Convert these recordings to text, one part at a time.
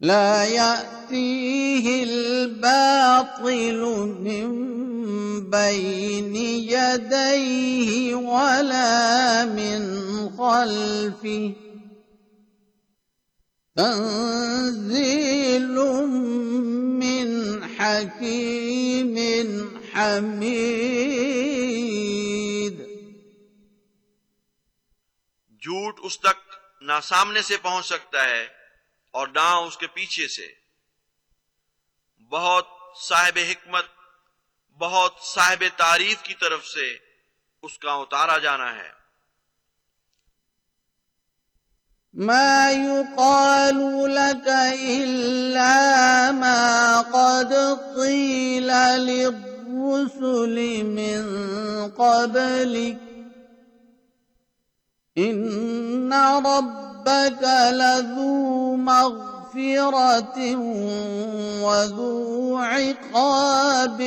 لا يأتيه الباطل من بين يديه ولا من خلفه. تنزيل من حكيم حميد. جھوٹ اس تک نہ سامنے سے پہنچ سکتا ہے اور نہ اس کے پیچھے سے۔ بہت صاحب حکمت، بہت صاحب تعریف کی طرف سے اس کا اتارا جانا ہے۔ ما يقال لك إلا ما قد قيل للرسل من قبلك. إن ربك لذو مغفرة وذو عقاب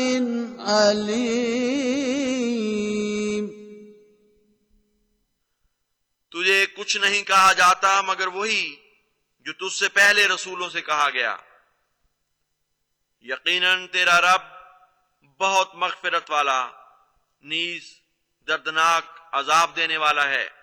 أليم۔ تجھے کچھ نہیں کہا جاتا مگر وہی جو تجھ سے پہلے رسولوں سے کہا گیا۔ یقیناً تیرا رب بہت مغفرت والا، نیز دردناک عذاب دینے والا ہے۔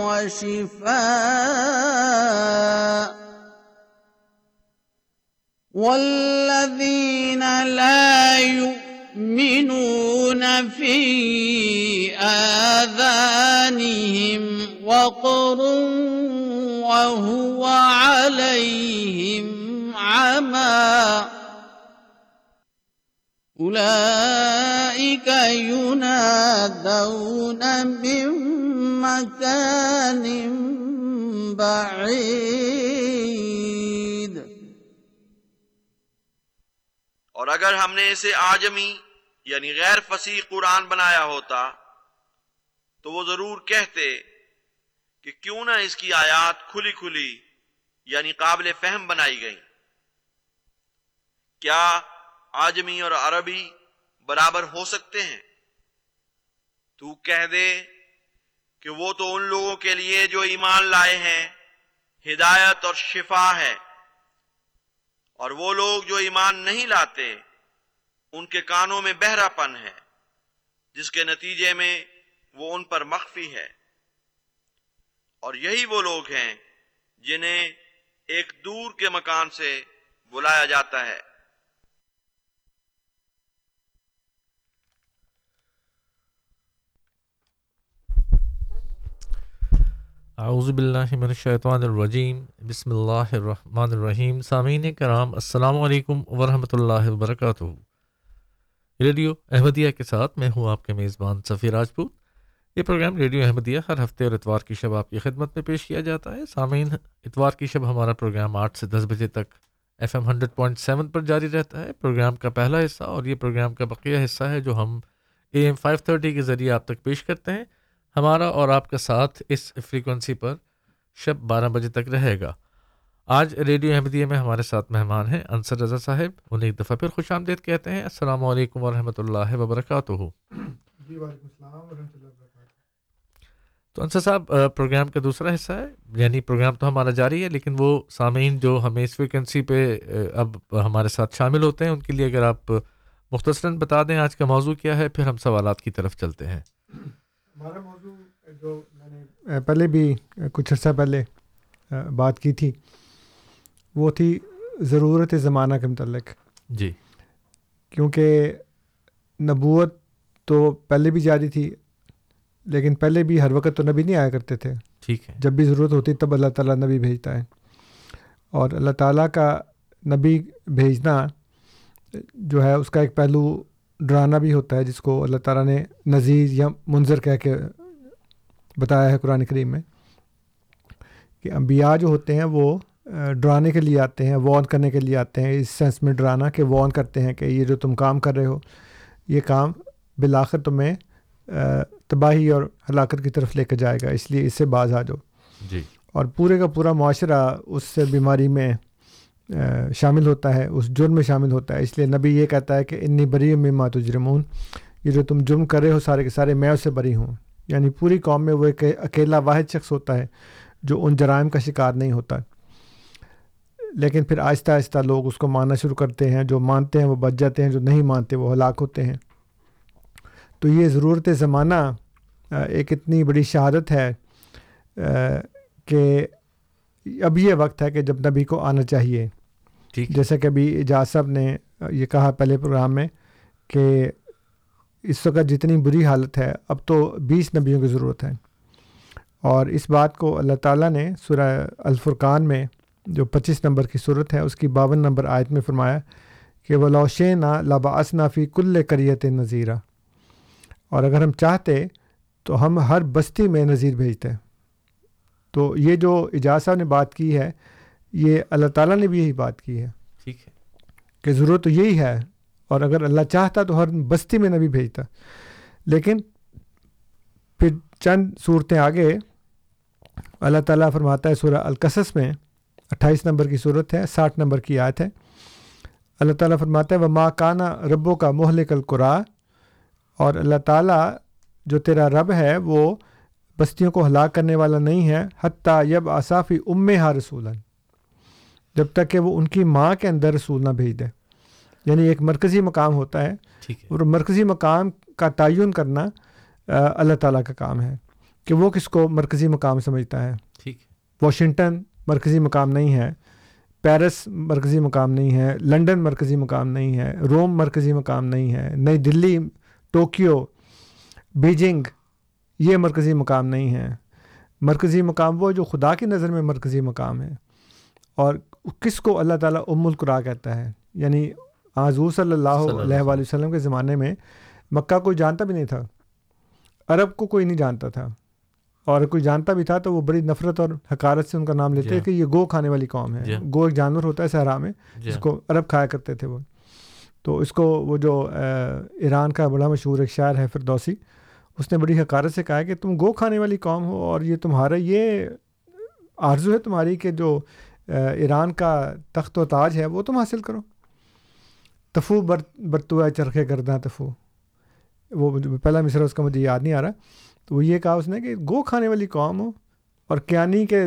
وشفاء والذين لا يؤمنون في آذانهم وقر وهو عليهم عمى أولئك ينادون من مكان بعيد. اور اگر ہم نے اسے آجمی یعنی غیر فصیح قرآن بنایا ہوتا، تو وہ ضرور کہتے کہ کیوں نہ اس کی آیات کھلی کھلی یعنی قابل فہم بنائی گئی کیا آجمی اور عربی برابر ہو سکتے ہیں؟ تو کہہ دے کہ وہ تو ان لوگوں کے لیے جو ایمان لائے ہیں، ہدایت اور شفا ہے۔ اور وہ لوگ جو ایمان نہیں لاتے، ان کے کانوں میں بہرا پن ہے، جس کے نتیجے میں وہ ان پر مخفی ہے۔ اور یہی وہ لوگ ہیں جنہیں ایک دور کے مکان سے بلایا جاتا ہے۔ اعوذ باللہ من الشیطان الرجیم، بسم اللہ الرحمن الرحیم. سامعین کرام، السلام علیکم ورحمۃ اللہ وبرکاتہ. ریڈیو احمدیہ کے ساتھ میں ہوں آپ کے میزبان سفیر راجپوت. یہ پروگرام ریڈیو احمدیہ ہر ہفتے اور اتوار کی شب آپ کی خدمت میں پیش کیا جاتا ہے. سامعین، اتوار کی شب ہمارا پروگرام آٹھ سے دس بجے تک F M hundred point seven پر جاری رہتا ہے. پروگرام کا پہلا حصہ اور یہ پروگرام کا بقیہ حصہ ہے جو ہم اے ایم فائیو تھرٹی کے ذریعے آپ تک پیش کرتے ہیں. ہمارا اور آپ کا ساتھ اس فریکوینسی پر شب بارہ بجے تک رہے گا۔ آج ریڈیو احمدیہ میں ہمارے ساتھ مہمان ہیں انصر رضا صاحب۔ انہیں ایک دفعہ پھر خوش آمدید کہتے ہیں۔ السلام علیکم ورحمۃ اللہ وبرکاتہ۔ جی وعلیکم السلام ورحمۃ اللہ وبرکاتہ۔ تو انصر صاحب پروگرام کا دوسرا حصہ ہے۔ یعنی پروگرام تو ہمارا جاری ہے لیکن وہ سامعین جو ہمیں اس فریکوینسی پہ اب ہمارے ساتھ شامل ہوتے ہیں ان کے لیے اگر آپ مختصراً بتا دیں آج کا موضوع کیا ہے پھر ہم سوالات کی طرف چلتے ہیں۔ ہمارا موضوع جو میں نے پہلے بھی کچھ عرصہ پہلے بات کی تھی وہ تھی ضرورت زمانہ کے متعلق۔ جی۔ کیونکہ نبوت تو پہلے بھی جاری تھی لیکن پہلے بھی ہر وقت تو نبی نہیں آیا کرتے تھے۔ ٹھیک ہے۔ جب بھی ضرورت ہوتی تب اللہ تعالیٰ نبی بھیجتا ہے۔ اور اللہ تعالیٰ کا نبی بھیجنا جو ہے اس کا ایک پہلو ڈرانا بھی ہوتا ہے جس کو اللہ تعالیٰ نے نذیر یا منظر کہہ کے بتایا ہے قرآن کریم میں کہ انبیاء جو ہوتے ہیں وہ ڈرانے کے لیے آتے ہیں وارن کرنے کے لیے آتے ہیں اس سینس میں ڈرانا کہ وارن کرتے ہیں کہ یہ جو تم کام کر رہے ہو یہ کام بالآخر تمہیں تباہی اور ہلاکت کی طرف لے کے جائے گا اس لیے اس سے باز آ جاؤ۔ جی۔ اور پورے کا پورا معاشرہ اس سے بیماری میں شامل ہوتا ہے، اس جرم میں شامل ہوتا ہے۔ اس لیے نبی یہ کہتا ہے کہ انی بری میں مات جرمون یہ جو تم جرم کر رہے ہو سارے کے سارے، میں اس سے بری ہوں۔ یعنی پوری قوم میں وہ ایک اکیلا واحد شخص ہوتا ہے جو ان جرائم کا شکار نہیں ہوتا۔ لیکن پھر آہستہ آہستہ لوگ اس کو ماننا شروع کرتے ہیں۔ جو مانتے ہیں وہ بچ جاتے ہیں، جو نہیں مانتے وہ ہلاک ہوتے ہیں۔ تو یہ ضرورت زمانہ ایک اتنی بڑی شہادت ہے کہ اب یہ وقت ہے کہ جب نبی کو آنا چاہیے۔ ٹھیک جیسا کہ ابھی اجاز صاحب نے یہ کہا پہلے پروگرام میں کہ اس وقت جتنی بری حالت ہے، اب تو بیس نبیوں کی ضرورت ہے۔ اور اس بات کو اللہ تعالیٰ نے سورہ الفرقان میں جو پچیس نمبر کی صورت ہے، اس کی باون نمبر آیت میں فرمایا کہ وہ لوشینا لبا اسنافی کل کریت نذیرہ اور اگر ہم چاہتے تو ہم ہر بستی میں نظیر بھیجتے۔ تو یہ جو اجاز صاحب نے بات کی ہے یہ اللہ تعالیٰ نے بھی یہی بات کی ہے ٹھیک ہے۔ کہ ضرورت تو یہی ہے اور اگر اللہ چاہتا تو ہر بستی میں نبی بھیجتا۔ لیکن پھر چند صورتیں آگے اللہ تعالیٰ فرماتا ہے سورہ القصص میں اٹھائیس نمبر کی صورت ہے ساٹھ نمبر کی آیت ہے۔ اللہ تعالیٰ فرماتا ہے وہ ماں کانا ربوں کا محلک القرا اور اللہ تعالیٰ جو تیرا رب ہے وہ بستیوں کو ہلاک کرنے والا نہیں ہے۔ حتیٰ یب آصافی ام ہا رسول جب تک کہ وہ ان کی ماں کے اندر رسول نہ بھیج دے یعنی ایک مرکزی مقام ہوتا ہے اور مرکزی مقام کا تعین کرنا اللہ تعالیٰ کا کام ہے کہ وہ کس کو مرکزی مقام سمجھتا ہے ٹھیک واشنگٹن مرکزی مقام نہیں ہے پیرس مرکزی مقام نہیں ہے لنڈن مرکزی مقام نہیں ہے روم مرکزی مقام نہیں ہے نئی دلی ٹوکیو بیجنگ یہ مرکزی مقام نہیں ہے مرکزی مقام وہ جو خدا کی نظر میں مرکزی مقام ہے اور کس کو اللہ تعالیٰ ام القرا کہتا ہے؟ یعنی حضور صلی اللہ علیہ وآلہ وسلم۔ کے زمانے میں مکہ کوئی جانتا بھی نہیں تھا عرب کو کوئی نہیں جانتا تھا۔ اور کوئی جانتا بھی تھا تو وہ بڑی نفرت اور حکارت سے ان کا نام لیتے ہیں کہ یہ گو کھانے والی قوم ہے۔ گو ایک جانور ہوتا ہے صحرا میں جس کو عرب کھایا کرتے تھے وہ۔ تو اس کو وہ جو ایران کا بڑا مشہور ایک شاعر ہے فردوسی اس نے بڑی حقارت سے کہا کہ تم گو کھانے والی قوم ہو اور یہ تمہارا یہ آرزو ہے تمہاری کہ جو ایران کا تخت و تاج ہے وہ تم حاصل کرو۔ تفو بر برتوا چرخے کردہ تفو۔ وہ پہلا مصرا اس کا مجھے یاد نہیں آ رہا۔ تو وہ یہ کہا اس نے کہ گو کھانے والی قوم ہو اور کیانی کے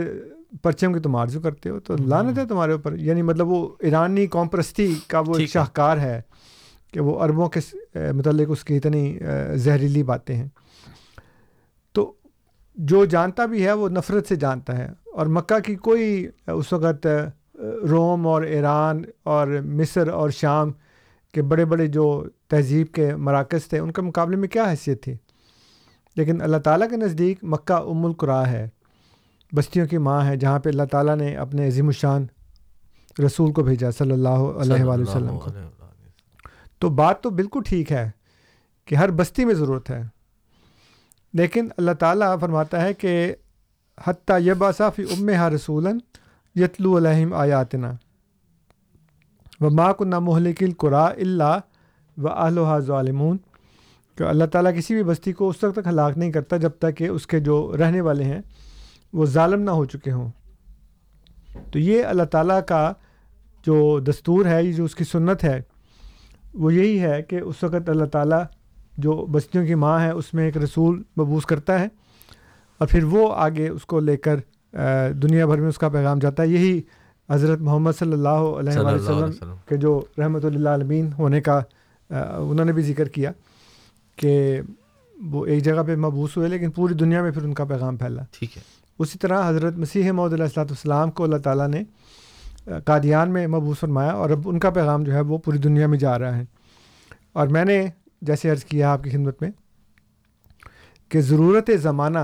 پرچم کی تم آرزو کرتے ہو تو لانت ہے تمہارے اوپر۔ یعنی مطلب وہ ایرانی قوم پرستی کا وہ ایک شاہکار ہے کہ وہ عربوں کے متعلق اس کی اتنی زہریلی باتیں ہیں۔ تو جو جانتا بھی ہے وہ نفرت سے جانتا ہے۔ اور مکہ کی کوئی اس وقت روم اور ایران اور مصر اور شام کے بڑے بڑے جو تہذیب کے مراکز تھے ان کے مقابلے میں کیا حیثیت تھی؟ لیکن اللہ تعالیٰ کے نزدیک مکہ ام القرا ہے بستیوں کی ماں ہے جہاں پہ اللہ تعالیٰ نے اپنے عظیم الشان رسول کو بھیجا صلی اللہ علیہ وآلہ وسلم کو۔ تو بات تو بالکل ٹھیک ہے کہ ہر بستی میں ضرورت ہے لیکن اللہ تعالیٰ فرماتا ہے کہ حتیٰ یہ فی ام ہا رسول یتلو علیہم آیاتنا. و ماں کو نہ القرا اللہ و آلحا ظالمون. کہ اللہ تعالیٰ کسی بھی بستی کو اس وقت تک ہلاک نہیں کرتا جب تک کہ اس کے جو رہنے والے ہیں وہ ظالم نہ ہو چکے ہوں. تو یہ اللہ تعالیٰ کا جو دستور ہے، یہ جو اس کی سنت ہے، وہ یہی ہے کہ اس وقت اللہ تعالیٰ جو بستیوں کی ماں ہے، اس میں ایک رسول مبوس کرتا ہے اور پھر وہ آگے اس کو لے کر دنیا بھر میں اس کا پیغام جاتا ہے۔ یہی حضرت محمد صلی اللہ علیہ وسلم کے جو رحمۃ اللہ علمین ہونے کا انہوں نے بھی ذکر کیا کہ وہ ایک جگہ پہ مبوس ہوئے لیکن پوری دنیا میں پھر ان کا پیغام پھیلا۔ ٹھیک ہے۔ اسی طرح حضرت مسیح محدود علیہ السلاۃ والسلام کو اللہ تعالیٰ نے قادیان میں مبوس فرمایا اور اب ان کا پیغام جو ہے وہ پوری دنیا میں جا رہا ہے۔ اور میں نے جیسے عرض کیا آپ کی خدمت میں کہ ضرورت زمانہ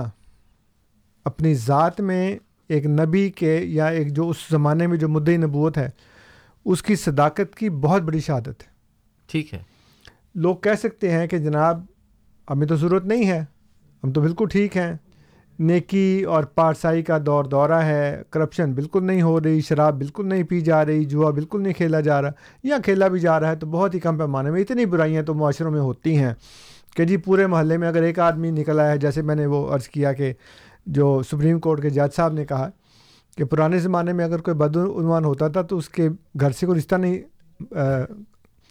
اپنی ذات میں ایک نبی کے یا ایک جو اس زمانے میں جو مدعی نبوت ہے اس کی صداقت کی بہت بڑی شہادت ہے۔ ٹھیک ہے۔ لوگ کہہ سکتے ہیں کہ جناب ہمیں تو ضرورت نہیں ہے ہم تو بالکل ٹھیک ہیں۔ نیکی اور پارسائی کا دور دورہ ہے کرپشن بالکل نہیں ہو رہی شراب بالکل نہیں پی جا رہی جوا بالکل نہیں کھیلا جا رہا یا کھیلا بھی جا رہا ہے تو بہت ہی کم پیمانے میں اتنی برائیاں تو معاشروں میں ہوتی ہیں۔ کہ جی پورے محلے میں اگر ایک آدمی نکل آیا ہے جیسے میں نے وہ عرض کیا کہ جو سپریم کورٹ کے جج صاحب نے کہا کہ پرانے زمانے میں اگر کوئی بدعنوان ہوتا تھا تو اس کے گھر سے کوئی رشتہ نہیں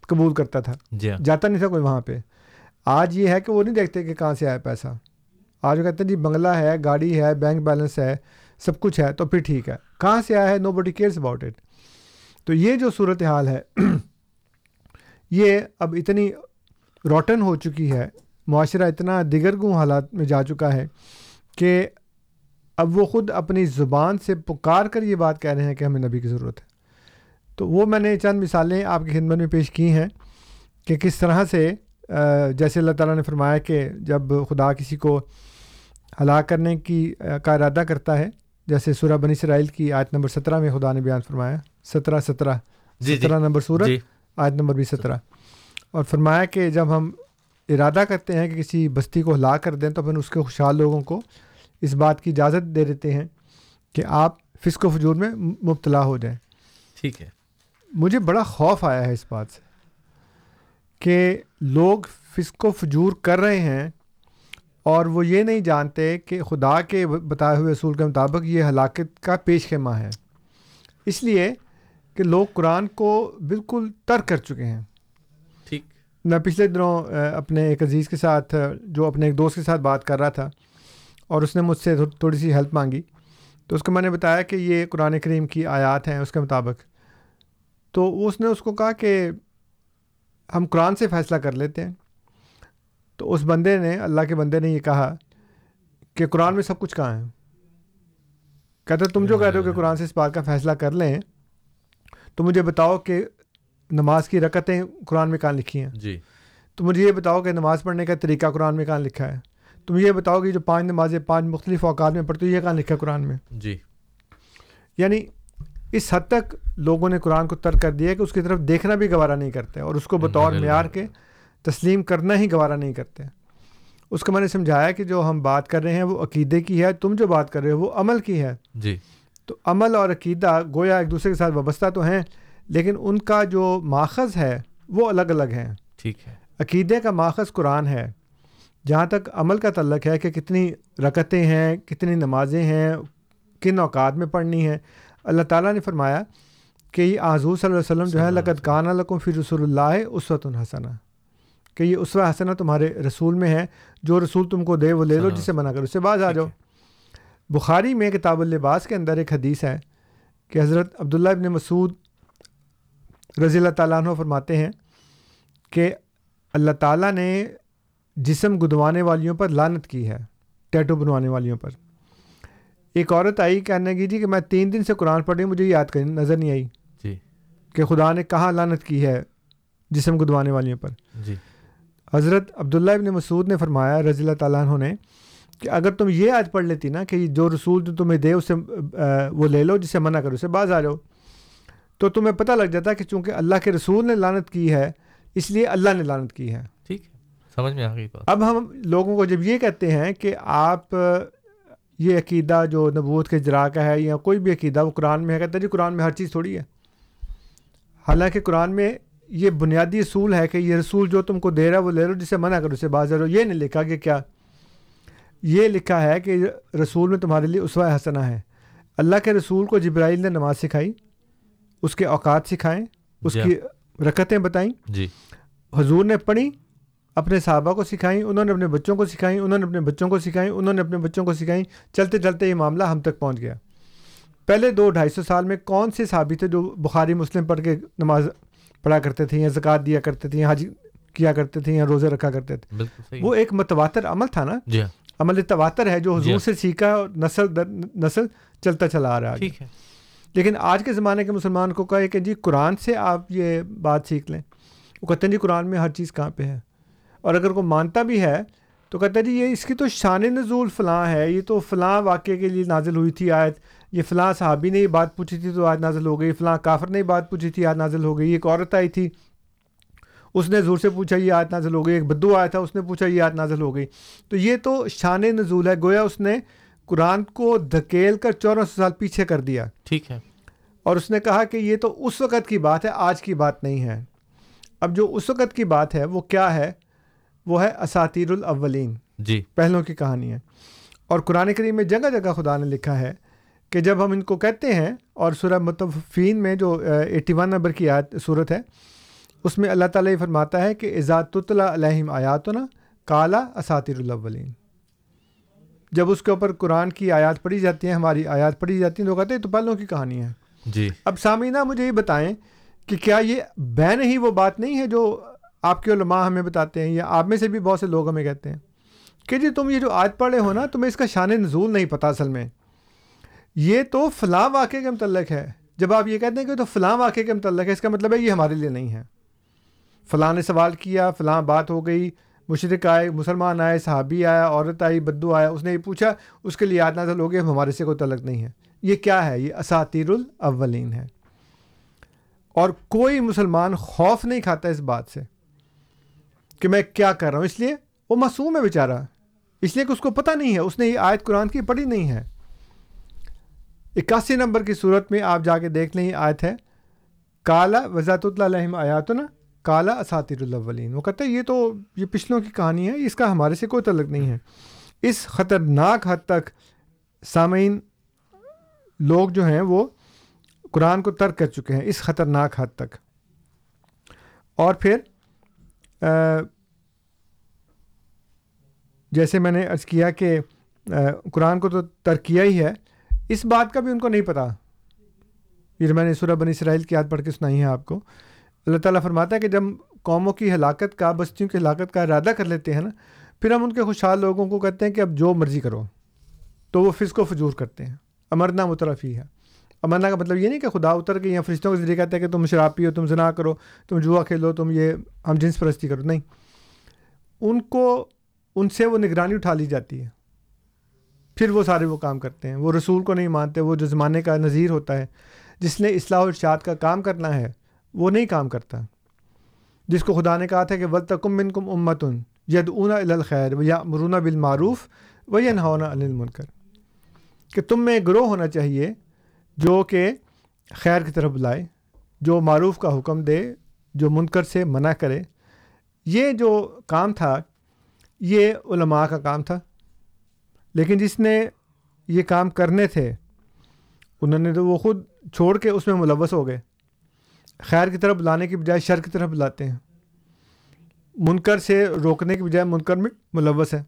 قبول کرتا تھا۔ جی ہاں۔ جاتا نہیں تھا کوئی وہاں پہ۔ آج یہ ہے کہ وہ نہیں دیکھتے کہ کہاں سے آیا پیسہ۔ آج وہ کہتے ہیں جی بنگلہ ہے گاڑی ہے بینک بیلنس ہے سب کچھ ہے تو پھر ٹھیک ہے۔ کہاں سے آیا ہے؟ Nobody cares about it تو یہ جو صورت حال ہے یہ اب اتنی روٹن ہو چکی ہے معاشرہ اتنا دیگر حالات میں جا چکا ہے کہ اب وہ خود اپنی زبان سے پکار کر یہ بات کہہ رہے ہیں کہ ہمیں نبی کی ضرورت ہے تو وہ میں نے چند مثالیں آپ کی خدمت میں پیش کی ہیں کہ کس طرح سے جیسے اللہ تعالیٰ نے فرمایا کہ جب خدا کسی کو ہلاک کرنے کی کا ارادہ کرتا ہے جیسے سورہ بنی اسرائیل کی آیت نمبر سترہ میں خدا نے بیان فرمایا سترہ سترہ جی، جی۔ سترہ نمبر سورہ جی۔ آیت نمبر بھی سترہ اور فرمایا کہ جب ہم ارادہ کرتے ہیں کہ کسی بستی کو ہلاک کر دیں تو پھر اس کے خوشحال لوگوں کو اس بات کی اجازت دے دیتے ہیں کہ آپ فسق و فجور میں مبتلا ہو جائیں۔ ٹھیک ہے۔ مجھے بڑا خوف آیا ہے اس بات سے کہ لوگ فسق و فجور کر رہے ہیں اور وہ یہ نہیں جانتے کہ خدا کے بتائے ہوئے اصول کے مطابق یہ ہلاکت کا پیش خیمہ ہے۔ اس لیے کہ لوگ قرآن کو بالکل ترک کر چکے ہیں۔ ٹھیک۔ میں پچھلے دنوں اپنے ایک عزیز کے ساتھ جو اپنے ایک دوست کے ساتھ بات کر رہا تھا اور اس نے مجھ سے تھوڑی سی ہیلپ مانگی۔ تو اس کو میں نے بتایا کہ یہ قرآن کریم کی آیات ہیں اس کے مطابق۔ تو اس نے اس کو کہا کہ ہم قرآن سے فیصلہ کر لیتے ہیں۔ تو اس بندے نے اللہ کے بندے نے یہ کہا کہ قرآن میں سب کچھ کہاں ہے؟ کہتے تم جو کہہ رہے ہو کہ قرآن سے اس بات کا فیصلہ کر لیں تو مجھے بتاؤ کہ نماز کی رکتیں قرآن میں کہاں لکھی ہیں؟ جی۔ تو مجھے یہ بتاؤ کہ نماز پڑھنے کا طریقہ قرآن میں کہاں لکھا ہے؟ تم یہ بتاؤ کہ جو پانچ نمازیں پانچ مختلف اوقات میں پڑھتی یہ کہاں لکھا ہے قرآن میں؟ جی۔ یعنی اس حد تک لوگوں نے قرآن کو ترک کر دیا کہ اس کی طرف دیکھنا بھی گوارا نہیں کرتے اور اس کو بطور معیار کے تسلیم کرنا ہی گوارا نہیں کرتے۔ اس کو میں نے سمجھایا کہ جو ہم بات کر رہے ہیں وہ عقیدے کی ہے تم جو بات کر رہے ہو وہ عمل کی ہے۔ جی۔ تو عمل اور عقیدہ گویا ایک دوسرے کے ساتھ وابستہ تو ہیں لیکن ان کا جو ماخذ ہے وہ الگ الگ ہیں۔ ٹھیک ہے۔ عقیدے کا ماخذ قرآن ہے۔ جہاں تک عمل کا تعلق ہے کہ کتنی رکتیں ہیں کتنی نمازیں ہیں کن اوقات میں پڑھنی ہیں۔ اللہ تعالیٰ نے فرمایا کہ یہ حضور صلی اللہ علیہ وسلم جو ہے لقت کان لکم فی رسول اللہ اسوۃ الحسنہ کہ یہ اسوہ حسنہ تمہارے رسول میں ہے جو رسول تم کو دے وہ لے لو جسے منع کرو۔ اس سے بعض آ جاؤ۔ بخاری میں کتاب اللباس کے اندر ایک حدیث ہے کہ حضرت عبداللہ ابن مسعود رضی اللہ تعالیٰ عنہ فرماتے ہیں کہ اللہ تعالیٰ نے جسم گدوانے والیوں پر لانت کی ہے ٹیٹو بنوانے والیوں پر۔ ایک عورت آئی کہنے کی جی کہ میں تین دن سے قرآن پڑھ رہی ہوں مجھے یاد کریں نظر نہیں آئی۔ جی۔ کہ خدا نے کہاں لانت کی ہے جسم گدوانے والیوں پر۔ جی۔ حضرت عبداللہ ابن مسعود نے فرمایا رضی اللہ تعالیٰ عنہ نے کہ اگر تم یہ آج پڑھ لیتی نا کہ جو رسول جو تمہیں دے اسے وہ لے لو جسے منع کرو اسے باز آ جاؤ تو تمہیں پتہ لگ جاتا کہ چونکہ اللہ کے رسول نے لانت کی ہے اس لیے اللہ نے لانت کی ہے۔ سمجھ میں آ گئی بات۔ اب ہم لوگوں کو جب یہ کہتے ہیں کہ آپ یہ عقیدہ جو نبوت کے اجرا کا ہے یا کوئی بھی عقیدہ وہ قرآن میں ہے کہتا ہے جی قرآن میں ہر چیز تھوڑی ہے۔ حالانکہ قرآن میں یہ بنیادی اصول ہے کہ یہ رسول جو تم کو دے رہا ہے وہ لے لو جسے منع کرو اسے باز یہ نہیں لکھا کہ کیا یہ لکھا ہے کہ رسول میں تمہارے لیے اسوہ حسنہ ہے۔ اللہ کے رسول کو جبرائیل نے نماز سکھائی اس کے اوقات سکھائیں اس جی کی رکتیں بتائیں۔ جی۔ حضور نے پڑھی اپنے صحابہ کو سکھائیں انہوں نے اپنے بچوں کو سکھائیں انہوں نے اپنے بچوں کو سکھائیں انہوں نے اپنے بچوں کو سکھائیں چلتے چلتے یہ معاملہ ہم تک پہنچ گیا۔ پہلے دو ڈھائی سو سال میں کون سے صحابی تھے جو بخاری مسلم پڑھ کے نماز پڑھا کرتے تھے یا زکوٰۃ دیا کرتے تھے یا حج کیا کرتے تھے یا روزے رکھا کرتے تھے؟ وہ ایک متواتر عمل تھا نا؟ جی ہاں۔ عمل تواتر ہے جو جی حضور ہاں۔ سے سیکھا اور نسل در نسل چلتا چلا آ رہا ہے۔ لیکن آج کے زمانے کے مسلمان کو کہے کہ جی قرآن سے آپ یہ بات سیکھ لیں۔ وہ کہتے ہیں جی قرآن میں ہر چیز کہاں پہ ہے؟ اور اگر کوئی مانتا بھی ہے تو کہتا ہے جی یہ اس کی تو شان نزول فلاں ہے یہ تو فلاں واقعے کے لیے نازل ہوئی تھی آیت۔ یہ فلاں صحابی نے یہ بات پوچھی تھی تو آج نازل ہو گئی فلاں کافر نے یہ بات پوچھی تھی آج نازل ہو گئی ایک عورت آئی تھی۔ اس نے زور سے پوچھا یہ آیت نازل ہو گئی ایک بدو آیا تھا اس نے پوچھا یہ آیت نازل ہو گئی۔ تو یہ تو شان نزول ہے گویا اس نے قرآن کو دھکیل کر چودہ سو سال پیچھے کر دیا۔ ٹھیک ہے۔ اور اس نے کہا کہ یہ تو اس وقت کی بات ہے آج کی بات نہیں ہے۔ اب جو اس وقت کی بات ہے وہ کیا ہے؟ وہ ہے اساتیر الاولین جی۔ پہلوں کی کہانی ہے۔ اور قرآن کریم میں جگہ جگہ خدا نے لکھا ہے کہ جب ہم ان کو کہتے ہیں اور سورہ متفین میں جو ایٹی ون نمبر کی آیت صورت ہے اس میں اللہ تعالیٰ یہ فرماتا ہے کہ ایزاد اللہ علیہم آیاتنا کالا اساتیر الاولین جب اس کے اوپر قرآن کی آیات پڑھی جاتی ہیں ہماری آیات پڑھی جاتی ہیں تو کہتے ہیں تو پہلوں کی کہانی ہے۔ جی۔ اب سامعینہ مجھے یہ بتائیں کہ کیا یہ بین ہی وہ بات نہیں ہے جو آپ کے علماء ہمیں بتاتے ہیں یا آپ میں سے بھی بہت سے لوگ ہمیں کہتے ہیں کہ جی تم یہ جو آج پڑھے ہو نا، تمہیں اس کا شان نزول نہیں پتہ اصل میں۔ یہ تو فلاں واقعے کے متعلق ہے۔ جب آپ یہ کہتے ہیں کہ تو فلاں واقعے کے متعلق ہے، اس کا مطلب ہے یہ ہمارے لیے نہیں ہے۔ فلاں نے سوال کیا، فلاں بات ہو گئی، مشرق آئے، مسلمان آئے، صحابی آیا، عورت آئی، بدو آیا، اس نے یہ پوچھا، اس کے لیے یاد نازل ہو گیا ہمارے سے کوئی تعلق نہیں ہے۔ یہ کیا ہے؟ یہ اساتیر الاولین ہے۔ اور کوئی مسلمان خوف نہیں کھاتا اس بات سے۔ کہ میں کیا کر رہا ہوں؟ اس لیے وہ معصوم ہے بیچارہ۔ اس لیے کہ اس کو پتہ نہیں ہے، اس نے یہ آیت قرآن کی پڑھی نہیں ہے۔ اکاسی نمبر کی صورت میں آپ جا کے دیکھ لیں، یہ آیت ہے۔ کالا وضاۃ اللہ علیہم آیات نا کالا اساتیر الاولین۔ وہ کہتے ہیں، یہ تو یہ پچھلوں کی کہانی ہے، اس کا ہمارے سے کوئی تعلق نہیں ہے۔ اس خطرناک حد تک سامعین لوگ جو ہیں، وہ قرآن کو ترک کر چکے ہیں، اس خطرناک حد تک۔ اور پھر جیسے میں نے عرض کیا کہ قرآن کو تو ترک کیا ہی ہے، اس بات کا بھی ان کو نہیں پتہ یہ میں نے سورہ بنی اسرائیل کی یاد پڑھ کے سنائی ہے آپ کو۔ اللہ تعالیٰ فرماتا ہے کہ جب قوموں کی ہلاکت کا، بستیوں کی ہلاکت کا ارادہ کر لیتے ہیں نا، پھر ہم ان کے خوشحال لوگوں کو کہتے ہیں کہ اب جو مرضی کرو۔ تو وہ فزق و فجور کرتے ہیں۔ امرنا مترفی ہے امرنا کا مطلب یہ نہیں کہ خدا اتر کے یا فرشتوں کے ذریعے کہتے ہیں کہ تم شراب پیو، تم زنا کرو، تم جوا کھیلو، تم یہ ہم جنس پرستی کرو۔ نہیں۔ ان کو، ان سے وہ نگرانی اٹھا لی جاتی ہے۔ پھر وہ سارے وہ کام کرتے ہیں۔ وہ رسول کو نہیں مانتے، وہ جو زمانے کا نظیر ہوتا ہے، جس نے اصلاح و ارشاد کا کام کرنا ہے، وہ نہیں کام کرتا۔ جس کو خدا نے کہا تھا کہ ولتکم من کم امتن ید اونا الخیر یا مرونہ بالمعروف و یا نہونا المنکر۔ کہ تم میں گروہ ہونا چاہیے جو کہ خیر کی طرف بلائے جو معروف کا حکم دے جو منکر سے منع کرے۔ یہ جو کام تھا یہ علماء کا کام تھا۔ لیکن جس نے یہ کام کرنے تھے انہوں نے تو وہ خود چھوڑ کے اس میں ملوث ہو گئے۔ خیر کی طرف بلانے کی بجائے شر کی طرف بلاتے ہیں۔ منکر سے روکنے کی بجائے منکر میں ملوث ہے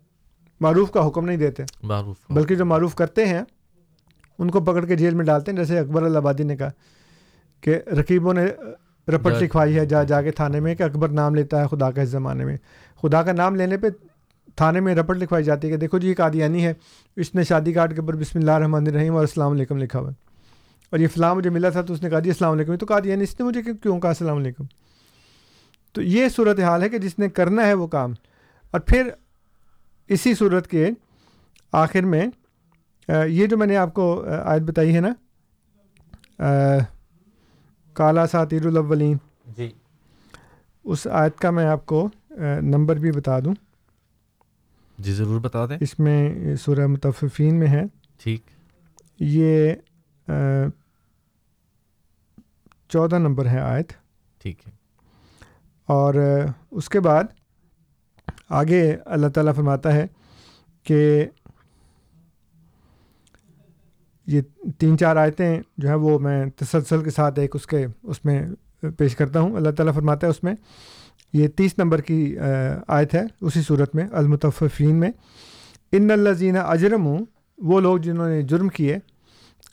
معروف کا حکم نہیں دیتے۔ معروف۔ بلکہ جو معروف کرتے ہیں ان کو پکڑ کے جیل میں ڈالتے ہیں جیسے اکبر الآبادی نے کہا کہ رقیبوں نے رپٹ لکھوائی ہے جا جا کے تھانے میں کہ اکبر نام لیتا ہے خدا کا اس زمانے میں۔ خدا کا نام لینے پہ تھانے میں رپٹ لکھوائی جاتی ہے کہ دیکھو جی یہ قادیانی ہے اس نے شادی کارڈ کے اوپر بسم اللہ الرحمن الرحیم اور السلام علیکم لکھا ہوا ہے۔ اور یہ فلاں مجھے ملا تھا تو اس نے کہا جی السلام علیکم۔ تو قادیانی اس نے مجھے کیوں- کہا السلام علیکم؟ تو یہ صورت حال ہے کہ جس نے کرنا ہے وہ کام۔ اور پھر اسی صورت کے آخر میں یہ جو میں نے آپ کو آیت بتائی ہے نا کالا ساتیر الاولین۔ جی۔ اس آیت کا میں آپ کو نمبر بھی بتا دوں۔ جی ضرور بتا دیں۔ اس میں سورہ متففین میں ہے۔ ٹھیک۔ یہ چودہ نمبر ہے آیت۔ ٹھیک ہے۔ اور اس کے بعد آگے اللہ تعالیٰ فرماتا ہے کہ یہ تین چار آیتیں جو ہیں وہ میں تسلسل کے ساتھ ایک اس کے اس میں پیش کرتا ہوں۔ اللہ تعالیٰ فرماتا ہے اس میں یہ تیس نمبر کی آیت ہے اسی صورت میں المتففین میں۔ ان الزین اجرم وہ لوگ جنہوں نے جرم کیے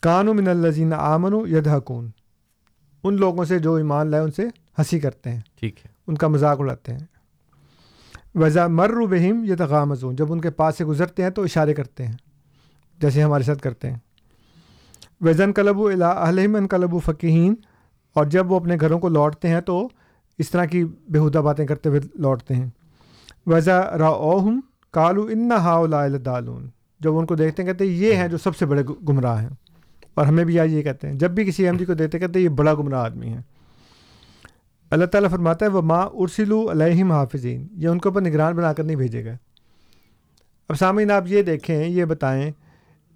کانو من الزین آمن و ان لوگوں سے جو ایمان لائے ان سے ہنسی کرتے ہیں۔ ٹھیک ہے۔ ان کا مذاق اڑاتے ہیں۔ وضا مر بہم یہ تغامز ہوں جب ان کے پاس سے گزرتے ہیں تو اشارے کرتے ہیں جیسے ہمارے ساتھ کرتے ہیں۔ وزن کلب و اہلم ان کلب و فقین اور جب وہ اپنے گھروں کو لوٹتے ہیں تو اس طرح کی بےحدہ باتیں کرتے ہوئے لوٹتے ہیں۔ وضا راؤہم کالو ان ہاؤ دالون جب ان کو دیکھتے ہیں کہتے ہیں یہ ہیں جو سب سے بڑے گمراہ ہیں۔ اور ہمیں بھی آج یہ کہتے ہیں۔ جب بھی کسی احمدی کو دیکھتے کہتے ہیں یہ بڑا گمراہ آدمی ہے۔ اللہ تعالیٰ فرماتا ہے وہ ماں ارسلو علیہم حافظین یہ ان کے اوپر نگران بنا کر نہیں بھیجے گا اب سامعین، آپ یہ دیکھیں، یہ بتائیں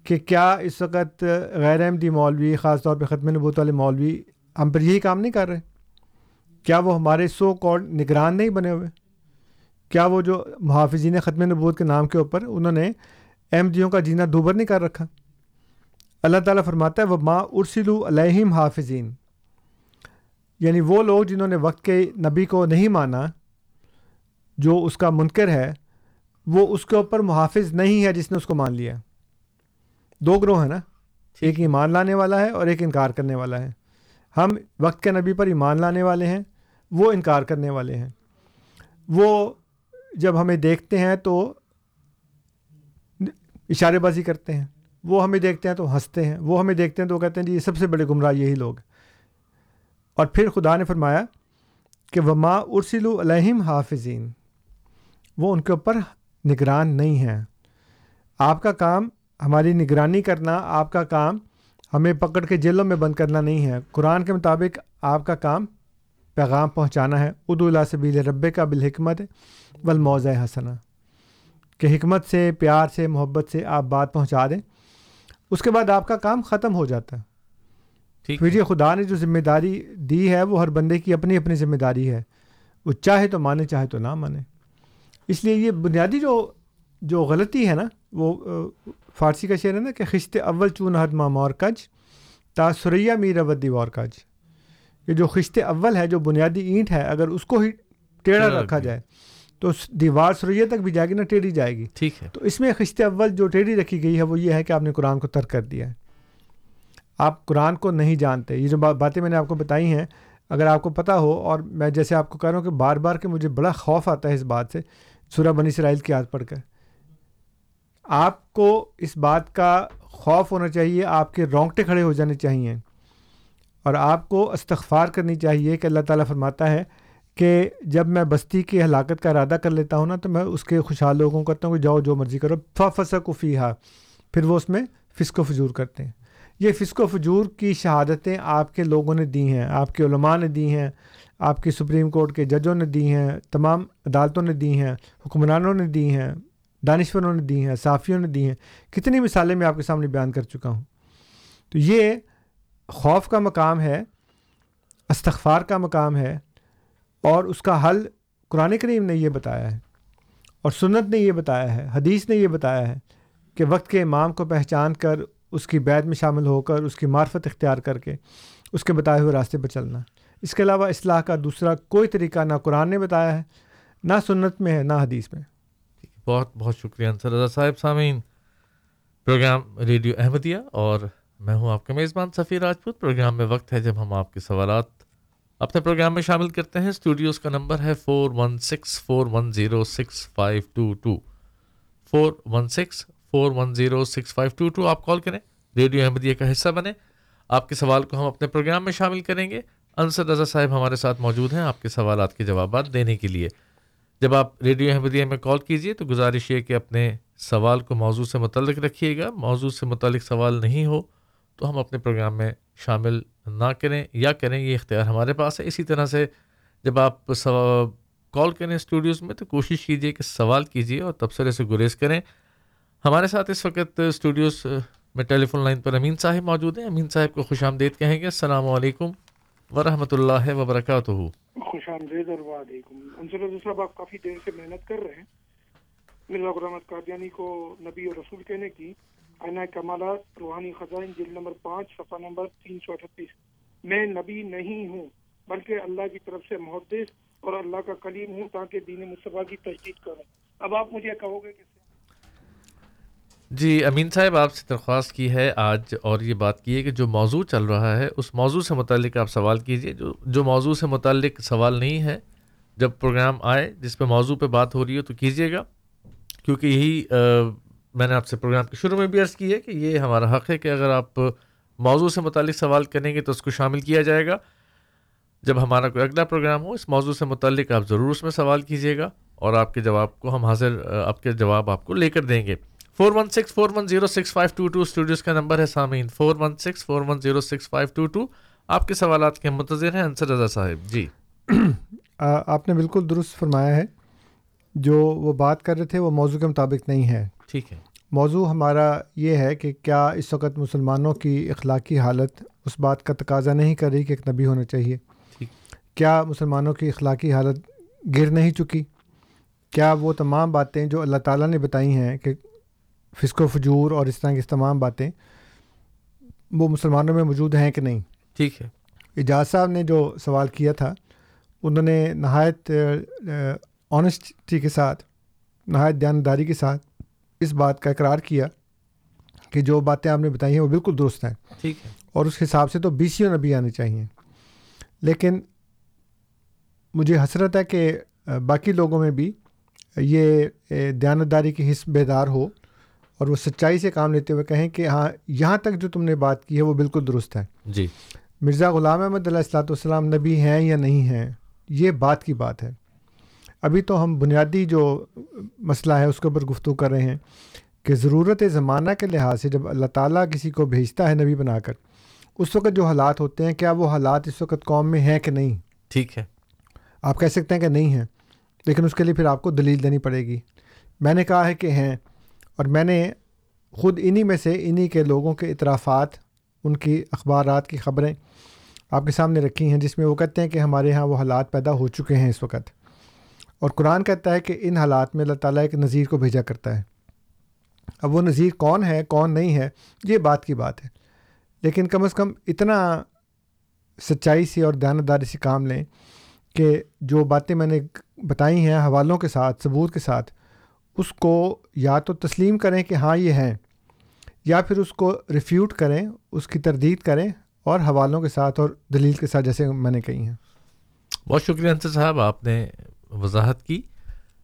کہ کیا اس وقت غیر احمدی مولوی، خاص طور پہ ختم نبوت والے مولوی ہم پر یہی کام نہیں کر رہے؟ کیا وہ ہمارے سو کوڈ نگران نہیں بنے ہوئے؟ کیا وہ جو محافظین ختم نبوت کے نام کے اوپر انہوں نے احمدیوں کا جینا دوبر نہیں کر رکھا؟ اللہ تعالیٰ فرماتا ہے وہ ماں ارسلو علیہم حافظین یعنی وہ لوگ جنہوں نے وقت کے نبی کو نہیں مانا، جو اس کا منکر ہے، وہ اس کے اوپر محافظ نہیں ہے جس نے اس کو مان لیا۔ دو گروہ ہیں نا؟ ایک ایمان لانے والا ہے اور ایک انکار کرنے والا ہے۔ ہم وقت کے نبی پر ایمان لانے والے ہیں وہ انکار کرنے والے ہیں۔ وہ جب ہمیں دیکھتے ہیں تو اشارے بازی کرتے ہیں۔ وہ ہمیں دیکھتے ہیں تو ہنستے ہیں۔ وہ ہمیں دیکھتے ہیں تو کہتے ہیں جی یہ سب سے بڑے گمراہ یہی لوگ اور پھر خدا نے فرمایا کہ وہ ماں ارسلو علیہم حافظین وہ ان کے اوپر نگران نہیں ہیں۔ آپ کا کام ہماری نگرانی کرنا آپ کا کام ہمیں پکڑ کے جیلوں میں بند کرنا نہیں ہے۔ قرآن کے مطابق آپ کا کام پیغام پہنچانا ہے۔ ادو اللہ سبیل رب کا بالحکمت والموضع حسنہ کہ حکمت سے پیار سے محبت سے آپ بات پہنچا دیں اس کے بعد آپ کا کام ختم ہو جاتا۔ ہے۔ ٹھیک پھر یہ خدا نے جو ذمہ داری دی ہے وہ ہر بندے کی اپنی اپنی ذمہ داری ہے۔ وہ چاہے تو مانے چاہے تو نہ مانے۔ اس لیے یہ بنیادی جو جو غلطی ہے نا وہ فارسی کا شعر ہے نا کہ خشت اول چون حد مام اور کج تا سریا میر ودی اور کج۔ یہ جو خشت اول ہے جو بنیادی اینٹ ہے اگر اس کو ہی ٹیڑھا رکھا رکھ جائے تو دیوار سریا تک بھی جائے گی نا ٹیڑھی جائے گی۔ ٹھیک ہے۔ تو اس میں خشت اول جو ٹیڑھی رکھی گئی ہے وہ یہ ہے کہ آپ نے قرآن کو ترک کر دیا ہے۔ آپ قرآن کو نہیں جانتے۔ یہ جو با- باتیں میں نے آپ کو بتائی ہیں اگر آپ کو پتہ ہو اور میں جیسے آپ کو کہہ رہا ہوں کہ بار بار کہ مجھے بڑا خوف آتا ہے اس بات سے سورہ بنی اسرائیل کی یاد پڑھ کر۔ آپ کو اس بات کا خوف ہونا چاہیے، آپ کے رونگٹے کھڑے ہو جانے چاہیے اور آپ کو استغفار کرنی چاہیے کہ اللہ تعالیٰ فرماتا ہے کہ جب میں بستی کی ہلاکت کا ارادہ کر لیتا ہوں نا تو میں اس کے خوشحال لوگوں کو کہتا ہوں کہ جاؤ جو مرضی کرو فا فسق و پھر وہ اس میں فسق و فجور کرتے ہیں۔ یہ فسق و فجور کی شہادتیں آپ کے لوگوں نے دی ہیں، آپ کے علماء نے دی ہیں، آپ کی سپریم کورٹ کے ججوں نے دی ہیں، تمام عدالتوں نے دی ہیں، حکمرانوں نے دی ہیں۔ دانشوروں نے دی ہیں صافیوں نے دی ہیں۔ کتنی مثالیں میں آپ کے سامنے بیان کر چکا ہوں۔ تو یہ خوف کا مقام ہے، استغفار کا مقام ہے اور اس کا حل قرآن کریم نے یہ بتایا ہے اور سنت نے یہ بتایا ہے، حدیث نے یہ بتایا ہے کہ وقت کے امام کو پہچان کر اس کی بیت میں شامل ہو کر، اس کی معرفت اختیار کر کے اس کے بتائے ہوئے راستے پر چلنا۔ اس کے علاوہ اصلاح کا دوسرا کوئی طریقہ نہ قرآن نے بتایا ہے، نہ سنت میں ہے، نہ حدیث میں۔ بہت بہت شکریہ انصر رضا صاحب سامعین۔ پروگرام ریڈیو احمدیہ اور میں ہوں آپ کا میزبان سفیر راجپوت۔ پروگرام میں وقت ہے جب ہم آپ کے سوالات اپنے پروگرام میں شامل کرتے ہیں۔ اسٹوڈیوز کا نمبر ہے four one six four one zero six five two two four one six four one zero six five two two آپ کال کریں۔ ریڈیو احمدیہ کا حصہ بنیں۔ آپ کے سوال کو ہم اپنے پروگرام میں شامل کریں گے۔ انصر رضا صاحب ہمارے ساتھ موجود ہیں آپ کے سوالات کے جوابات دینے کے لیے۔ جب آپ ریڈیو احمدیہ میں کال کیجیے تو گزارش یہ کہ اپنے سوال کو موضوع سے متعلق رکھیے گا۔ موضوع سے متعلق سوال نہیں ہو تو ہم اپنے پروگرام میں شامل نہ کریں یا کریں، یہ اختیار ہمارے پاس ہے۔ اسی طرح سے جب آپ کال کریں اسٹوڈیوز میں تو کوشش کیجیے کہ سوال کیجیے اور تبصرے سے گریز کریں۔ ہمارے ساتھ اس وقت اسٹوڈیوز میں ٹیلی فون لائن پر امین صاحب موجود ہیں۔ امین صاحب کو خوش آمدید کہیں گے۔ السلام علیکم ورحمۃ اللہ وبرکاتہ۔ خوش آمدید اور وعلیکم انصر صاحب آپ کافی دیر سے محنت کر رہے ہیں۔ مرزا غلام قادیانی کو نبی اور رسول کہنے کی، آئینہ کمالات روحانی خزائن جلد نمبر پانچ، صفحہ نمبر تین سو اٹھتیس۔ میں نبی نہیں ہوں، بلکہ اللہ کی طرف سے محدث اور اللہ کا کلیم ہوں تاکہ دین مصطفیٰ کی تجدید کروں۔ اب آپ مجھے کہو گے کہ جی امین صاحب، آپ سے درخواست کی ہے آج اور یہ بات کی ہے کہ جو موضوع چل رہا ہے، اس موضوع سے متعلق آپ سوال کیجیے جو جو موضوع سے متعلق سوال نہیں ہے، جب پروگرام آئے جس پہ موضوع پہ بات ہو رہی ہو تو کیجیے گا۔ کیونکہ یہی میں نے آپ سے پروگرام کے شروع میں بھی عرض کی ہے کہ یہ ہمارا حق ہے کہ اگر آپ موضوع سے متعلق سوال کریں گے تو اس کو شامل کیا جائے گا۔ جب ہمارا کوئی اگلا پروگرام ہو، اس موضوع سے متعلق آپ ضرور اس میں سوال کیجیے گا اور آپ کے جواب کو ہم حاضر آپ کے جواب آپ کو لے کر دیں گے۔ Four one six four one zero six five two two studios کا نمبر ہے سامعین۔ Four one six four one zero six five two two آپ کے سوالات کے منتظر ہیں انصر رضا صاحب۔ جی۔ آپ نے بالکل درست فرمایا ہے۔ جو وہ بات کر رہے تھے وہ موضوع کے مطابق نہیں ہے۔ ٹھیک ہے۔ موضوع ہمارا یہ ہے کہ کیا اس وقت مسلمانوں کی اخلاقی حالت اس بات کا تقاضا نہیں کر رہی کہ ایک نبی ہونا چاہیے۔ کیا مسلمانوں کی اخلاقی حالت گر نہیں چکی؟ کیا وہ تمام باتیں جو اللہ تعالیٰ نے بتائی ہیں کہ فسق و فجور اور اس طرح کی تمام باتیں وہ مسلمانوں میں موجود ہیں کہ نہیں؟ ٹھیک ہے۔ اجاز صاحب نے جو سوال کیا تھا انہوں نے نہایت آنیسٹی کے ساتھ نہایت دیانداری کے ساتھ اس بات کا اقرار کیا کہ جو باتیں آپ نے بتائی ہیں وہ بالکل درست ہیں۔ ٹھیک ہے۔ اور اس حساب سے تو بیسیوں نبی آنے چاہئیں۔ لیکن مجھے حسرت ہے کہ باقی لوگوں میں بھی یہ دیانتداری کی حص بیدار ہو۔ اور وہ سچائی سے کام لیتے ہوئے کہیں کہ ہاں یہاں تک جو تم نے بات کی ہے وہ بالکل درست ہے۔ جی۔ مرزا غلام احمد علیہ السلاۃ والسلام نبی ہیں یا نہیں ہیں یہ بات کی بات ہے۔ ابھی تو ہم بنیادی جو مسئلہ ہے اس کے اوپر گفتگو کر رہے ہیں کہ ضرورت زمانہ کے لحاظ سے جب اللہ تعالیٰ کسی کو بھیجتا ہے نبی بنا کر اس وقت جو حالات ہوتے ہیں کیا وہ حالات اس وقت قوم میں ہیں کہ نہیں؟ ٹھیک ہے۔ آپ کہہ سکتے ہیں کہ نہیں ہیں لیکن اس کے لیے پھر آپ کو دلیل دینی پڑے گی۔ میں نے کہا ہے کہ ہیں۔ اور میں نے خود انہی میں سے انہی کے لوگوں کے اطرافات، ان کی اخبارات کی خبریں آپ کے سامنے رکھی ہیں، جس میں وہ کہتے ہیں کہ ہمارے یہاں وہ حالات پیدا ہو چکے ہیں اس وقت۔ اور قرآن کہتا ہے کہ ان حالات میں اللہ تعالیٰ ایک نظیر کو بھیجا کرتا ہے۔ اب وہ نظیر کون ہے، کون نہیں ہے، یہ بات کی بات ہے۔ لیکن کم از کم اتنا سچائی سے اور دیانتداری سے کام لیں کہ جو باتیں میں نے بتائی ہیں حوالوں کے ساتھ، ثبوت کے ساتھ اس کو یا تو تسلیم کریں کہ ہاں یہ ہیں، یا پھر اس کو ریفیوٹ کریں، اس کی تردید کریں اور حوالوں کے ساتھ اور دلیل کے ساتھ، جیسے میں نے کہی ہیں۔ بہت شکریہ انصر صاحب، آپ نے وضاحت کی۔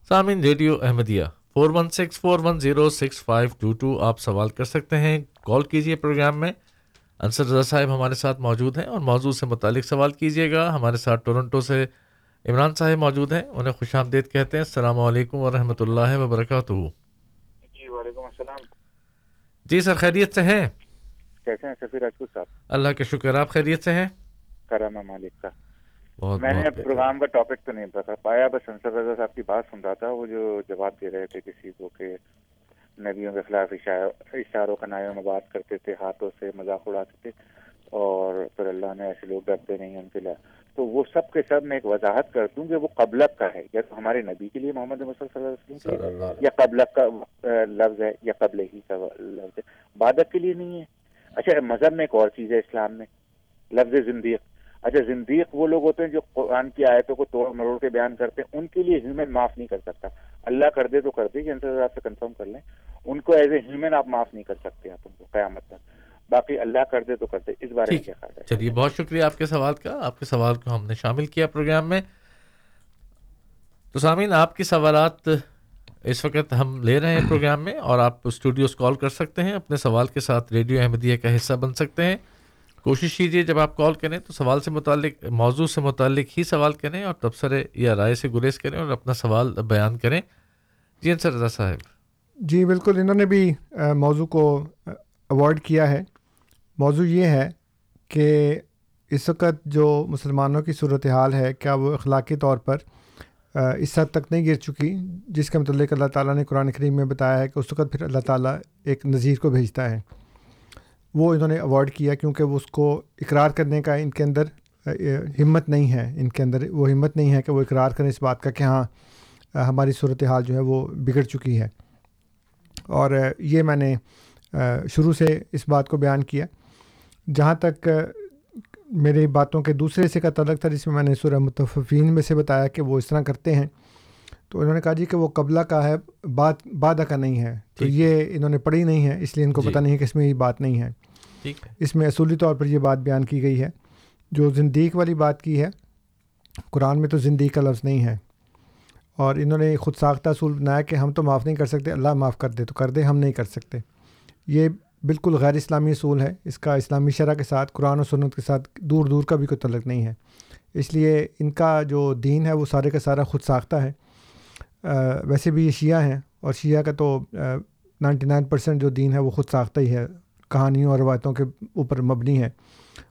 سامعین، radio Ahmadiyya four one six four one zero six five two two آپ سوال کر سکتے ہیں، کال کیجیے پروگرام میں۔ انصر رضا صاحب ہمارے ساتھ موجود ہیں اور موضوع سے متعلق سوال کیجیے گا۔ ہمارے ساتھ ٹورنٹو سے عمران صاحب موجود ہیں انہیں خوش آمدید کہتے ہیں السلام علیکم ورحمۃ اللہ وبرکاتہ۔ جی وعلیکم السلام۔ جی سر خیریت سے ہیں؟ کیسے ہیں سفیر راجپوت صاحب؟ اللہ کے شکر آپ خیریت سے ہیں؟ کرم مالک کا۔ بہت میں نے پروگرام کا ٹاپک تو نہیں پتا پایا بس انصر رضا صاحب کی بات سن رہا تھا وہ جو جواب دے رہے تھے کسی کو کہ نبیوں کے خلاف اشاروں کا نایوں میں بات کرتے تھے ہاتھوں سے مذاق اڑاتے تھے اور پھر اللہ نے ایسے لوگ ڈرتے نہیں ان کے لیے تو وہ سب کے سب میں ایک وضاحت کر دوں کہ وہ قبلک کا ہے یا تو ہمارے نبی کے لیے محمد صلی اللہ علیہ وسلم کے یا قبلک کا لفظ ہے یا قبل ہی کا لفظ ہے۔ بادک کے لیے نہیں ہے۔ اچھا مذہب میں ایک اور چیز ہے اسلام میں لفظ زندیق۔ اچھا زندیق وہ لوگ ہوتے ہیں جو قرآن کی آیتوں کو توڑ مروڑ کے بیان کرتے ہیں ان کے لیے ہیومن معاف نہیں کر سکتا۔ اللہ کر دے تو کر دے جن سے کنفرم کر لیں۔ ان کو ایز اے ہیومن آپ معاف نہیں کر سکتے آپ ان کو قیامت تک۔ باقی اللہ کر دے تو کر دے اس بارے میں ٹھیک کیا خیال ہے؟ چلیے بہت شکریہ آپ کے سوال کا۔ آپ کے سوال کو ہم نے شامل کیا پروگرام میں۔ تو سامعین آپ کے سوالات اس وقت ہم لے رہے ہیں پروگرام میں اور آپ اسٹوڈیوز کال کر سکتے ہیں اپنے سوال کے ساتھ ریڈیو احمدیہ کا حصہ بن سکتے ہیں۔ کوشش کیجیے جب آپ کال کریں تو سوال سے متعلق موضوع سے متعلق ہی سوال کریں اور تبصرے یا رائے سے گریز کریں اور اپنا سوال بیان کریں۔ جی انصر رضا صاحب۔ جی بالکل۔ انہوں نے بھی موضوع کو اوائڈ کیا ہے۔ موضوع یہ ہے کہ اس وقت جو مسلمانوں کی صورتحال ہے، کیا وہ اخلاقی طور پر اس حد تک نہیں گر چکی، جس کے متعلق اللہ تعالیٰ نے قرآن کریم میں بتایا ہے کہ اس وقت پھر اللہ تعالیٰ ایک نذیر کو بھیجتا ہے۔ وہ انہوں نے اوائڈ کیا کیونکہ وہ اس کو اقرار کرنے کا ان کے اندر ہمت نہیں ہے۔ ان کے اندر وہ ہمت نہیں ہے کہ وہ اقرار کریں اس بات کا کہ ہاں ہماری صورتحال جو ہے وہ بگڑ چکی ہے۔ اور یہ میں نے شروع سے اس بات کو بیان کیا۔ جہاں تک میری باتوں کے دوسرے حصے کا تعلق تھا جس میں میں نے سورہ متفقین میں سے بتایا کہ وہ اس طرح کرتے ہیں۔ تو انہوں نے کہا جی کہ وہ قبلہ کا ہے بات بادہ کا نہیں ہے۔ تو۔ یہ انہوں نے پڑھی نہیں ہے اس لیے ان کو جی۔ پتہ نہیں ہے کہ اس میں یہ بات نہیں ہے۔ ٹھیک۔ ہے اس میں اصولی طور پر یہ بات بیان کی گئی ہے۔ جو زندیق والی بات کی ہے قرآن میں تو زندیق کا لفظ نہیں ہے۔ اور انہوں نے خود ساختہ اصول بنایا کہ ہم تو معاف نہیں کر سکتے اللہ معاف کر دے تو کر دے ہم نہیں کر سکتے۔ یہ بالکل غیر اسلامی اصول ہے۔ اس کا اسلامی شرح کے ساتھ قرآن و سنت کے ساتھ دور دور کا بھی کوئی تعلق نہیں ہے۔ اس لیے ان کا جو دین ہے وہ سارے کا سارا خود ساختہ ہے۔ آ، ویسے بھی یہ شیعہ ہیں اور شیعہ کا تو نائنٹی نائن پرسینٹ جو دین ہے وہ خود ساختہ ہی ہے۔ کہانیوں اور روایتوں کے اوپر مبنی ہے۔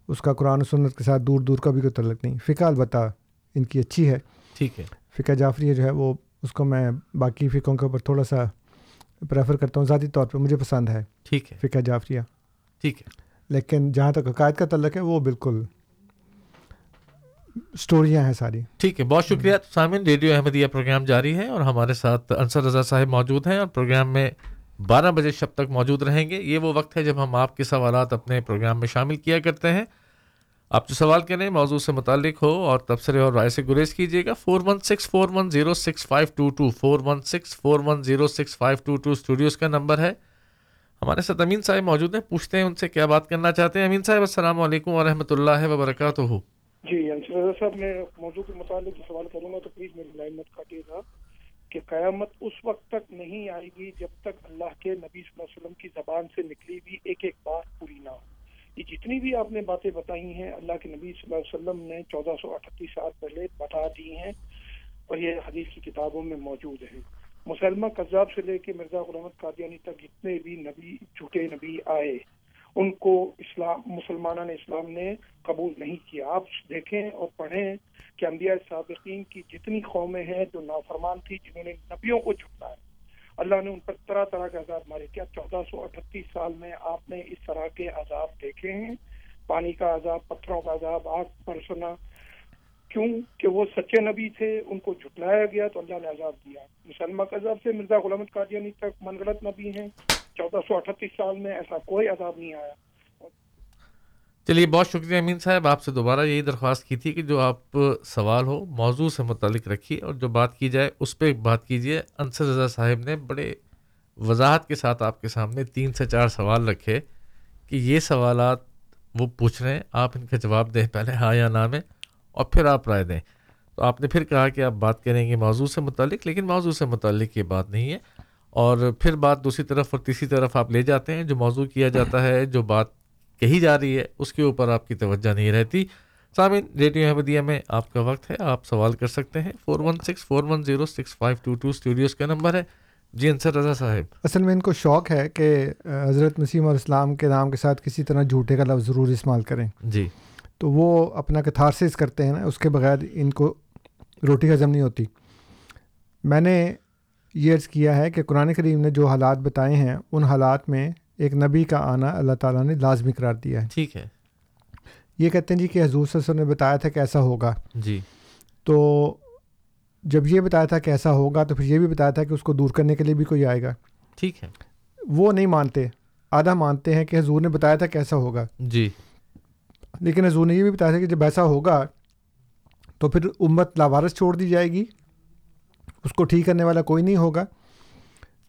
اس کا قرآن و سنت کے ساتھ دور دور کا بھی کوئی تعلق نہیں۔ فقہ البتہ ان کی اچھی ہے۔ ٹھیک ہے۔ فقہ جعفریہ جو ہے وہ اس کو میں باقی فقوں کے اوپر تھوڑا سا پریفر کرتا ہوں ذاتی طور پہ مجھے پسند ہے۔ ٹھیک ہے۔ فقہ جعفریہ۔ ٹھیک ہے۔ لیکن جہاں تک عقائد کا تعلق ہے وہ بالکل سٹوریاں ہیں ساری۔ ٹھیک ہے بہت شکریہ۔ سامعین ریڈیو احمدیہ پروگرام جاری ہے اور ہمارے ساتھ انصر رضا صاحب موجود ہیں اور پروگرام میں بارہ بجے شب تک موجود رہیں گے۔ یہ وہ وقت ہے جب ہم آپ کے سوالات اپنے پروگرام میں شامل کیا کرتے ہیں۔ آپ جو سوال کریں موضوع سے متعلق ہو اور تبصرے اور رائے سے گریز کیجیے گا۔ Four one six four one zero six five two two four one six four one zero six five two two studios کا نمبر ہے۔ ہمارے ساتھ امین صاحب موجود ہیں، پوچھتے ہیں ان سے کیا بات کرنا چاہتے ہیں۔ امین صاحب، السلام علیکم ورحمۃ اللہ وبرکاتہ۔ جی رضا صاحب، میں موضوع کے متعلق سوال کروں گا تو پلیز میری لائن مت کاٹیے گا کہ قیامت اس وقت تک نہیں آئے گی جب تک اللہ کے نبی صلی اللہ علیہ وسلم کی زبان سے نکلی ہوئی ایک ایک بات پوری نہ ہو۔ یہ جتنی بھی آپ نے باتیں بتائی ہیں، اللہ کے نبی صلی اللہ علیہ وسلم نے چودہ سو اٹھتیس سال پہلے بتا دی ہیں اور یہ حدیث کی کتابوں میں موجود ہے مسلمہ قذاب سے لے کے مرزا غلامت قادیانی تک جتنے بھی نبی، جھوٹے نبی آئے، ان کو اسلام مسلمانہ اسلام نے قبول نہیں کیا۔ آپ دیکھیں اور پڑھیں کہ انبیاء سابقین کی جتنی قومیں ہیں جو نافرمان تھی، جنہوں نے نبیوں کو جھٹلایا۔ اللہ نے ان پر طرح طرح کے عذاب مارے کیا۔ چودہ سو اٹھتیس سال میں آپ نے اس طرح کے عذاب دیکھے ہیں۔ پانی کا عذاب، پتھروں کا عذاب، آگ پر سنا۔ کیوں؟ کہ وہ سچے نبی تھے، ان کو جھٹلایا گیا تو اللہ نے عذاب دیا۔ مسلمہ عذاب سے مرزا غلامت قادیانی تک من نبی ہیں۔ چودہ سو اٹھتیس سال میں ایسا کوئی عذاب نہیں آیا۔ چلیے، بہت شکریہ امین صاحب، آپ سے دوبارہ یہی درخواست کی تھی کہ جو آپ سوال ہو، موضوع سے متعلق رکھیے اور جو بات کی جائے اس پہ بات کیجیے۔ انصر رضا صاحب نے بڑے وضاحت کے ساتھ آپ کے سامنے تین سے چار سوال رکھے کہ یہ سوالات وہ پوچھ رہے ہیں، آپ ان کا جواب دیں پہلے ہاں یا نہ میں اور پھر آپ رائے دیں۔ تو آپ نے پھر کہا کہ آپ بات کریں گے موضوع سے متعلق، لیکن موضوع سے متعلق یہ بات نہیں ہے۔ اور پھر بات دوسری طرف اور تیسری طرف آپ لے جاتے ہیں، جو موضوع کیا جاتا ہے، جو بات کہی جا رہی ہے اس کے اوپر آپ کی توجہ نہیں رہتی۔ سامعین ریڈیو احمدیہ میں آپ کا وقت ہے آپ سوال کر سکتے ہیں۔ Four one six four one zero six five two two studios کا نمبر ہے۔ جی انصر رضا صاحب۔ اصل میں ان کو شوق ہے کہ حضرت مسیم اور اسلام کے نام کے ساتھ کسی طرح جھوٹے کا لفظ ضرور استعمال کریں۔ جی۔ تو وہ اپنا کتھارسس کرتے ہیں نا اس کے بغیر ان کو روٹی ہضم نہیں ہوتی۔ میں نے یہ عرض کیا ہے کہ قرآن کریم نے جو حالات بتائے ہیں ان حالات میں ایک نبی کا آنا اللہ تعالیٰ نے لازمی قرار دیا ہے۔ ٹھیک ہے۔ یہ کہتے ہیں جی کہ حضور صلی اللہ علیہ وسلم نے بتایا تھا کہ ایسا ہوگا۔ جی۔ تو جب یہ بتایا تھا کہ ایسا ہوگا تو پھر یہ بھی بتایا تھا کہ اس کو دور کرنے کے لیے بھی کوئی آئے گا۔ ٹھیک ہے۔ وہ نہیں مانتے۔ آدھا مانتے ہیں کہ حضور نے بتایا تھا کہ ایسا ہوگا۔ جی۔ لیکن حضور نے یہ بھی بتایا تھا کہ جب ایسا ہوگا تو پھر امت لاوارث چھوڑ دی جائے گی۔ اس کو ٹھیک کرنے والا کوئی نہیں ہوگا۔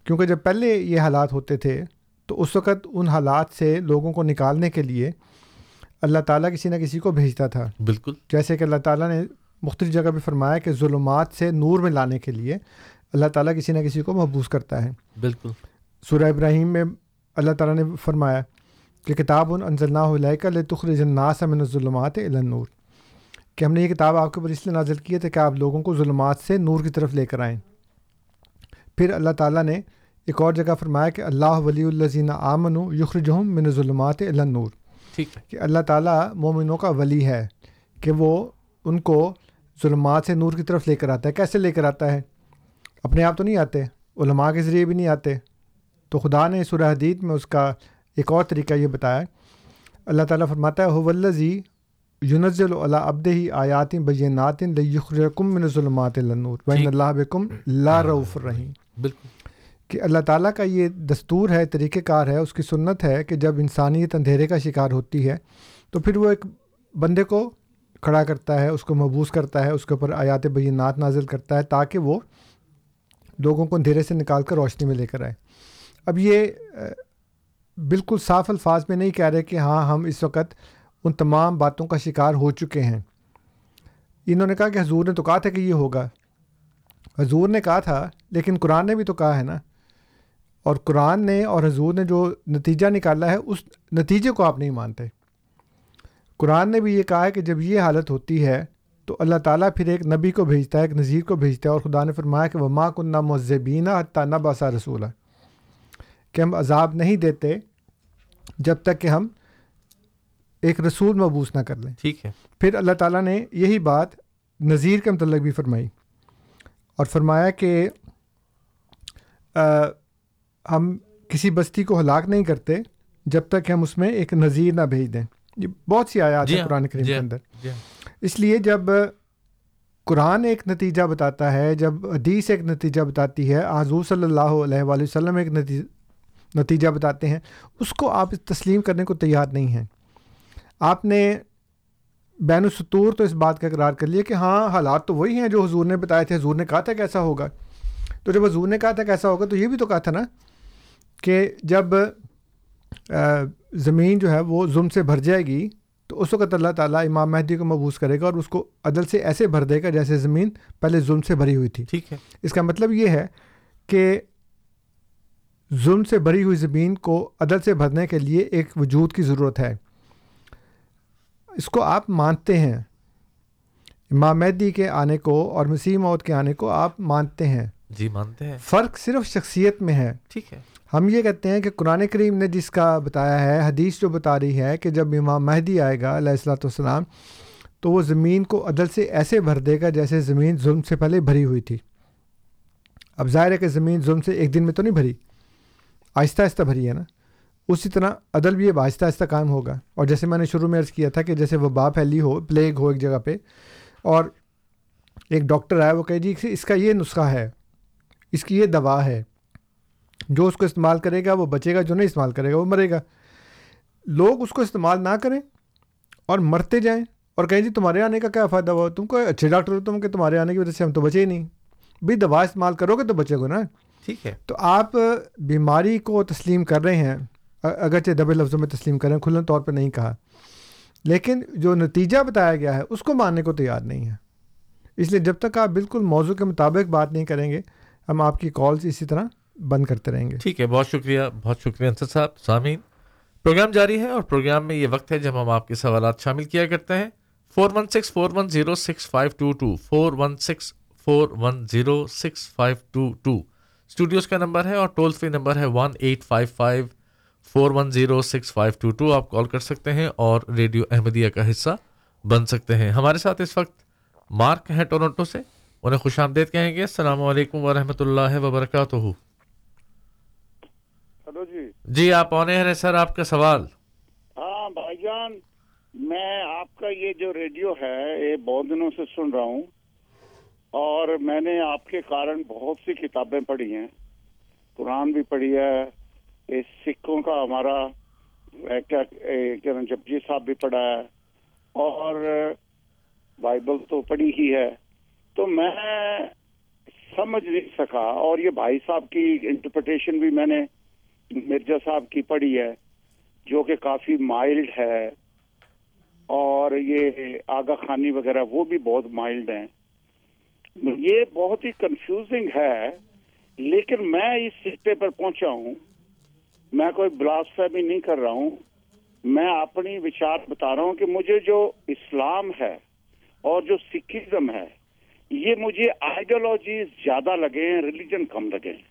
کیونکہ جب پہلے یہ حالات ہوتے تھے تو اس وقت ان حالات سے لوگوں کو نکالنے کے لیے اللہ تعالیٰ کسی نہ کسی کو بھیجتا تھا۔ بالکل۔ جیسے کہ اللہ تعالیٰ نے مختلف جگہ پہ فرمایا کہ ظلمات سے نور میں لانے کے لیے اللہ تعالیٰ کسی نہ کسی کو محبوس کرتا ہے۔ بالکل۔ سورہ ابراہیم میں اللہ تعالیٰ نے فرمایا کہ کتاب ان انضلنا لتخرج الناس من الظلمات الى النور۔ کہ ہم نے یہ کتاب آپ کے اوپر اس لیے نازل کی ہے کہ آپ لوگوں کو ظلمات سے نور کی طرف لے کر آئیں۔ پھر اللہ تعالیٰ نے ایک اور جگہ فرمایا کہ اللہ ولی الزین آمن یخرجہم من ظلمات النور۔ ٹھیک۔ ہے کہ اللہ تعالیٰ مومنوں کا ولی ہے کہ وہ ان کو ظلمات سے نور کی طرف لے کر آتا ہے۔ کیسے لے کر آتا ہے؟ اپنے آپ تو نہیں آتے علماء کے ذریعے بھی نہیں آتے۔ تو خدا نے سورہ حدید میں اس کا ایک اور طریقہ یہ بتایا۔ اللہ تعالیٰ فرماتا ہے ولزی یونز اللہ ابد ہی آیات بینات من ظلمات النور۔ وین اللہ بکم لا رعف الرحیم بالکل۔ کہ اللہ تعالیٰ کا یہ دستور ہے، طریقہ کار ہے، اس کی سنت ہے کہ جب انسانیت اندھیرے کا شکار ہوتی ہے تو پھر وہ ایک بندے کو کھڑا کرتا ہے، اس کو محبوس کرتا ہے، اس کے اوپر آیات بینات نازل کرتا ہے تاکہ وہ لوگوں کو اندھیرے سے نکال کر روشنی میں لے کر آئے۔ اب یہ بالکل صاف الفاظ میں نہیں کہہ رہے کہ ہاں ہم اس وقت ان تمام باتوں کا شکار ہو چکے ہیں۔ انہوں نے کہا کہ حضور نے تو کہا تھا کہ یہ ہوگا۔ حضور نے کہا تھا، لیکن قرآن نے بھی تو کہا ہے نا اور قرآن نے اور حضور نے جو نتیجہ نکالا ہے اس نتیجے کو آپ نہیں مانتے۔ قرآن نے بھی یہ کہا ہے کہ جب یہ حالت ہوتی ہے تو اللہ تعالیٰ پھر ایک نبی کو بھیجتا ہے ایک نذیر کو بھیجتا ہے اور خدا نے فرمایا کہ وہ ماں کن نہ مذبینہ حتیٰ نہ باسا رسولہ کہ ہم عذاب نہیں دیتے جب تک کہ ہم ایک رسول مبوس نہ کر لیں۔ ٹھیک ہے۔ پھر اللہ تعالیٰ نے یہی بات نذیر کے متعلق بھی فرمائی اور فرمایا کہ ہم کسی بستی کو ہلاک نہیں کرتے جب تک ہم اس میں ایک نذیر نہ بھیج دیں۔ یہ بہت سی آیات جی ہیں ہاں، قرآن کریم جی کے ہاں، اندر۔ جی ہاں۔ اس لیے جب قرآن ایک نتیجہ بتاتا ہے جب حدیث ایک نتیجہ بتاتی ہے حضور صلی اللہ علیہ وآلہ وسلم ایک نتیجہ بتاتے ہیں اس کو آپ تسلیم کرنے کو تیار نہیں ہیں۔ آپ نے بین السطور تو اس بات کا اقرار کر لیا کہ ہاں حالات تو وہی ہیں جو حضور نے بتائے تھے حضور نے کہا تھا کہ ایسا ہوگا۔ تو جب حضور نے کہا تھا کہ ایسا ہوگا تو یہ بھی تو کہا تھا نا کہ جب زمین جو ہے وہ ظلم سے بھر جائے گی تو اس وقت اللہ تعالیٰ امام مہدی کو مبوس کرے گا اور اس کو عدل سے ایسے بھر دے گا جیسے زمین پہلے ظلم سے بھری ہوئی تھی۔ ٹھیک ہے۔ اس کا مطلب یہ ہے کہ ظلم سے بھری ہوئی زمین کو عدل سے بھرنے کے لیے ایک وجود کی ضرورت ہے۔ اس کو آپ مانتے ہیں۔ امام مہدی کے آنے کو اور مسیح موت کے آنے کو آپ مانتے ہیں۔ جی مانتے ہیں۔ فرق صرف شخصیت میں ہے۔ ٹھیک ہے۔ ہم یہ کہتے ہیں کہ قرآن کریم نے جس کا بتایا ہے، حدیث جو بتا رہی ہے کہ جب امام مہدی آئے گا علیہ السلاۃ والسلام، تو وہ زمین کو عدل سے ایسے بھر دے گا جیسے زمین ظلم سے پہلے بھری ہوئی تھی۔ اب ظاہر ہے کہ زمین ظلم سے ایک دن میں تو نہیں بھری، آہستہ آہستہ بھری ہے نا۔ اسی طرح عدل بھی اب آہستہ آہستہ کام ہوگا۔ اور جیسے میں نے شروع میں عرض کیا تھا کہ جیسے وبا پھیلی ہو، پلیگ ہو ایک جگہ پہ، اور ایک ڈاکٹر آیا، وہ کہ جی اس کا یہ نسخہ ہے، اس کی یہ دوا ہے۔ جو اس کو استعمال کرے گا وہ بچے گا جو نہیں استعمال کرے گا وہ مرے گا۔ لوگ اس کو استعمال نہ کریں اور مرتے جائیں اور کہیں جی تمہارے آنے کا کیا فائدہ ہوا؟ تم کو اچھے ڈاکٹر ہو تم کہ تمہارے آنے کی وجہ سے ہم تو بچے ہی نہیں۔ بھی دوا استعمال کرو گے تو بچے گو نا۔ ٹھیک ہے۔ تو آپ بیماری کو تسلیم کر رہے ہیں اگرچہ دبے لفظوں میں تسلیم کریں کھلن طور پہ نہیں کہا۔ لیکن جو نتیجہ بتایا گیا ہے اس کو ماننے کو تیار نہیں ہے۔ اس لیے جب تک آپ بالکل موضوع کے مطابق بات نہیں کریں گے ہم آپ کی کالز اسی طرح بند کرتے رہیں گے۔ ٹھیک ہے، بہت شکریہ بہت شکریہ انصر صاحب، سامعین۔ پروگرام جاری ہے اور پروگرام میں یہ وقت ہے جب ہم آپ کے سوالات شامل کیا کرتے ہیں۔ Four one six four one zero six five two two four one six four one zero six five two two studios کا نمبر ہے اور ٹول فری نمبر ہے one eight five five four one zero six five two two آپ call کر سکتے ہیں اور radio Ahmadiyya کا حصہ بن سکتے ہیں۔ ہمارے ساتھ اس وقت مارک ہیں ٹورنٹو سے، انہیں خوش آمدید کہیں گے۔ السلام علیکم ورحمۃ اللہ وبرکاتہ۔ جی آپ آنے ہیں سر آپ کا سوال۔ ہاں بھائی جان میں آپ کا یہ جو ریڈیو ہے یہ بہت دنوں سے سن رہا ہوں۔ اور میں نے آپ کے کارن بہت سی کتابیں پڑھی ہیں۔ قرآن بھی پڑھی ہے۔ یہ سکھوں کا ہمارا اے، کیا جپجی صاحب بھی پڑھا ہے۔ اور بائبل تو پڑھی ہی ہے۔ تو میں سمجھ نہیں سکا۔ اور یہ بھائی صاحب کی انٹرپریٹیشن بھی میں نے مرزا صاحب کی پڑھی ہے، جو کہ کافی مائلڈ ہے، اور یہ آگا خانی وغیرہ وہ بھی بہت مائلڈ ہیں۔ یہ بہت ہی کنفیوزنگ ہے، لیکن میں اس سکتے پر پہنچا ہوں۔ میں کوئی بلاسفہ بھی نہیں کر رہا ہوں۔ میں اپنی وچار بتا رہا ہوں کہ مجھے جو اسلام ہے اور جو سکھزم ہے، یہ مجھے آئیڈیالوجی زیادہ لگے ہیں ریلیجن کم لگے ہیں۔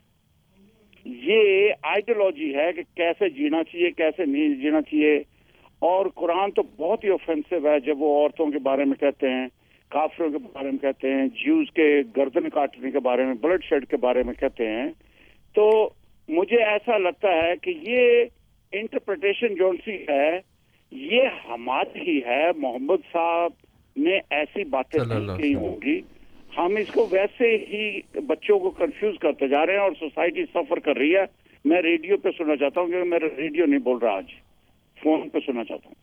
یہ آئیڈیالوجی ہے کہ کیسے جینا چاہیے کیسے نہیں جینا چاہیے۔ اور قرآن تو بہت ہی اوفینسو ہے جب وہ عورتوں کے بارے میں کہتے ہیں کافروں کے بارے میں کہتے ہیں جیوز کے گردن کاٹنے کے بارے میں بلڈ شیڈ کے بارے میں کہتے ہیں۔ تو مجھے ایسا لگتا ہے کہ یہ انٹرپریٹیشن جو سی ہے یہ ہماری ہی ہے۔ محمد صاحب نے ایسی باتیں نہیں کی ہوں گی۔ ہم اس کو ویسے ہی بچوں کو کنفیوز کرتے جا رہے ہیں اور سوسائٹی سفر کر رہی ہے۔ میں ریڈیو پہ سننا چاہتا ہوں کیونکہ میرا ریڈیو نہیں بول رہا آج۔ فون پہ سننا چاہتا ہوں۔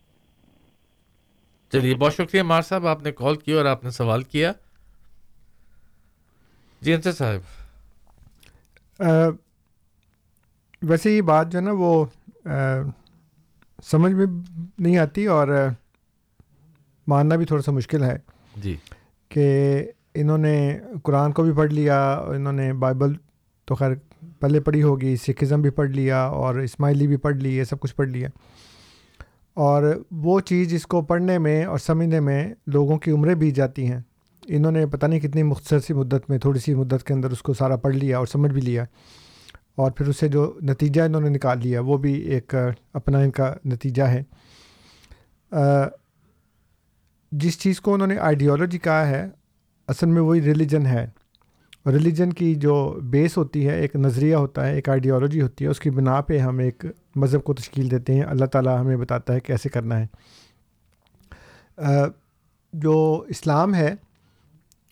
چلیے بہت شکریہ مار صاحب آپ نے کال کیا اور آپ نے سوال کیا۔ جی انصر صاحب۔ آ، ویسے یہ بات جو ہے نا وہ آ، سمجھ میں نہیں آتی اور آ، ماننا بھی تھوڑا سا مشکل ہے جی۔ کہ انہوں نے قرآن کو بھی پڑھ لیا، انہوں نے بائبل تو خیر پہلے پڑھی ہوگی، سکھزم بھی پڑھ لیا اور اسماعیلی بھی پڑھ لی، یہ سب کچھ پڑھ لیا۔ اور وہ چیز جس کو پڑھنے میں اور سمجھنے میں لوگوں کی عمریں بیت جاتی ہیں۔ انہوں نے پتہ نہیں کتنی مختصر سی مدت میں، تھوڑی سی مدت کے اندر اس کو سارا پڑھ لیا اور سمجھ بھی لیا۔ اور پھر اس سے جو نتیجہ انہوں نے نکال لیا، وہ بھی ایک اپنا ان کا نتیجہ ہے۔ جس چیز کو انہوں نے آئیڈیالوجی کہا ہے اصل میں وہی ریلیجن ہے۔ اور ریلیجن کی جو بیس ہوتی ہے، ایک نظریہ ہوتا ہے، ایک آئیڈیالوجی ہوتی ہے، اس کی بنا پہ ہم ایک مذہب کو تشکیل دیتے ہیں۔ اللہ تعالیٰ ہمیں بتاتا ہے کیسے کرنا ہے۔ جو اسلام ہے،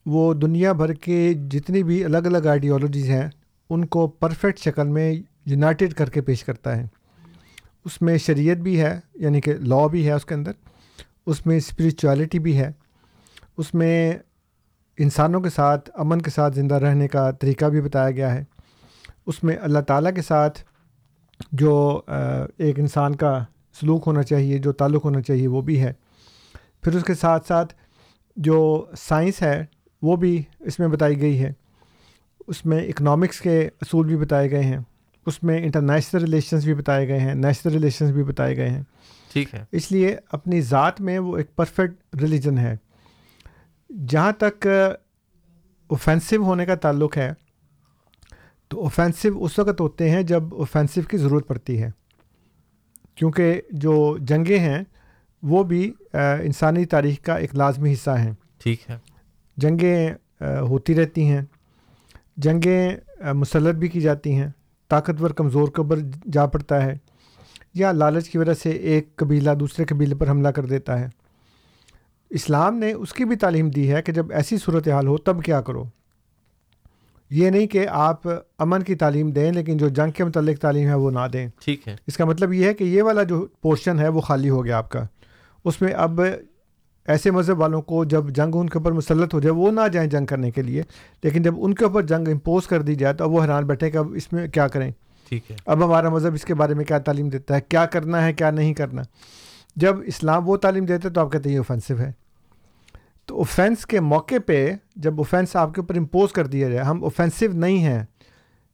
وہ دنیا بھر کے جتنی بھی الگ الگ آئیڈیالوجیز ہیں، ان کو پرفیکٹ شکل میں یونائٹڈ کر کے پیش کرتا ہے۔ اس میں شریعت بھی ہے یعنی کہ لاء بھی ہے اس کے اندر۔ اس میں اسپریچولیٹی بھی ہے۔ اس میں انسانوں کے ساتھ امن کے ساتھ زندہ رہنے کا طریقہ بھی بتایا گیا ہے۔ اس میں اللہ تعالیٰ کے ساتھ جو ایک انسان کا سلوک ہونا چاہیے جو تعلق ہونا چاہیے وہ بھی ہے۔ پھر اس کے ساتھ ساتھ جو سائنس ہے وہ بھی اس میں بتائی گئی ہے۔ اس میں اکنامکس کے اصول بھی بتائے گئے ہیں۔ اس میں انٹرنیشنل ریلیشنز بھی بتائے گئے ہیں۔ نیشنل ریلیشنز بھی بتائے گئے ہیں۔ ٹھیک ہے۔ اس لیے اپنی ذات میں وہ ایک پرفیکٹ ریلیجن ہے۔ جہاں تک اوفینسو ہونے کا تعلق ہے تو اوفینسو اس وقت ہوتے ہیں جب اوفینسو کی ضرورت پڑتی ہے۔ کیونکہ جو جنگیں ہیں وہ بھی انسانی تاریخ کا ایک لازمی حصہ ہیں۔ ٹھیک ہے۔ جنگیں ہوتی رہتی ہیں۔ جنگیں مسلط بھی کی جاتی ہیں۔ طاقتور کمزور کے اوپر جا پڑتا ہے یا لالچ کی وجہ سے ایک قبیلہ دوسرے قبیلے پر حملہ کر دیتا ہے۔ اسلام نے اس کی بھی تعلیم دی ہے کہ جب ایسی صورتحال ہو تب کیا کرو۔ یہ نہیں کہ آپ امن کی تعلیم دیں لیکن جو جنگ کے متعلق تعلیم ہے وہ نہ دیں۔ ٹھیک ہے۔ اس کا مطلب یہ ہے کہ یہ والا جو پورشن ہے وہ خالی ہو گیا آپ کا۔ اس میں اب ایسے مذہب والوں کو جب جنگ ان کے اوپر مسلط ہو جائے وہ نہ جائیں جنگ کرنے کے لیے لیکن جب ان کے اوپر جنگ امپوز کر دی جائے تو اب وہ حیران بیٹھے کہ اب اس میں کیا کریں۔ ٹھیک ہے۔ اب ہمارا مذہب اس کے بارے میں کیا تعلیم دیتا ہے کیا کرنا ہے کیا نہیں کرنا۔ جب اسلام وہ تعلیم دیتے تو آپ کہتے ہیں یہ اوفینسو ہے۔ تو اوفینس کے موقع پہ جب اوفینس آپ کے اوپر امپوز کر دیا جائے ہم اوفینسو نہیں ہیں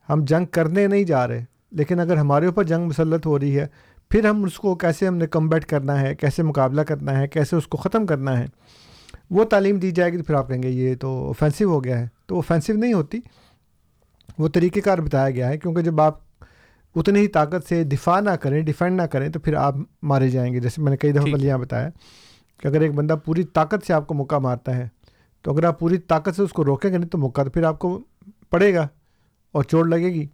ہم جنگ کرنے نہیں جا رہے۔ لیکن اگر ہمارے اوپر جنگ مسلط ہو رہی ہے پھر ہم اس کو کیسے ہم نے کمبیٹ کرنا ہے کیسے مقابلہ کرنا ہے کیسے اس کو ختم کرنا ہے وہ تعلیم دی جائے گی تو پھر آپ کہیں گے یہ تو اوفینسو ہو گیا ہے۔ تو اوفینسو نہیں ہوتی وہ طریقہ کار بتایا گیا ہے۔ کیونکہ جب آپ اتنی ہی طاقت سے دفاع نہ کریں ڈیفینڈ نہ کریں تو پھر آپ مارے جائیں گے۔ جیسے میں نے کئی دفعہ۔ پہلے یہاں بتایا۔ کہ اگر ایک بندہ پوری طاقت سے آپ کو موقع مارتا ہے، تو اگر آپ پوری طاقت سے اس کو روکیں گے نہیں، تو موقع تو پھر آپ کو پڑے گا اور چوٹ لگے گی۔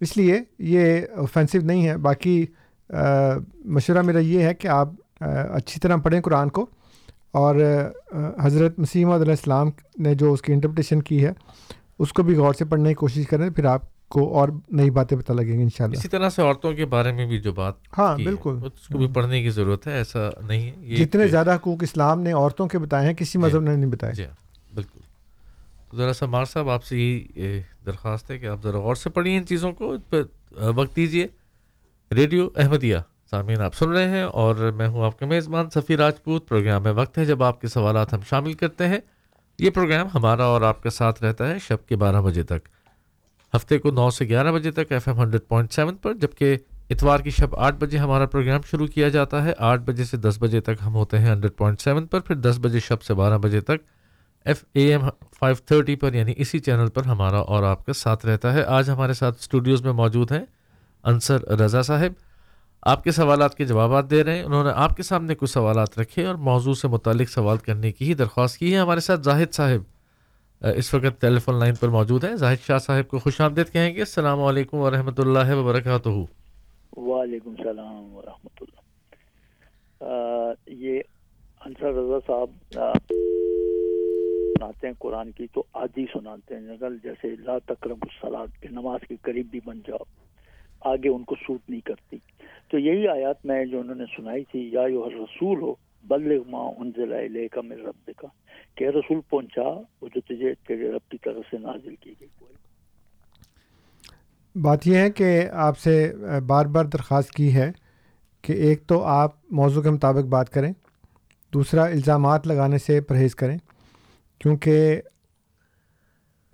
اس لیے یہ اوفینسو نہیں ہے۔ باقی مشورہ میرا یہ ہے کہ آپ اچھی طرح پڑھیں قرآن کو۔ اور حضرت مسیم علیہ السلام نے جو اس کی انٹرپٹیشن کی ہے، اس کو بھی غور سے پڑھنے کی کوشش کریں، پھر آپ کو اور نئی باتیں پتہ لگیں گی انشاءاللہ۔ اسی طرح سے عورتوں کے بارے میں بھی جو بات ہاں بالکل۔ اس کو بھی پڑھنے کی ضرورت ہے ایسا نہیں ہے۔ جتنے زیادہ حقوق اسلام نے عورتوں کے بتائے ہیں کسی مذہب نے نہیں بتائے۔ جی بالکل۔ ذرا سا مار صاحب آپ سے یہی درخواست ہے کہ آپ ذرا غور سے پڑھیے ان چیزوں کو۔ وقت دیجیے۔ ریڈیو احمدیہ سامعین آپ سن رہے ہیں اور میں ہوں آپ کے میزبان سفیر راجپوت۔ پروگرام میں وقت ہے جب آپ کے سوالات ہم شامل کرتے ہیں۔ یہ پروگرام ہمارا اور آپ کے ساتھ رہتا ہے شب کے بارہ بجے تک۔ ہفتے کو نو سے گیارہ بجے تک F M hundred point seven پر، جبکہ اتوار کی شب آٹھ بجے ہمارا پروگرام شروع کیا جاتا ہے۔ آٹھ بجے سے دس بجے تک ہم ہوتے ہیں ہنڈریڈ پوائنٹ سیون پر، پھر دس بجے شب سے بارہ بجے تک F A M five thirty پر یعنی اسی چینل پر ہمارا اور آپ کا ساتھ رہتا ہے۔ آج ہمارے ساتھ اسٹوڈیوز میں موجود ہیں انصر رضا صاحب۔ آپ کے سوالات کے جوابات دے رہے ہیں۔ انہوں نے آپ کے سامنے کچھ سوالات رکھے اور موضوع سے متعلق سوال کرنے کی ہی درخواست کی ہے۔ ہمارے ساتھ زاہد صاحب اس وقت ٹیلی فون لائن پر موجود ہیں۔ زاہد شاہ صاحب کو خوش آمدید کہیں گے۔ السلام علیکم ورحمۃ اللہ وبرکاتہ۔ وعلیکم السلام ورحمۃ اللہ۔ یہ انصر رضا صاحب سناتے ہیں قرآن کی تو آدھی سناتے ہیں۔ اگر جیسے لا تقرب السلاد کے نماز کے قریب بھی بن جاؤ، آگے ان کو سوٹ نہیں کرتی۔ تو یہی آیات میں جو انہوں نے سنائی تھی، یا یو رسول ہو، بلغ ما انزل الیک من رب کا کہ رسول پہنچا، وہ جو تجھے تیرے رب کی طرف سے نازل کی گئی۔ بات یہ ہے کہ آپ سے بار بار درخواست کی ہے کہ ایک تو آپ موضوع کے مطابق بات کریں، دوسرا الزامات لگانے سے پرہیز کریں، کیونکہ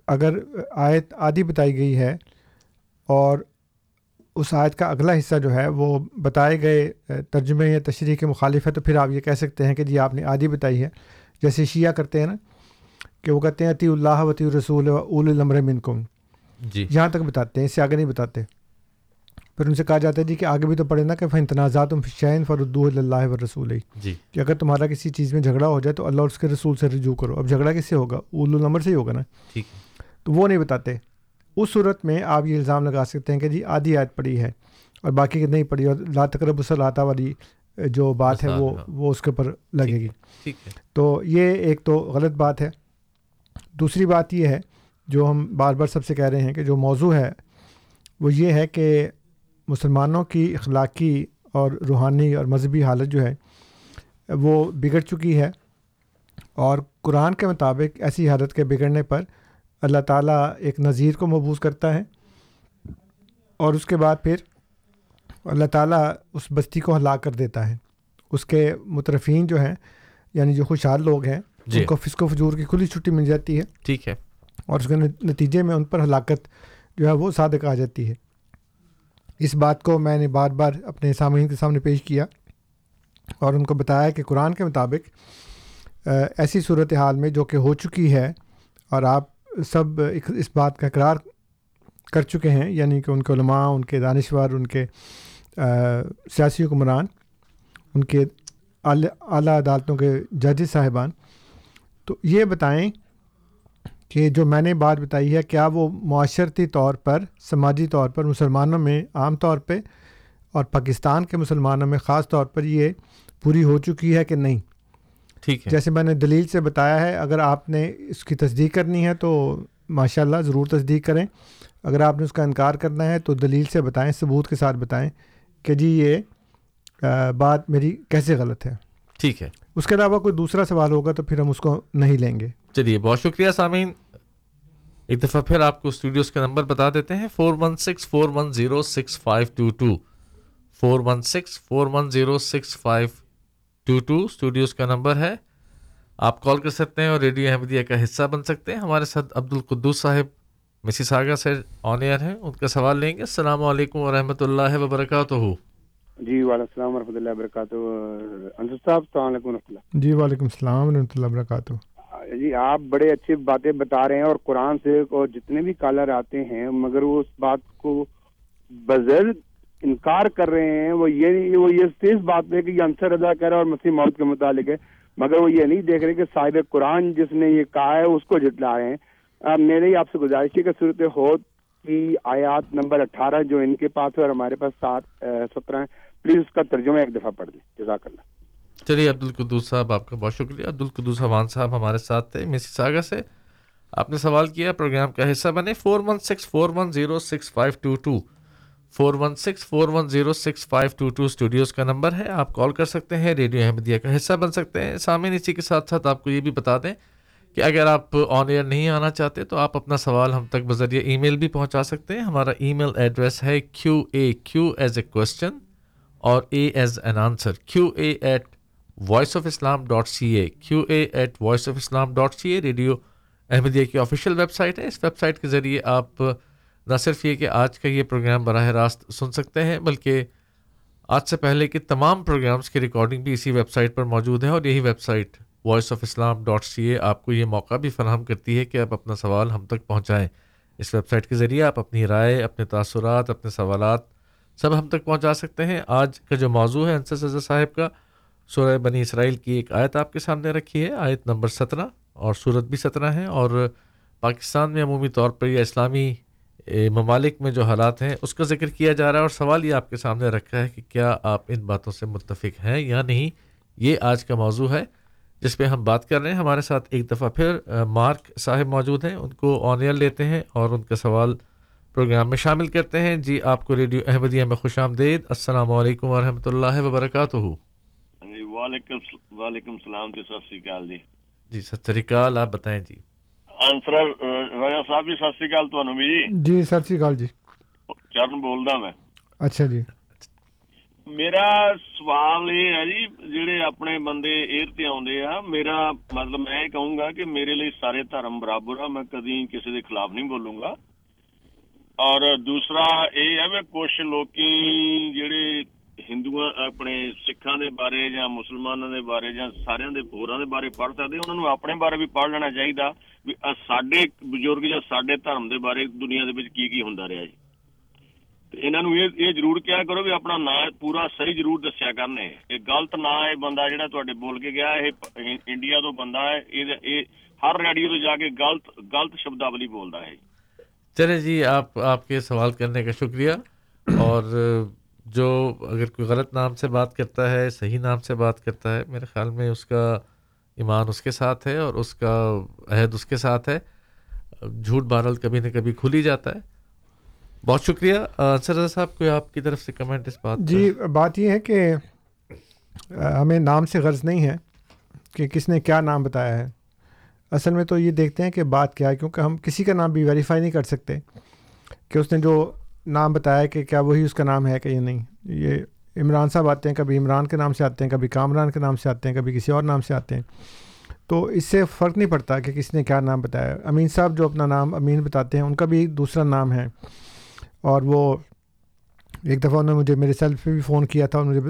اگر آیت آدھی بتائی گئی ہے اور اس آیت کا اگلا حصہ جو ہے وہ بتائے گئے ترجمے یا تشریح کے مخالف ہے، تو پھر آپ یہ کہہ سکتے ہیں کہ جی آپ نے آدھی بتائی ہے۔ جیسے شیعہ کرتے ہیں نا کہ وہ کہتے ہیں عطی اللہ وطی رسول اول المر من کم جی۔ یہاں تک بتاتے ہیں اس سے آگے نہیں بتاتے۔ پھر ان سے کہا جاتا ہے جی کہ آگے بھی تو پڑھے نا کہ فن تنازعات شعین فردو اللہ و رسول جی۔ کہ اگر تمہارا کسی چیز میں جھگڑا ہو جائے تو اللہ اور اس کے رسول سے رجوع کرو۔ اب جھگڑا کس سے ہوگا؟ اول الامر سے ہی ہوگا نا۔ ٹھیک۔ تو وہ نہیں بتاتے۔ اس صورت میں آپ یہ الزام لگا سکتے ہیں کہ جی آدھی آیت پڑی ہے اور باقی نہیں پڑی اور لا تقرب وصلاطہ والی جو بات ہے وہ وہ اس کے اوپر لگے گی۔ تو یہ ایک تو غلط بات ہے۔ دوسری بات یہ ہے جو ہم بار بار سب سے کہہ رہے ہیں کہ جو موضوع ہے وہ یہ ہے کہ مسلمانوں کی اخلاقی اور روحانی اور مذہبی حالت جو ہے وہ بگڑ چکی ہے۔ اور قرآن کے مطابق ایسی حالت کے بگڑنے پر اللہ تعالیٰ ایک نظیر کو محبوظ کرتا ہے۔ اور اس کے بعد پھر اللہ تعالیٰ اس بستی کو ہلاک کر دیتا ہے۔ اس کے مترفین جو ہیں یعنی جو خوشحال لوگ ہیں جی۔ ان کو فسق و فجور کی کھلی چھٹی مل جاتی ہے۔ ٹھیک ہے۔ اور اس کے نتیجے میں ان پر ہلاکت جو ہے وہ صادق آ جاتی ہے۔ اس بات کو میں نے بار بار اپنے سامعین کے سامنے پیش کیا اور ان کو بتایا کہ قرآن کے مطابق ایسی صورت حال میں جو کہ ہو چکی ہے اور آپ سب اس بات کا اقرار کر چکے ہیں یعنی کہ ان کے علماء ان کے دانشور ان کے سیاسی حکمران ان کے اعلیٰ عدالتوں کے ججز صاحبان۔ تو یہ بتائیں کہ جو میں نے بات بتائی ہے کیا وہ معاشرتی طور پر سماجی طور پر مسلمانوں میں عام طور پہ اور پاکستان کے مسلمانوں میں خاص طور پر یہ پوری ہو چکی ہے کہ نہیں؟ ٹھیک ہے۔ جیسے میں نے دلیل سے بتایا ہے اگر آپ نے اس کی تصدیق کرنی ہے تو ماشاء اللہ ضرور تصدیق کریں۔ اگر آپ نے اس کا انکار کرنا ہے تو دلیل سے بتائیں ثبوت کے ساتھ بتائیں۔ کہ جی یہ بات میری کیسے غلط ہے؟ ٹھیک ہے۔ اس کے علاوہ کوئی دوسرا سوال ہوگا تو پھر ہم اس کو نہیں لیں گے۔ چلیے بہت شکریہ سامعین۔ ایک دفعہ پھر آپ کو اسٹوڈیوز کا نمبر بتا دیتے ہیں four one six four one zero six five two two four one six four one zero six five two two studios کا نمبر ہے۔ آپ کال کر سکتے ہیں اور ریڈیو احمدیہ کا حصہ بن سکتے ہیں۔ ہمارے ساتھ عبد القدوس صاحب مسی ساگا سے آن ایئر ہیں ان کا سوال لیں گے۔ السلام علیکم ورحمۃ اللہ وبرکاتہ۔ جی وعلیکم السلام ورحمۃ اللہ وبرکاتہ۔ انصر صاحب السلام علیکم ورحمۃ اللہ۔ جی وعلیکم السلام ورحمۃ اللہ وبرکاتہ۔ جی آپ بڑے اچھی باتیں بتا رہے ہیں اور قرآن سے اور جتنے بھی کالر آتے ہیں مگر وہ اس بات کو بزر انکار کر رہے ہیں۔ وہ یہ وہ یہ اس بات پہ کہ یہ انصر ادا کر رہا ہے اور مسیح موت کے متعلق ہے مگر وہ یہ نہیں دیکھ رہے کہ صاحب قرآن جس نے یہ کہا ہے اس کو جتلا رہے ہیں۔ میرے آپ سے گزارش ہے کہ صورت ہوت کی آیات نمبر اٹھارہ جو ان کے پاس ہے اور ہمارے پاس سات سترہ ہیں، پلیز اس کا ترجمہ ایک دفعہ پڑھ لیں۔ جزاک اللہ۔ چلیے عبد القدوس صاحب، آپ کا بہت شکریہ۔ عبد القدوس حوان صاحب ہمارے ساتھ تھے، مسی ساگا سے۔ آپ نے سوال کیا، پروگرام کا حصہ بنے۔ Four one six four one zero six five two two four one six four one zero six five two two studios کا نمبر ہے، آپ کال کر سکتے ہیں۔ ریڈیو احمدیہ کا حصہ بن سکتے ہیں۔ سامعین، اسی کے ساتھ ساتھ آپ کو یہ بھی بتا دیں کہ اگر آپ آن ایئر نہیں آنا چاہتے تو آپ اپنا سوال ہم تک بذریعہ ای میل بھی پہنچا سکتے ہیں۔ ہمارا ای میل ایڈریس ہے کیو اے کیو ایز اے کوشچن اور a as an answer Q A at voice of Islam dot C A Q A at voice of Islam dot C A radio Ahmadiyya کی آفیشیل ویب سائٹ ہے۔ اس web site کے ذریعے آپ نہ صرف یہ کہ آج کا یہ پروگرام براہ راست سن سکتے ہیں، بلکہ آج سے پہلے کے تمام پروگرامس کی ریکارڈنگ بھی اسی ویب سائٹ پر موجود ہے اور یہی website voice of Islam dot C A آپ کو یہ موقع بھی فراہم کرتی ہے کہ آپ اپنا سوال ہم تک پہنچائیں۔ اس ویب سائٹ کے ذریعے آپ اپنی رائے، اپنے تاثرات، اپنے سوالات سب ہم تک پہنچا سکتے ہیں۔ آج کا جو موضوع ہے انصر سزا صاحب کا، سورہ بنی اسرائیل کی ایک آیت آپ کے سامنے رکھی ہے۔ آیت نمبر سترہ اور صورت بھی سترہ ہیں اور پاکستان میں عمومی طور پر یا اسلامی ممالک میں جو حالات ہیں اس کا ذکر کیا جا رہا ہے اور سوال یہ آپ کے سامنے رکھا ہے کہ کیا آپ ان باتوں سے متفق ہیں یا نہیں؟ یہ آج کا موضوع ہے۔ جس پہ ہم بات کر رہے ہیں ہمارے ساتھ ایک دفعہ پھر مارک صاحب موجود ہیں۔ ان کو آن ایئر لیتے ہیں اور ان کا سوال پروگرام میں شامل کرتے ہیں۔ جی آپ کو ریڈیو احمدیہ میں خوش آمدید۔ السلام علیکم ورحمۃ اللہ وبرکاتہ۔ جی وعلیکم وعلیکم السلام جی ست شریقال جی۔ جی ست شریقال آپ بتائیں جی۔ آنسر راجا صاحب جی ست شریقال تو بھی جی ست شریقال جی۔ چرن بولدا میں۔ اچھا جی۔ میرا سوال یہ ہے جی جڑے اپنے بندے ایئر تے آدھے آ میرا مطلب میں کہوں گا کہ میرے لیے سارے دھرم برابر آ میں کدی کسی کے خلاف نہیں بولوں گا اور دوسرا یہ ہے میں کچھ لوگ جڑے ہندو اپنے سکھان دے بارے یا مسلمانوں دے بارے یا سارے دے ہوراں دے بارے پڑھ سکتے انہوں نے اپنے بارے بھی پڑھ لینا چاہیے بھی سڈے بزرگ یا سڈے دھرم دے بارے دنیا دے کی کی ہوں رہا جی انہوں یہ ضرور کیا کرو بھی اپنا نا پورا صحیح ضرور دسیا کرنے یہ غلط نا ہے بندہ جہاں تے بول کے گیا یہ انڈیا تو بندہ ہے یہ ہر ریڈیو تو جا کے غلط غلط شبداولی بولتا ہے چلے جی آپ آپ کے سوال کرنے کا شکریہ اور جو اگر کوئی غلط نام سے بات کرتا ہے صحیح نام سے بات کرتا ہے میرے خیال میں اس کا ایمان اس کے ساتھ ہے اور اس کا عہد اس کے ساتھ ہے جھوٹ بہرحال کبھی نہ کبھی کھل ہی جاتا ہے بہت شکریہ۔ رضا صاحب کوئی آپ کی طرف سے کمنٹ اس بات جی بات یہ ہے کہ ہمیں نام سے غرض نہیں ہے کہ کس نے کیا نام بتایا ہے۔ اصل میں تو یہ دیکھتے ہیں کہ بات کیا ہے کیونکہ ہم کسی کا نام بھی ویریفائی نہیں کر سکتے کہ اس نے جو نام بتایا کہ کیا وہی اس کا نام ہے کہ یہ نہیں۔ یہ عمران صاحب آتے ہیں کبھی عمران کے نام سے آتے ہیں کبھی کامران کے نام سے آتے ہیں کبھی کسی اور نام سے آتے ہیں۔ تو اس سے فرق نہیں پڑتا کہ کس نے کیا نام بتایا۔ امین صاحب جو اپنا نام امین بتاتے ہیں ان کا بھی دوسرا نام ہے۔ اور وہ ایک دفعہ انہوں نے مجھے میرے سیلف پہ بھی فون کیا تھا اور مجھے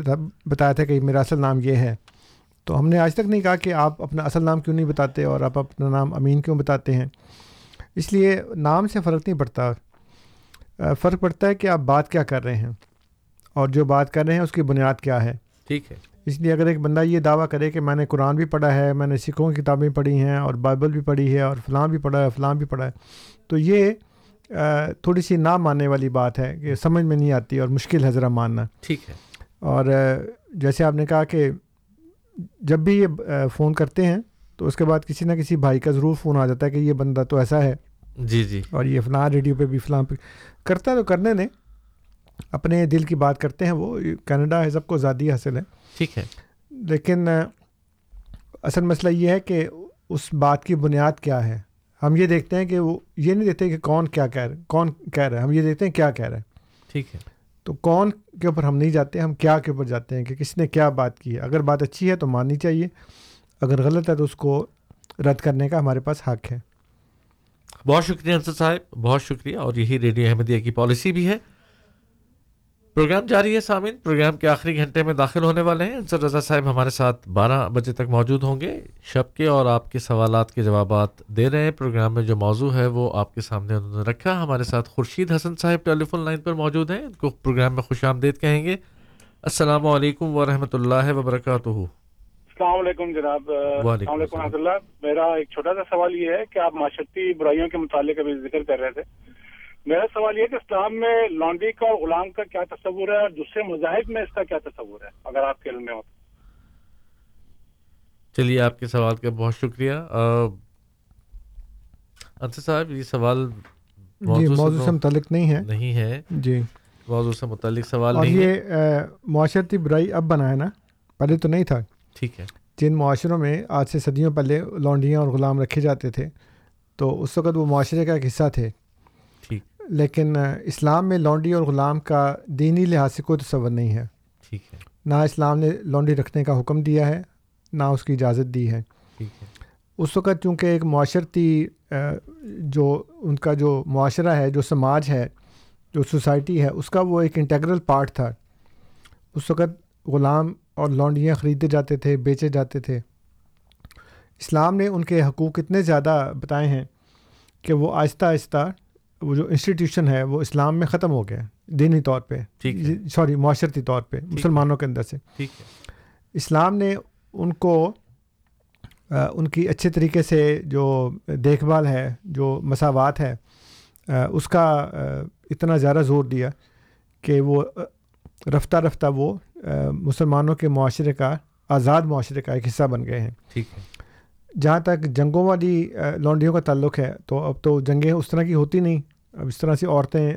بتایا تھا کہ میرا اصل نام یہ ہے۔ تو ہم نے آج تک نہیں کہا کہ آپ اپنا اصل نام کیوں نہیں بتاتے اور آپ اپنا نام امین کیوں بتاتے ہیں۔ اس لیے نام سے فرق نہیں پڑتا۔ فرق پڑتا ہے کہ آپ بات کیا کر رہے ہیں اور جو بات کر رہے ہیں اس کی بنیاد کیا ہے۔ ٹھیک ہے۔ اس لیے اگر ایک بندہ یہ دعویٰ کرے کہ میں نے قرآن بھی پڑھا ہے میں نے سکھوں کی کتابیں پڑھی ہیں اور بائبل بھی پڑھی ہے اور فلاں بھی پڑھا ہے فلاں بھی پڑھا ہے تو یہ تھوڑی سی نہ ماننے والی بات ہے کہ سمجھ میں نہیں آتی اور مشکل ہے ذرا ماننا۔ ٹھیک ہے۔ اور جیسے آپ نے کہا کہ جب بھی یہ فون کرتے ہیں تو اس کے بعد کسی نہ کسی بھائی کا ضرور فون آ جاتا ہے کہ یہ بندہ تو ایسا ہے۔ جی جی۔ اور یہ فلاں ریڈیو پہ بھی فلاں پہ۔ کرتا تو کرنے نے اپنے دل کی بات کرتے ہیں وہ۔ کینیڈا ہے سب کو زیادہ حاصل ہے۔ ٹھیک ہے۔ لیکن اصل مسئلہ یہ ہے کہ اس بات کی بنیاد کیا ہے۔ ہم یہ دیکھتے ہیں کہ وہ یہ نہیں دیکھتے کہ کون کیا کہہ رہے کون کہہ رہے ہیں ہم یہ دیکھتے ہیں کیا کہہ رہے ہیں ٹھیک ہے۔ تو کون کے اوپر ہم نہیں جاتے ہم کیا کے اوپر جاتے ہیں کہ کس نے کیا بات کی ہے۔ اگر بات اچھی ہے تو ماننی چاہیے اگر غلط ہے تو اس کو رد کرنے کا ہمارے پاس حق ہے۔ بہت شکریہ انصر صاحب بہت شکریہ۔ اور یہی ریڈیو احمدیہ کی پالیسی بھی ہے۔ پروگرام جاری ہے سامعین۔ پروگرام کے آخری گھنٹے میں داخل ہونے والے ہیں۔ انصر رضا صاحب ہمارے ساتھ بارہ بجے تک موجود ہوں گے۔ شب کے اور آپ کے سوالات کے جوابات دے رہے ہیں۔ پروگرام میں جو موضوع ہے وہ آپ کے سامنے انہوں نے رکھا۔ ہمارے ساتھ خورشید حسن صاحب ٹیلی فون لائن پر موجود ہیں۔ ان کو پروگرام میں خوش آمدید کہیں گے۔ السلام علیکم ورحمۃ اللہ وبرکاتہ۔ السلام علیکم جناب۔ السلام علیکم و اللہ۔ میرا ایک چھوٹا سا سوال یہ ہے کہ آپ معاشرتی برائیوں کے متعلق ابھی ذکر کر رہے تھے۔ میرا سوال یہ کہ اسلام میں لانڈری کا اور غلام کا کیا تصور ہے اور دوسرے مذاہب میں اس کا کیا تصور ہے اگر آپ کے علم میں ہو چلیے آپ کے سوال کا بہت شکریہ۔ انصر صاحب یہ سوال جی موضوع سے متعلق نہیں ہے۔ نہیں ہے۔ جی۔ موضوع سے متعلق سوال اور نہیں یہ معاشرتی برائی اب بنا ہے نا پہلے تو نہیں تھا۔ ٹھیک ہے۔ جن معاشروں میں آج سے صدیوں پہلے لونڈیاں اور غلام رکھے جاتے تھے تو اس وقت وہ معاشرے کا ایک حصہ تھے۔ لیکن اسلام میں لونڈی اور غلام کا دینی لحاظ سے کوئی تصور نہیں ہے۔ ٹھیک ہے۔ نہ اسلام نے لونڈی رکھنے کا حکم دیا ہے نہ اس کی اجازت دی ہے۔ ٹھیک ہے۔ اس وقت چونکہ ایک معاشرتی جو ان کا جو معاشرہ ہے جو سماج ہے جو سوسائٹی ہے اس کا وہ ایک انٹیگرل پارٹ تھا۔ اس وقت غلام اور لونڈیاں خریدے جاتے تھے بیچے جاتے تھے۔ اسلام نے ان کے حقوق اتنے زیادہ بتائے ہیں کہ وہ آہستہ آہستہ وہ جو انسٹیٹیوشن ہے وہ اسلام میں ختم ہو گیا دینی طور پہ۔ سوری معاشرتی طور پہ مسلمانوں کے اندر سے۔ اسلام نے ان کو ان کی اچھے طریقے سے جو دیکھ بھال ہے جو مساوات ہے اس کا اتنا زیادہ زور دیا کہ وہ رفتہ رفتہ وہ مسلمانوں کے معاشرے کا آزاد معاشرے کا ایک حصہ بن گئے ہیں۔ ٹھیک ہے۔ جہاں تک جنگوں والی لونڈیوں کا تعلق ہے تو اب تو جنگیں اس طرح کی ہوتی نہیں۔ اب اس طرح سے عورتیں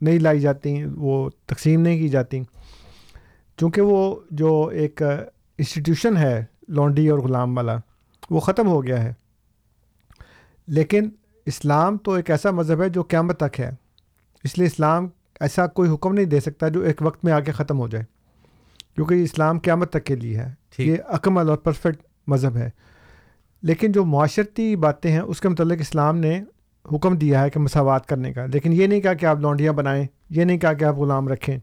نہیں لائی جاتی وہ تقسیم نہیں کی جاتی۔ چونکہ وہ جو ایک انسٹیٹیوشن ہے لونڈی اور غلام والا وہ ختم ہو گیا ہے۔ لیکن اسلام تو ایک ایسا مذہب ہے جو قیامت تک ہے۔ اس لیے اسلام ایسا کوئی حکم نہیں دے سکتا جو ایک وقت میں آ کے ختم ہو جائے۔ کیونکہ اسلام قیامت تک کے لیے ہے۔ یہ اکمل اور پرفیکٹ مذہب ہے۔ لیکن جو معاشرتی باتیں ہیں اس کے متعلق اسلام نے حکم دیا ہے کہ مساوات کرنے کا۔ لیکن یہ نہیں کہا کہ آپ لونڈیاں بنائیں، یہ نہیں کہا کہ آپ غلام رکھیں۔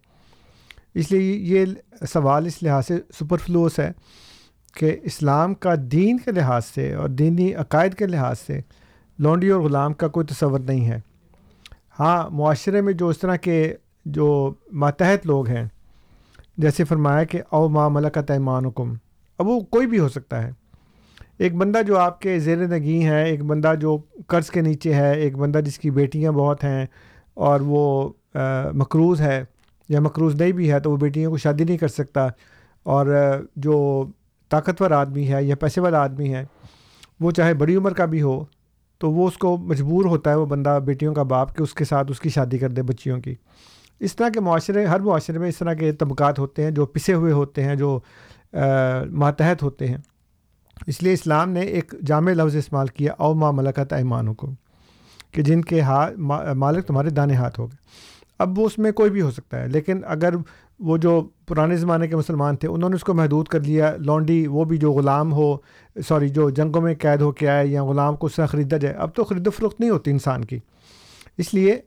اس لیے یہ سوال اس لحاظ سے سپر فلوس ہے کہ اسلام کا دین کے لحاظ سے اور دینی عقائد کے لحاظ سے لونڈی اور غلام کا کوئی تصور نہیں ہے۔ ہاں معاشرے میں جو اس طرح کے جو ماتحت لوگ ہیں، جیسے فرمایا کہ او ماں ملکت ایمان حکم اب وہ کوئی بھی ہو سکتا ہے۔ ایک بندہ جو آپ کے زیر نگی ہے ایک بندہ جو قرض کے نیچے ہے، ایک بندہ جس کی بیٹیاں بہت ہیں اور وہ مقروض ہے یا مقروض نہیں بھی ہے تو وہ بیٹیوں کو شادی نہیں کر سکتا اور جو طاقتور آدمی ہے یا پیسے والا آدمی ہے، وہ چاہے بڑی عمر کا بھی ہو تو وہ اس کو مجبور ہوتا ہے وہ بندہ بیٹیوں کا باپ کہ اس کے ساتھ اس کی شادی کر دے بچیوں کی۔ اس طرح کے معاشرے، ہر معاشرے میں اس طرح کے طبقات ہوتے ہیں جو پسے ہوئے ہوتے ہیں، جو ماتحت ہوتے ہیں۔ اس لیے اسلام نے ایک جامع لفظ استعمال کیا، او ماں ملکت ایمان حکم کہ جن کے ہاتھ مالک تمہارے دانے ہاتھ ہو گئے۔ اب وہ اس میں کوئی بھی ہو سکتا ہے، لیکن اگر وہ جو پرانے زمانے کے مسلمان تھے، انہوں نے اس کو محدود کر لیا، لونڈی وہ بھی جو غلام ہو، سوری، جو جنگوں میں قید ہو کے آئے یا غلام کو اس طرح خریدا جائے، اب تو خرید و فروخت نہیں ہوتی انسان کی۔ اس لیے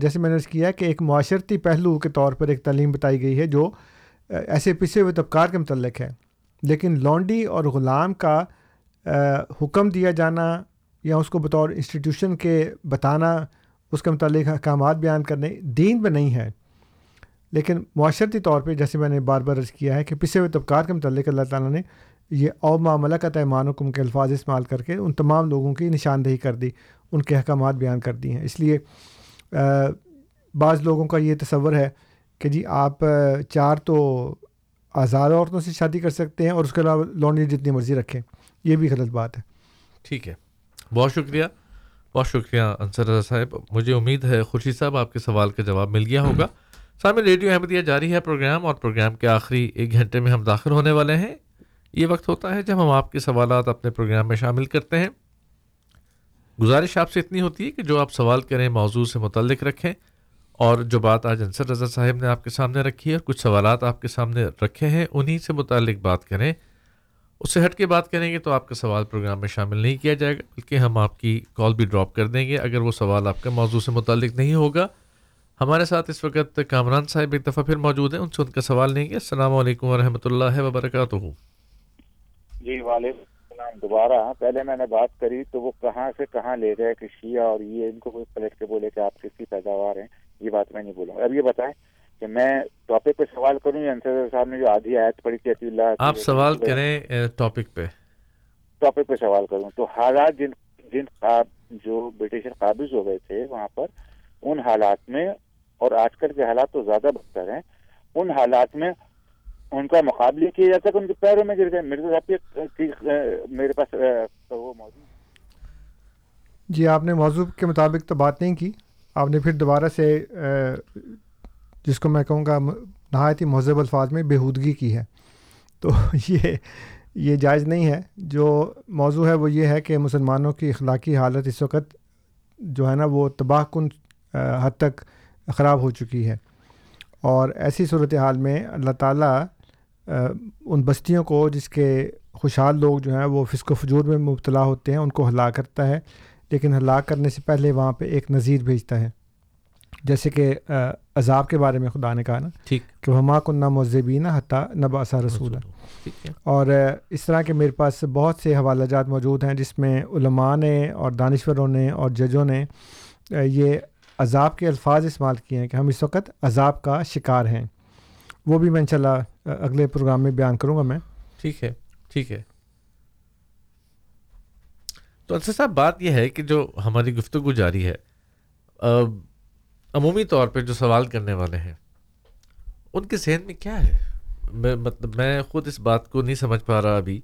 جیسے میں نے کیا کہ ایک معاشرتی پہلو کے طور پر ایک تعلیم بتائی گئی ہے جو ایسے پسے ہوئے طبقار کے متعلق ہے۔ لیکن لونڈی اور غلام کا حکم دیا جانا یا اس کو بطور انسٹیٹیوشن کے بتانا، اس کے متعلق احکامات بیان کرنے دین میں نہیں ہے۔ لیکن معاشرتی طور پہ جیسے میں نے بار بار عرض کیا ہے کہ پسے ہوئے طبقار کے متعلق اللہ تعالیٰ نے یہ او معاملہ کا تیمان حکم کے الفاظ استعمال کر کے ان تمام لوگوں کی نشاندہی کر دی، ان کے احکامات بیان کر دی ہیں۔ اس لیے بعض لوگوں کا یہ تصور ہے کہ جی آپ چار تو آزاد عورتوں سے شادی کر سکتے ہیں اور اس کے علاوہ لونڈی جتنی مرضی رکھیں، یہ بھی غلط بات ہے۔ ٹھیک ہے۔ بہت شکریہ۔ بہت شکریہ انصر رضا صاحب۔ مجھے امید ہے خوشی صاحب آپ کے سوال کا جواب مل گیا ہوگا۔ سامنے ریڈیو احمدیہ جاری ہے پروگرام اور پروگرام کے آخری ایک گھنٹے میں ہم داخل ہونے والے ہیں۔ یہ وقت ہوتا ہے جب ہم آپ کے سوالات اپنے پروگرام میں شامل کرتے ہیں۔ گزارش آپ سے اتنی ہوتی ہے کہ جو آپ سوال کریں موضوع سے متعلق رکھیں۔ اور جو بات آج انصر رضا صاحب نے آپ کے سامنے رکھی ہے اور کچھ سوالات آپ کے سامنے رکھے ہیں انہی سے متعلق بات کریں۔ اس سے ہٹ کے بات کریں گے تو آپ کا سوال پروگرام میں شامل نہیں کیا جائے گا، بلکہ ہم آپ کی کال بھی ڈراپ کر دیں گے۔ اگر وہ سوال آپ کے موضوع سے متعلق نہیں ہوگا، ہمارے ساتھ اس وقت کامران صاحب ایک دفعہ پھر موجود ہیں، ان سے ان کا سوال لیں گے۔ السلام علیکم ورحمۃ اللہ وبرکاتہ۔ جی وعلیکم السلام۔ دوبارہ، پہلے میں نے بات کری تو وہ کہاں سے کہاں لے گئے کہ شیعہ اور یہ ان کو کوئی پلٹ کے بولے کہ آپ کس کی پیداوار ہیں؟ یہ بات میں نہیں بولوں اب یہ بتائیں کہ میں ٹاپک پہ سوال کروں یا انصر صاحب نے جو آدھی آیت پڑھی تھی عطی اللہ آپ سوال کریں ٹاپک پہ۔ ٹاپک پہ سوال کروں۔ تو حالات جن جن جو برٹشر قابض ہو گئے تھے وہاں پر ان حالات میں اور آج کل کے حالات تو زیادہ بہتر ہیں ان حالات میں ان کا مقابلہ کیا جاتا کہ ان کے پیروں میں گر گئے۔ مرزا صاحب کی میرے پاس وہ موضوع جی آپ نے موضوع کے مطابق تو بات نہیں کی۔ آپ نے پھر دوبارہ سے جس کو میں کہوں گا نہایت ہی مہذب الفاظ میں بےحودگی کی ہے۔ تو یہ یہ جائز نہیں ہے۔ جو موضوع ہے وہ یہ ہے کہ مسلمانوں کی اخلاقی حالت اس وقت جو ہے نا وہ تباہ کن حد تک خراب ہو چکی ہے۔ اور ایسی صورت حال میں اللہ تعالیٰ ان بستیوں کو جس کے خوشحال لوگ جو ہیں وہ فسق و فجور میں مبتلا ہوتے ہیں، ان کو ہلاک کرتا ہے۔ لیکن ہلاک کرنے سے پہلے وہاں پہ ایک نظیر بھیجتا ہے۔ جیسے کہ عذاب کے بارے میں خدا نے کہا نا کہ ہما کنہ مذہبین حتیٰ نبا سا رسول اور اس طرح کے میرے پاس بہت سے حوالہ جات موجود ہیں جس میں علماء نے اور دانشوروں نے اور ججوں نے یہ عذاب کے الفاظ استعمال کیے ہیں کہ ہم اس وقت عذاب کا شکار ہیں۔ وہ بھی میں انشاءاللہ اگلے پروگرام میں بیان کروں گا میں۔ ٹھیک ہے ٹھیک ہے۔ تو انصر صاحب، بات یہ ہے کہ جو ہماری گفتگو جاری ہے عمومی طور پہ جو سوال کرنے والے ہیں، ان کے ذہن میں کیا ہے؟ میں مطلب میں خود اس بات کو نہیں سمجھ پا رہا ابھی۔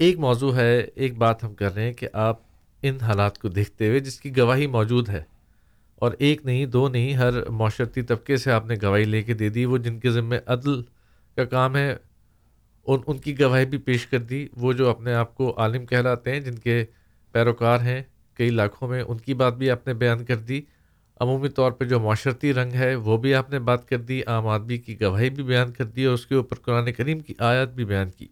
ایک موضوع ہے، ایک بات ہم کر رہے ہیں کہ آپ ان حالات کو دیکھتے ہوئے، جس کی گواہی موجود ہے، اور ایک نہیں، دو نہیں، ہر معاشرتی طبقے سے آپ نے گواہی لے کے دے دی، وہ جن کے ذمے عدل کا کام ہے، ان ان کی گواہی بھی پیش کر دی، وہ جو اپنے آپ کو عالم کہلاتے ہیں، جن کے پیروکار ہیں، کئی لاکھوں میں ان کی بات بھی آپ نے بیان کر دی۔ عمومی طور پہ جو معاشرتی رنگ ہے، وہ بھی آپ نے بات کر دی، عام آدمی کی گواہی بھی بیان کر دی اور اس کے اوپر قرآن کریم کی آیت بھی بیان کی۔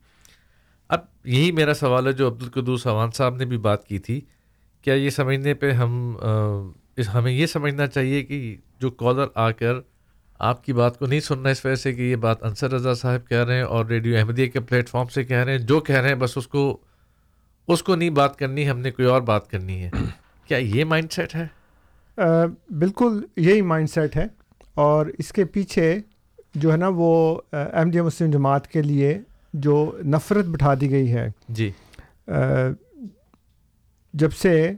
اب یہی میرا سوال ہے جو عبدالقدوس عوان صاحب نے بھی بات کی تھی۔ کیا یہ سمجھنے پہ ہم ہمیں یہ سمجھنا چاہیے کہ جو کالر آ کر آپ کی بات کو نہیں سننا اس وجہ سے کہ یہ بات انصر رضا صاحب کہہ رہے ہیں اور ریڈیو احمدیہ کے پلیٹ فارم سے کہہ رہے ہیں، جو کہہ رہے ہیں، بس اس کو اس کو نہیں بات کرنی ہم نے کوئی اور بات کرنی ہے۔ کیا یہ مائنڈ سیٹ ہے؟ بالکل یہی مائنڈ سیٹ ہے۔ اور اس کے پیچھے جو ہے نا وہ احمدیہ مسلم جماعت کے لیے جو نفرت بٹھا دی گئی ہے۔ جی۔ جب سے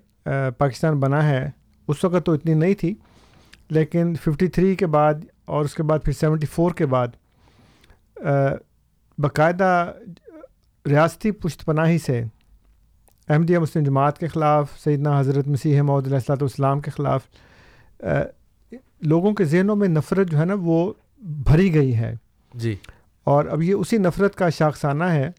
پاکستان بنا ہے اس وقت تو اتنی نہیں تھی لیکن ففٹی تھری کے بعد اور اس کے بعد پھر سیونٹی فور کے بعد باقاعدہ ریاستی پشت پناہی سے احمدیہ مسلم جماعت کے خلاف سیدنا حضرت مسیح محدود علیہ السلّۃ والسلام کے خلاف لوگوں کے ذہنوں میں نفرت جو ہے نا وہ بھری گئی ہے۔ جی۔ اور اب یہ اسی نفرت کا شاخسانہ ہے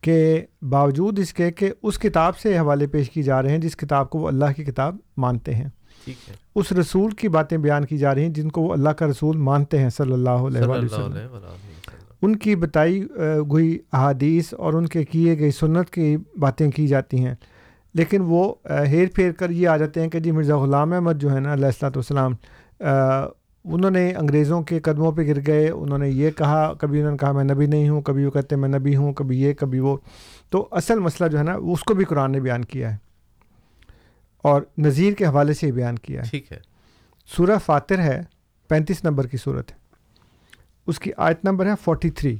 کہ باوجود اس کے کہ اس کتاب سے حوالے پیش کی جا رہے ہیں جس کتاب کو وہ اللہ کی کتاب مانتے ہیں۔ اس رسول کی باتیں بیان کی جا رہی ہیں جن کو وہ اللہ کا رسول مانتے ہیں صلی اللہ علیہ وسلم۔ ان کی بتائی گئی احادیث اور ان کے کیے گئی سنت کی باتیں کی جاتی ہیں۔ لیکن وہ ہیر پھیر کر یہ آ جاتے ہیں کہ جی مرزا غلام احمد جو ہے نا علیہ السلاۃ والسلام انہوں نے انگریزوں کے قدموں پہ گر گئے انہوں نے یہ کہا کبھی انہوں نے کہا میں نبی نہیں ہوں کبھی وہ کہتے ہیں میں نبی ہوں کبھی یہ کبھی وہ۔ تو اصل مسئلہ جو ہے نا اس کو بھی قرآن نے بیان کیا ہے۔ اور نذیر کے حوالے سے بیان کیا ہے۔ ٹھیک ہے۔ سورہ فاتر ہے پینتیس نمبر کی صورت ہے۔ اس کی آیت نمبر ہے فورٹی تھری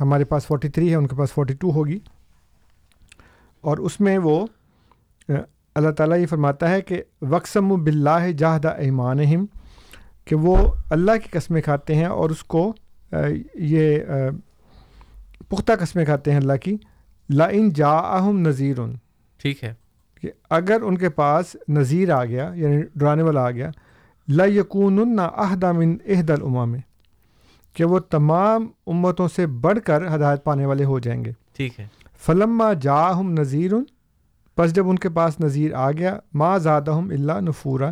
ہمارے پاس فورٹی تھری ہے ان کے پاس فورٹی ٹو ہوگی۔ اور اس میں وہ اللہ تعالیٰ یہ فرماتا ہے کہ وقسم و بلّہ جاہدہ ایمان کہ وہ اللہ کی قسمیں کھاتے ہیں اور اس کو یہ پختہ قسمیں کھاتے ہیں اللہ کی۔ لا ان جا اہم نذیر ٹھیک ہے۔ کہ اگر ان کے پاس نذیر آ گیا یعنی ڈرانے والا آ گیا لا یقون اہدا من عہد العما میں کہ وہ تمام امتوں سے بڑھ کر ہدایت پانے والے ہو جائیں گے۔ ٹھیک ہے۔ فلما جا ہم نذیر بس جب ان کے پاس نذیر آ گیا ماں زیادہ ہم اللہ نفورا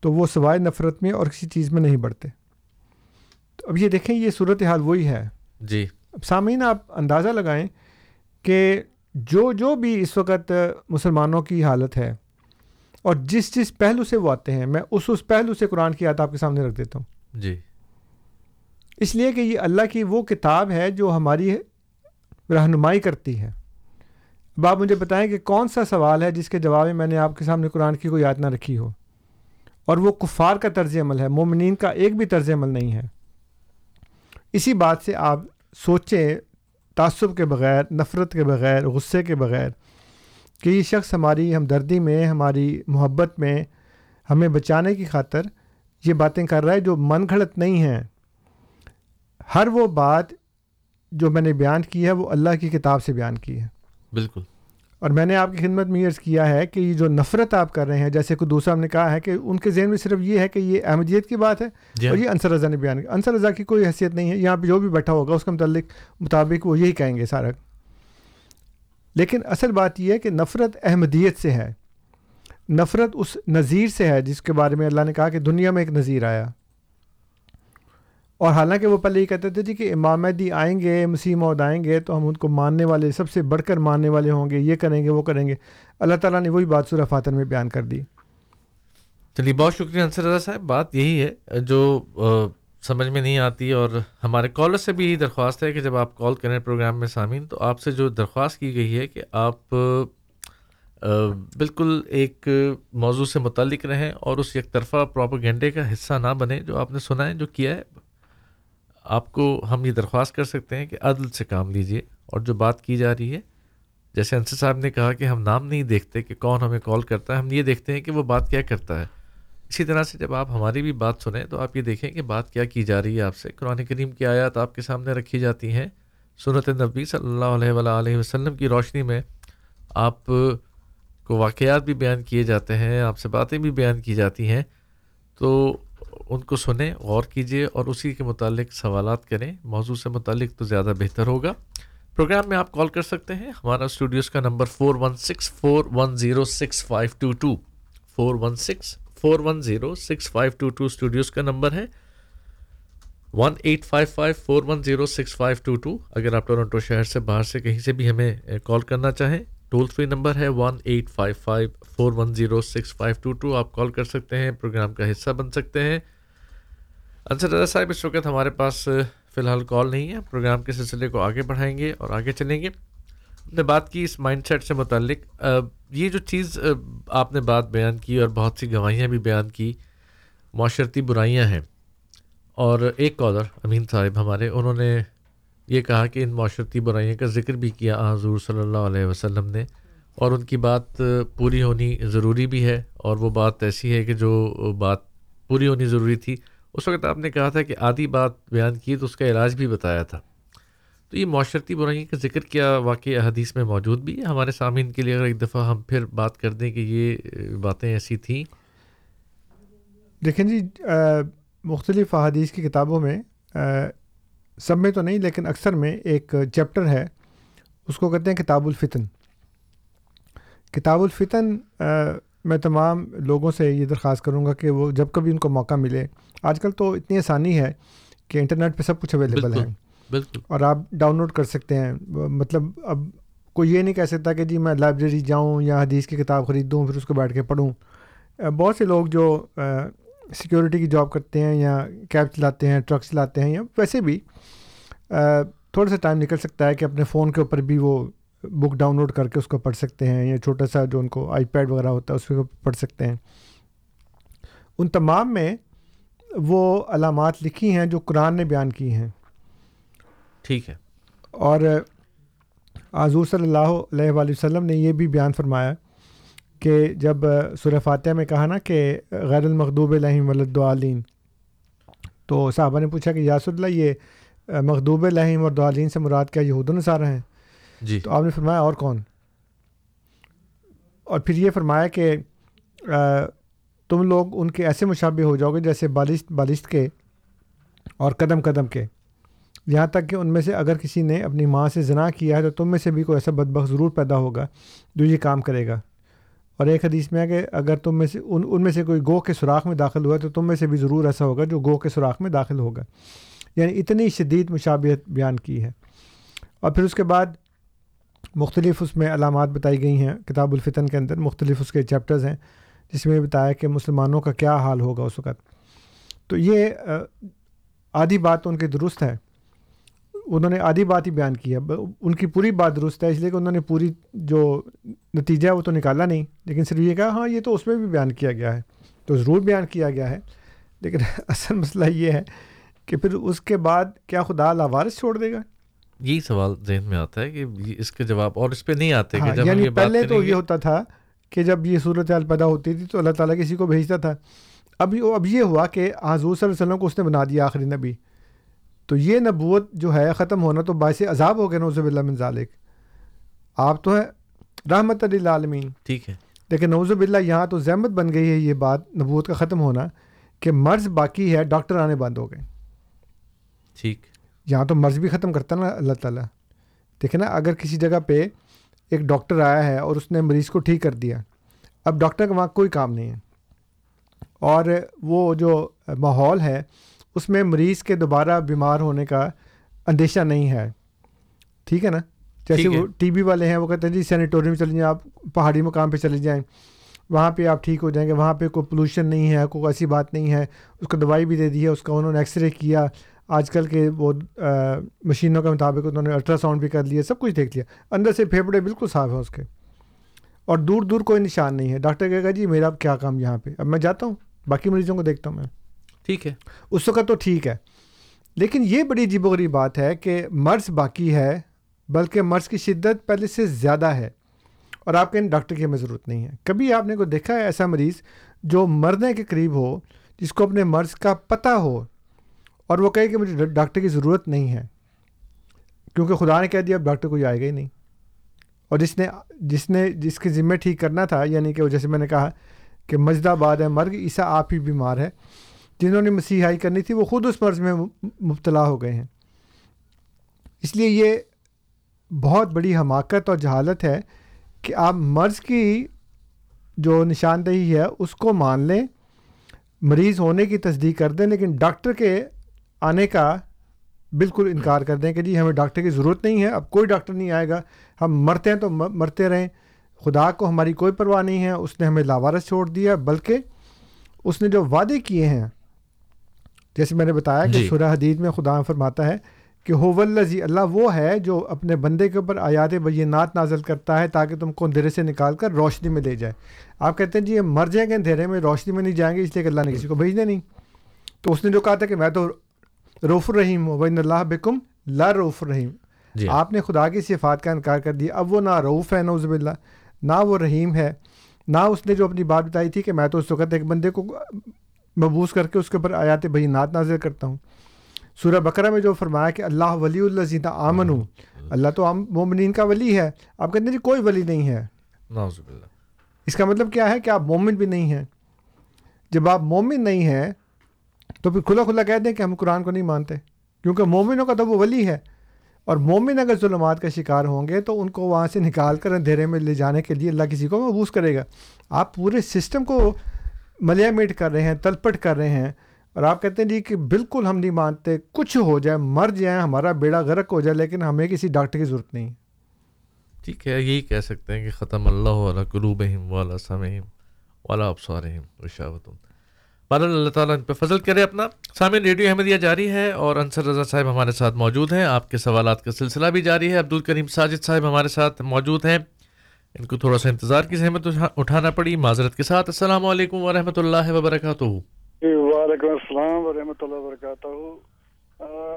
تو وہ سوائے نفرت میں اور کسی چیز میں نہیں بڑھتے۔ تو اب یہ دیکھیں یہ صورت حال وہی ہے۔ جی۔ اب سامعین آپ اندازہ لگائیں کہ جو جو بھی اس وقت مسلمانوں کی حالت ہے اور جس جس پہلو سے وہ آتے ہیں میں اس اس پہلو سے قرآن کی یاد آپ کے سامنے رکھ دیتا ہوں۔ جی۔ اس لیے کہ یہ اللہ کی وہ کتاب ہے جو ہماری رہنمائی کرتی ہے۔ اب آپ مجھے بتائیں کہ کون سا سوال ہے جس کے جواب میں میں نے آپ کے سامنے قرآن کی کوئی یاد نہ رکھی ہو؟ اور وہ کفار کا طرز عمل ہے، مومنین کا ایک بھی طرز عمل نہیں ہے۔ اسی بات سے آپ سوچیں تعصب کے بغیر، نفرت کے بغیر، غصے کے بغیر کہ یہ شخص ہماری ہمدردی میں، ہماری محبت میں ہمیں بچانے کی خاطر یہ باتیں کر رہا ہے جو من گھڑت نہیں ہیں۔ ہر وہ بات جو میں نے بیان کی ہے وہ اللہ کی کتاب سے بیان کی ہے۔ بالکل۔ اور میں نے آپ کی خدمت میں عرض کیا ہے کہ یہ جو نفرت آپ کر رہے ہیں جیسے کوئی دوسرا نے کہا ہے کہ ان کے ذہن میں صرف یہ ہے کہ یہ احمدیت کی بات ہے جی اور ہاں۔ یہ انصر رضا نے بیان کیا۔ انصر رضا کی کوئی حیثیت نہیں ہے یہاں پہ جو بھی بیٹھا ہوگا اس کے متعلق مطابق وہ یہی کہیں گے سارا۔ لیکن اصل بات یہ ہے کہ نفرت احمدیت سے ہے۔ نفرت اس نظیر سے ہے جس کے بارے میں اللہ نے کہا کہ دنیا میں ایک نظیر آیا۔ اور حالانکہ وہ پہلے یہ کہتے تھے جی کہ امام مہدی آئیں گے، مسیح مود آئیں گے، تو ہم ان کو ماننے والے، سب سے بڑھ کر ماننے والے ہوں گے، یہ کریں گے، وہ کریں گے۔ اللہ تعالیٰ نے وہی بات سورہ فاتر میں بیان کر دی۔ چلیے، بہت شکریہ انصر رضا صاحب۔ بات یہی ہے، جو سمجھ میں نہیں آتی اور ہمارے کالر سے بھی یہی درخواست ہے کہ جب آپ کال کریں پروگرام میں سامعین، تو آپ سے جو درخواست کی گئی ہے کہ آپ بالکل ایک موضوع سے متعلق رہیں اور اس یک طرفہ پروپوگینڈے کا حصہ نہ بنے جو آپ نے سنا ہے، جو کیا ہے۔ آپ کو ہم یہ درخواست کر سکتے ہیں کہ عدل سے کام لیجیے اور جو بات کی جا رہی ہے، جیسے انصر صاحب نے کہا کہ ہم نام نہیں دیکھتے کہ کون ہمیں کال کرتا ہے، ہم یہ دیکھتے ہیں کہ وہ بات کیا کرتا ہے۔ اسی طرح سے جب آپ ہماری بھی بات سنیں تو آپ یہ دیکھیں کہ بات کیا کی جا رہی ہے آپ سے۔ قرآن کریم کی آیات آپ کے سامنے رکھی جاتی ہیں۔ سنت نبی صلی اللہ علیہ وآلہ علیہ وسلم کی روشنی میں آپ کو واقعات بھی بیان کیے جاتے ہیں، آپ سے باتیں بھی بیان کی جاتی ہیں۔ تو ان کو سنیں، غور کیجیے اور اسی کے متعلق سوالات کریں۔ موضوع سے متعلق تو زیادہ بہتر ہوگا۔ پروگرام میں آپ کال کر سکتے ہیں۔ ہمارا اسٹوڈیوز کا number four one six four one zero six five two two four one six four one zero six five two two studios کا نمبر ہے۔ One eight five five four one zero six five two two اگر آپ Toronto شہر سے باہر سے کہیں سے بھی ہمیں کال کرنا چاہیں ٹول فری نمبر ہے one eight five five four one zero six five two two آپ کال کر سکتے ہیں، پروگرام کا حصہ بن سکتے ہیں۔ انصر رضا صاحب، اس وقت ہمارے پاس فی الحال کال نہیں ہے۔ پروگرام کے سلسلے کو آگے بڑھائیں گے اور آگے چلیں گے۔ ہم نے بات کی اس مائنڈ سیٹ سے متعلق۔ یہ جو چیز آپ نے بات بیان کی اور بہت سی گواہیاں بھی بیان کی، معاشرتی برائیاں ہیں۔ اور ایک کالر امین صاحب ہمارے، انہوں نے یہ کہا کہ ان معاشرتی برائیوں کا ذکر بھی کیا حضور صلی اللہ علیہ وسلم نے، اور ان کی بات پوری ہونی ضروری بھی ہے، اور وہ بات ایسی ہے کہ جو بات پوری ہونی ضروری تھی۔ اس وقت آپ نے کہا تھا کہ آدھی بات بیان کی تو اس کا علاج بھی بتایا تھا۔ تو یہ معاشرتی برائیوں کا ذکر کیا واقعی حدیث میں موجود بھی ہے؟ ہمارے سامعین کے لیے اگر ایک دفعہ ہم پھر بات کر دیں کہ یہ باتیں ایسی تھیں۔ دیکھیں جی مختلف احادیث کی کتابوں میں سب میں تو نہیں لیکن اکثر میں ایک چیپٹر ہے اس کو کہتے ہیں کتاب الفتن۔ کتاب الفتن میں تمام لوگوں سے یہ درخواست کروں گا کہ وہ جب کبھی ان کو موقع ملے۔ آج کل تو اتنی آسانی ہے کہ انٹرنیٹ پہ سب کچھ اویلیبل ہے۔ بالکل۔ اور آپ ڈاؤن لوڈ کر سکتے ہیں۔ مطلب اب کوئی یہ نہیں کہہ سکتا کہ جی میں لائبریری جاؤں یا حدیث کی کتاب خریدوں پھر اس کو بیٹھ کے پڑھوں۔ بہت سے لوگ جو سیکورٹی کی جاب کرتے ہیں یا کیب چلاتے ہیں ٹرک چلاتے ہیں یا ویسے بھی تھوڑا سا ٹائم نکل سکتا ہے کہ اپنے فون کے اوپر بھی وہ بک ڈاؤن لوڈ کر کے اس کو پڑھ سکتے ہیں یا چھوٹا سا جو ان کو آئی پیڈ وغیرہ ہوتا ہے اس کو پڑھ سکتے ہیں۔ ان تمام میں وہ علامات لکھی ہیں جو قرآن نے بیان کی ہیں۔ ٹھیک ہے۔ اور حضور صلی اللہ علیہ وآلہ وسلم نے یہ بھی بیان فرمایا کہ جب سورہ فاتحہ میں کہا نا کہ غیر المغدوب الہم ولدعالین تو صحابہ نے پوچھا کہ یاس اللہ یہ مغدوب الہم اور دعالین سے مراد کیا یہود و نصارہ ہیں؟ جی۔ تو آپ نے فرمایا اور کون؟ اور پھر یہ فرمایا کہ تم لوگ ان کے ایسے مشابہ ہو جاؤ گے جیسے بالشت بالشت کے اور قدم قدم کے۔ یہاں تک کہ ان میں سے اگر کسی نے اپنی ماں سے زنا کیا ہے تو تم میں سے بھی کوئی ایسا بدبخ ضرور پیدا ہوگا جو یہ کام کرے گا۔ اور ایک حدیث میں ہے کہ اگر تم میں سے ان ان میں سے کوئی گو کے سوراخ میں داخل ہوا تو تم میں سے بھی ضرور ایسا ہوگا جو گو کے سوراخ میں داخل ہوگا۔ یعنی اتنی شدید مشابہت بیان کی ہے۔ اور پھر اس کے بعد مختلف اس میں علامات بتائی گئی ہیں۔ کتاب الفتن کے اندر مختلف اس کے چیپٹرز ہیں جس میں بتایا کہ مسلمانوں کا کیا حال ہوگا اس وقت۔ تو یہ آدھی بات ان کی درست ہے۔ انہوں نے آدھی بات ہی بیان کی ہے۔ ان کی پوری بات درست ہے، اس لیے کہ انہوں نے پوری جو نتیجہ ہے وہ تو نکالا نہیں۔ لیکن صرف یہ کہا ہاں یہ تو اس میں بھی بیان کیا گیا ہے۔ تو ضرور بیان کیا گیا ہے۔ لیکن اصل مسئلہ یہ ہے کہ پھر اس کے بعد کیا خدا لاوارث چھوڑ دے گا؟ یہی سوال ذہن میں آتا ہے کہ اس کے جواب اور اس پہ نہیں آتے ہاں کہ جب یعنی پہلے تو یہ ہوتا تھا کہ جب یہ صورت حال پیدا ہوتی تھی تو اللہ تعالیٰ کسی کو بھیجتا تھا۔ اب اب یہ ہوا کہ حضور صلی اللہ علیہ وسلم کو اس نے بنا دیا آخری نبی۔ تو یہ نبوت جو ہے ختم ہونا تو باعث عذاب ہو گیا نوزب اللہ من ذالک۔ آپ تو ہے رحمت عالمین ٹھیک ہے۔ لیکن نوزب اللہ یہاں تو زحمت بن گئی ہے یہ بات نبوت کا ختم ہونا کہ مرض باقی ہے ڈاکٹر آنے بند ہو گئے۔ ٹھیک۔ یہاں تو مرض بھی ختم کرتا نا اللہ تعالیٰ۔ دیکھیں نا اگر کسی جگہ پہ ایک ڈاکٹر آیا ہے اور اس نے مریض کو ٹھیک کر دیا اب ڈاکٹر کا وہاں کوئی کام نہیں ہے۔ اور وہ جو ماحول ہے اس میں مریض کے دوبارہ بیمار ہونے کا اندیشہ نہیں ہے۔ ٹھیک ہے نا؟ جیسے وہ ٹی بی والے ہیں وہ کہتے ہیں جی سینیٹوریم چلے جائیں آپ پہاڑی مقام پہ چلے جائیں وہاں پہ آپ ٹھیک ہو جائیں گے وہاں پہ کوئی پولوشن نہیں ہے کوئی ایسی بات نہیں ہے اس کو دوائی بھی دے دی ہے اس کا انہوں نے ایکس رے کیا آج کل کے وہ مشینوں کے مطابق انہوں نے الٹرا ساؤنڈ بھی کر لیا سب کچھ دیکھ لیا۔ اندر سے پھیپڑے بالکل صاف ہیں اس کے۔ اور دور دور کوئی نشان نہیں ہے۔ ڈاکٹر کہے گا جی میرا اب کیا کام یہاں پہ؟ اب میں جاتا ہوں باقی مریضوں کو دیکھتا ہوں میں۔ ٹھیک ہے۔ اس وقت تو ٹھیک ہے۔ لیکن یہ بڑی عجیب و غریب بات ہے کہ مرض باقی ہے بلکہ مرض کی شدت پہلے سے زیادہ ہے۔ اور آپ کے ان ڈاکٹر کی ہمیں ضرورت نہیں ہے۔ کبھی آپ نے کوئی دیکھا ہے ایسا مریض جو مرنے کے قریب ہو جس کو اپنے مرض کا پتہ ہو؟ اور وہ کہے کہ مجھے ڈاکٹر کی ضرورت نہیں ہے، کیونکہ خدا نے کہہ دیا اب ڈاکٹر کوئی آئے گا ہی نہیں۔ اور جس نے جس نے، جس کے ذمہ ٹھیک کرنا تھا یعنی کہ جیسے میں نے کہا کہ مجدہ آباد ہے، مرگ، عیسیٰ آپ ہی بیمار ہے جنہوں نے مسیحائی کرنی تھی، وہ خود اس مرض میں مبتلا ہو گئے ہیں۔ اس لیے یہ بہت بڑی حماقت اور جہالت ہے کہ آپ مرض کی جو نشاندہی ہے، اس کو مان لیں۔ مریض ہونے کی تصدیق کر دیں، لیکن ڈاکٹر کے آنے کا بالکل انکار کر دیں کہ جی ہمیں ڈاکٹر کی ضرورت نہیں ہے اب کوئی ڈاکٹر نہیں آئے گا۔ ہم مرتے ہیں تو مرتے رہیں۔ خدا کو ہماری کوئی پرواہ نہیں ہے۔ اس نے ہمیں لاوارس چھوڑ دیا بلکہ اس نے جو وعدے کیے ہیں جیسے میں نے بتایا کہ سورہ حدید میں خدا فرماتا ہے کہ ہوولزی اللہ وہ ہے جو اپنے بندے کے اوپر آیات بینات نازل کرتا ہے تاکہ تم کو اندھیرے سے نکال کر روشنی میں لے جائے۔ آپ کہتے ہیں جی ہم مر جائیں گے اندھیرے میں روشنی میں نہیں جائیں گے اس لیے کہ اللہ نے کسی کو بھیجنے نہیں۔ تو اس نے جو کہا تھا کہ میں تو روف الرحیم ہوں وین اللہ بکم لا روف الرحیم۔ جی۔ آپ نے خدا کی صفات کا انکار کر دیا۔ اب وہ نہ روف ہے نوزب اللہ نہ وہ رحیم ہے نہ اس نے جو اپنی بات بتائی تھی کہ میں تو اس وقت ایک بندے کو مبوس کر کے اس کے اوپر آیات بینات نازل کرتا ہوں۔ سورہ بکرا میں جو فرمایا کہ اللہ ولی اللہ زیدہ آمن ہوں اللہ تو مومنین کا ولی ہے۔ آپ کہتے ہیں جی کوئی ولی نہیں ہے۔ اس کا مطلب کیا ہے کہ آپ مومن بھی نہیں ہیں۔ جب آپ مومن نہیں ہیں تو پھر کھلا کھلا کہہ دیں کہ ہم قرآن کو نہیں مانتے، کیونکہ مومنوں کا تو وہ ولی ہے۔ اور مومن اگر ظلمات کا شکار ہوں گے تو ان کو وہاں سے نکال کر اندھیرے میں لے جانے کے لیے اللہ کسی کو محبوس کرے گا۔ آپ پورے سسٹم کو ملیا میٹ کر رہے ہیں، تلپٹ کر رہے ہیں اور آپ کہتے ہیں جی کہ بالکل ہم نہیں مانتے، کچھ ہو جائے، مر جائیں، ہمارا بیڑا غرق ہو جائے، لیکن ہمیں کسی ڈاکٹر کی ضرورت نہیں۔ ٹھیک ہے، یہی کہہ سکتے ہیں کہ ختم اللہ والا قلوب والا سمہم والا ابسارہم رشاوتم بہرحال اللہ تعالیٰ ان پہ فضل کرے اپنا۔ سامع ریڈیو احمدیہ جاری ہے اور انصر رضا صاحب ہمارے ساتھ موجود ہیں۔ آپ کے سوالات کا سلسلہ بھی جاری ہے۔ عبد الکریم ساجد صاحب ہمارے ساتھ موجود ہیں۔ ان کو تھوڑا سا انتظار کی زحمت اٹھانا پڑی۔ معذرت کے ساتھ السلام علیکم ورحمۃ اللہ وبرکاتہ۔ جی، وعلیکم السلام ورحمۃ اللہ وبرکاتہ۔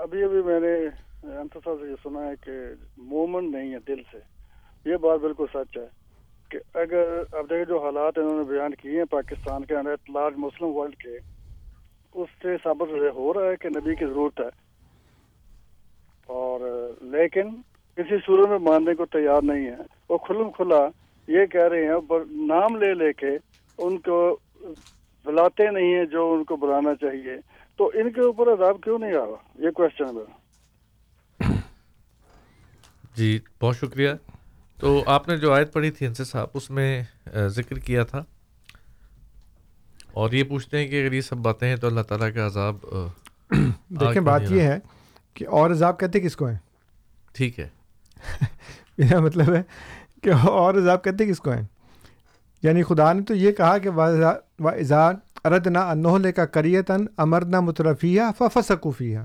ابھی ابھی میں نے انتظار سے یہ سنا ہے کہ مومن نہیں ہے، دل سے۔ یہ بات بالکل سچ ہے۔ کہ اگر اب دیکھیں جو حالات انہوں نے بیان کیے ہیں پاکستان کے اندر لارج مسلم ورلڈ کے، اس سے ثابت ہو رہا ہے کہ نبی کی ضرورت ہے۔ اور لیکن کسی صورت میں ماننے کو تیار نہیں ہے۔ وہ کھلم کھلا یہ کہہ رہے ہیں نام لے لے کے ان کو بلاتے نہیں ہیں جو ان کو بلانا چاہیے۔ تو ان کے اوپر عذاب کیوں نہیں آ رہا؟ یہ کوشچن ہے۔ جی بہت شکریہ۔ تو آپ نے جو آیت پڑھی تھی انصر صاحب اس میں ذکر کیا تھا۔ اور یہ پوچھتے ہیں کہ اگر یہ سب باتیں ہیں تو اللہ تعالیٰ کا عذاب دیکھیں بات یہ ہے کہ اور عذاب کہتے کس کو ہیں؟ ٹھیک ہے۔ میرا مطلب ہے کہ اور عذاب کہتے کس کو ہیں؟ یعنی خدا نے تو یہ کہا کہ اردنا اردنا کا کریتن امرنا مترفیہ ففسکوفیہ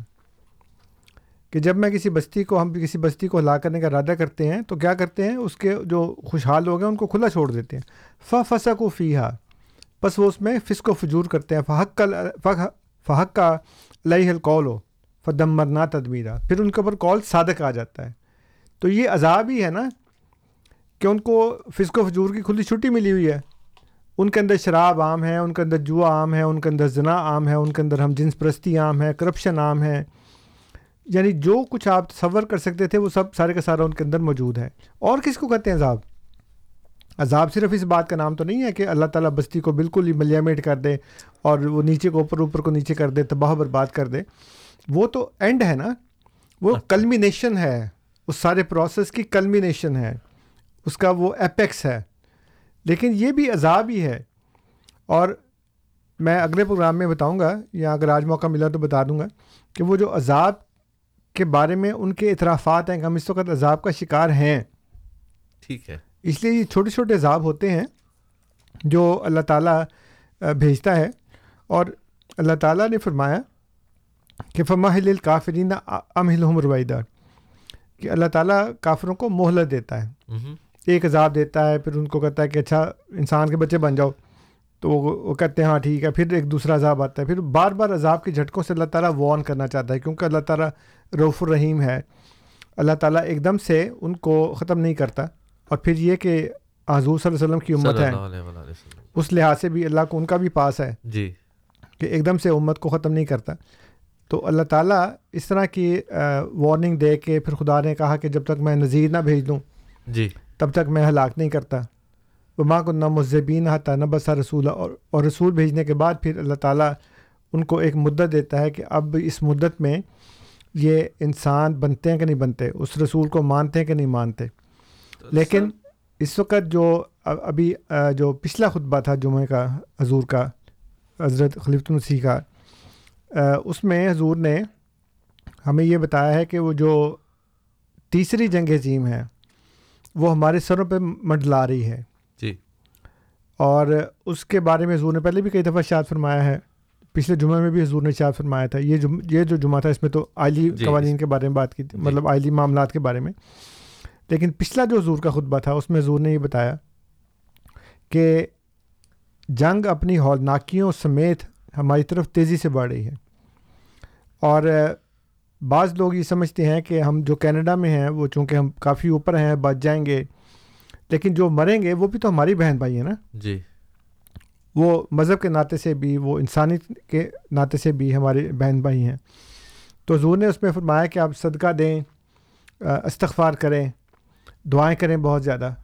کہ جب میں کسی بستی کو، ہم کسی بستی کو ہلا کرنے کا ارادہ کرتے ہیں، تو کیا کرتے ہیں؟ اس کے جو خوشحال لوگ ہیں، ان کو کھلا چھوڑ دیتے ہیں۔ ف فسق و فیحا بس وہ اس میں فسق و فجور کرتے ہیں۔ فحق کا فحق کا لئی القول و فدم مرنا تدمیرہ پھر ان کے اوپر کال صادق آ جاتا ہے۔ تو یہ عذاب ہی ہے نا کہ ان کو فسق و فجور کی کھلی چھٹی ملی ہوئی ہے۔ ان کے اندر شراب عام ہے، ان کے اندر جوا عام ہے، ان کے اندر زنا عام ہے، ان کے اندر ہم جنس پرستی عام ہے، کرپشن عام ہے۔ یعنی جو کچھ آپ تصور کر سکتے تھے وہ سب سارے کا سارا ان کے اندر موجود ہے۔ اور کس کو کہتے ہیں عذاب؟ عذاب صرف اس بات کا نام تو نہیں ہے کہ اللہ تعالیٰ بستی کو بالکل ہی ملیمیٹ کر دے اور وہ نیچے کو اوپر اوپر کو نیچے کر دے تباہ برباد کر دے۔ وہ تو اینڈ ہے نا۔ وہ کلمینیشن ہے۔ اس سارے پروسیس کی کلمینیشن ہے۔ اس کا وہ ایپیکس ہے۔ لیکن یہ بھی عذاب ہی ہے۔ اور میں اگلے پروگرام میں بتاؤں گا یا اگر آج موقع ملا تو بتا دوں گا کہ وہ جو عذاب کے بارے میں ان کے اعترافات ہیں کہ ہم اس وقت عذاب کا شکار ہیں۔ ٹھیک ہے۔ اس لیے یہ چھوٹے چھوٹے عذاب ہوتے ہیں جو اللہ تعالیٰ بھیجتا ہے۔ اور اللہ تعالیٰ نے فرمایا کہ فماح الکافرین امہلحم رویدہ کہ اللہ تعالیٰ کافروں کو مہلت دیتا ہے۔ ایک عذاب دیتا ہے پھر ان کو کہتا ہے کہ اچھا انسان کے بچے بن جاؤ۔ تو وہ کہتے ہیں ہاں ٹھیک ہے پھر ایک دوسرا عذاب آتا ہے۔ پھر بار بار عذاب کے جھٹکوں سے اللہ تعالیٰ وارن کرنا چاہتا ہے کیونکہ اللہ تعالیٰ روف الرحیم ہے۔ اللہ تعالیٰ ایک دم سے ان کو ختم نہیں کرتا۔ اور پھر یہ کہ حضور صلی اللہ علیہ وسلم کی امت ہے اس لحاظ سے بھی اللہ کو ان کا بھی پاس ہے جی۔ کہ ایک دم سے امت کو ختم نہیں کرتا۔ تو اللہ تعالیٰ اس طرح کی وارننگ دے کے پھر خدا نے کہا کہ جب تک میں نذیر نہ بھیج دوں جی۔ تب تک میں ہلاک نہیں کرتا۔ وہ ماں کو آتا نہ بسا رسول۔ اور رسول بھیجنے کے بعد پھر اللہ تعالیٰ ان کو ایک مدت دیتا ہے کہ اب اس مدت میں یہ انسان بنتے ہیں کہ نہیں بنتے اس رسول کو مانتے ہیں کہ نہیں مانتے۔ لیکن اس وقت جو ابھی جو پچھلا خطبہ تھا جمعہ کا حضور کا حضرت خلیفۃ المسیح کا اس میں حضور نے ہمیں یہ بتایا ہے کہ وہ جو تیسری جنگ عظیم ہے وہ ہمارے سروں پہ منڈلا رہی ہے۔ اور اس کے بارے میں حضور نے پہلے بھی کئی دفعہ شاد فرمایا ہے پچھلے جمعہ میں بھی حضور نے شاد فرمایا تھا۔ یہ یہ جو جمعہ تھا اس میں تو آئلی جی قوانین کے بارے میں بات کی تھی جی۔ مطلب آئلی معاملات کے بارے میں۔ لیکن پچھلا جو حضور کا خطبہ تھا اس میں حضور نے یہ بتایا کہ جنگ اپنی ہولناکیوں سمیت ہماری طرف تیزی سے بڑھ رہی ہے۔ اور بعض لوگ یہ سمجھتے ہیں کہ ہم جو کینیڈا میں ہیں وہ چونکہ ہم کافی اوپر ہیں بچ جائیں گے لیکن جو مریں گے وہ بھی تو ہماری بہن بھائی ہیں نا۔ جی۔ وہ مذہب کے ناطے سے بھی وہ انسانی کے ناطے سے بھی ہمارے بہن بھائی ہیں۔ تو حضور نے اس میں فرمایا کہ آپ صدقہ دیں استغفار کریں دعائیں کریں بہت زیادہ۔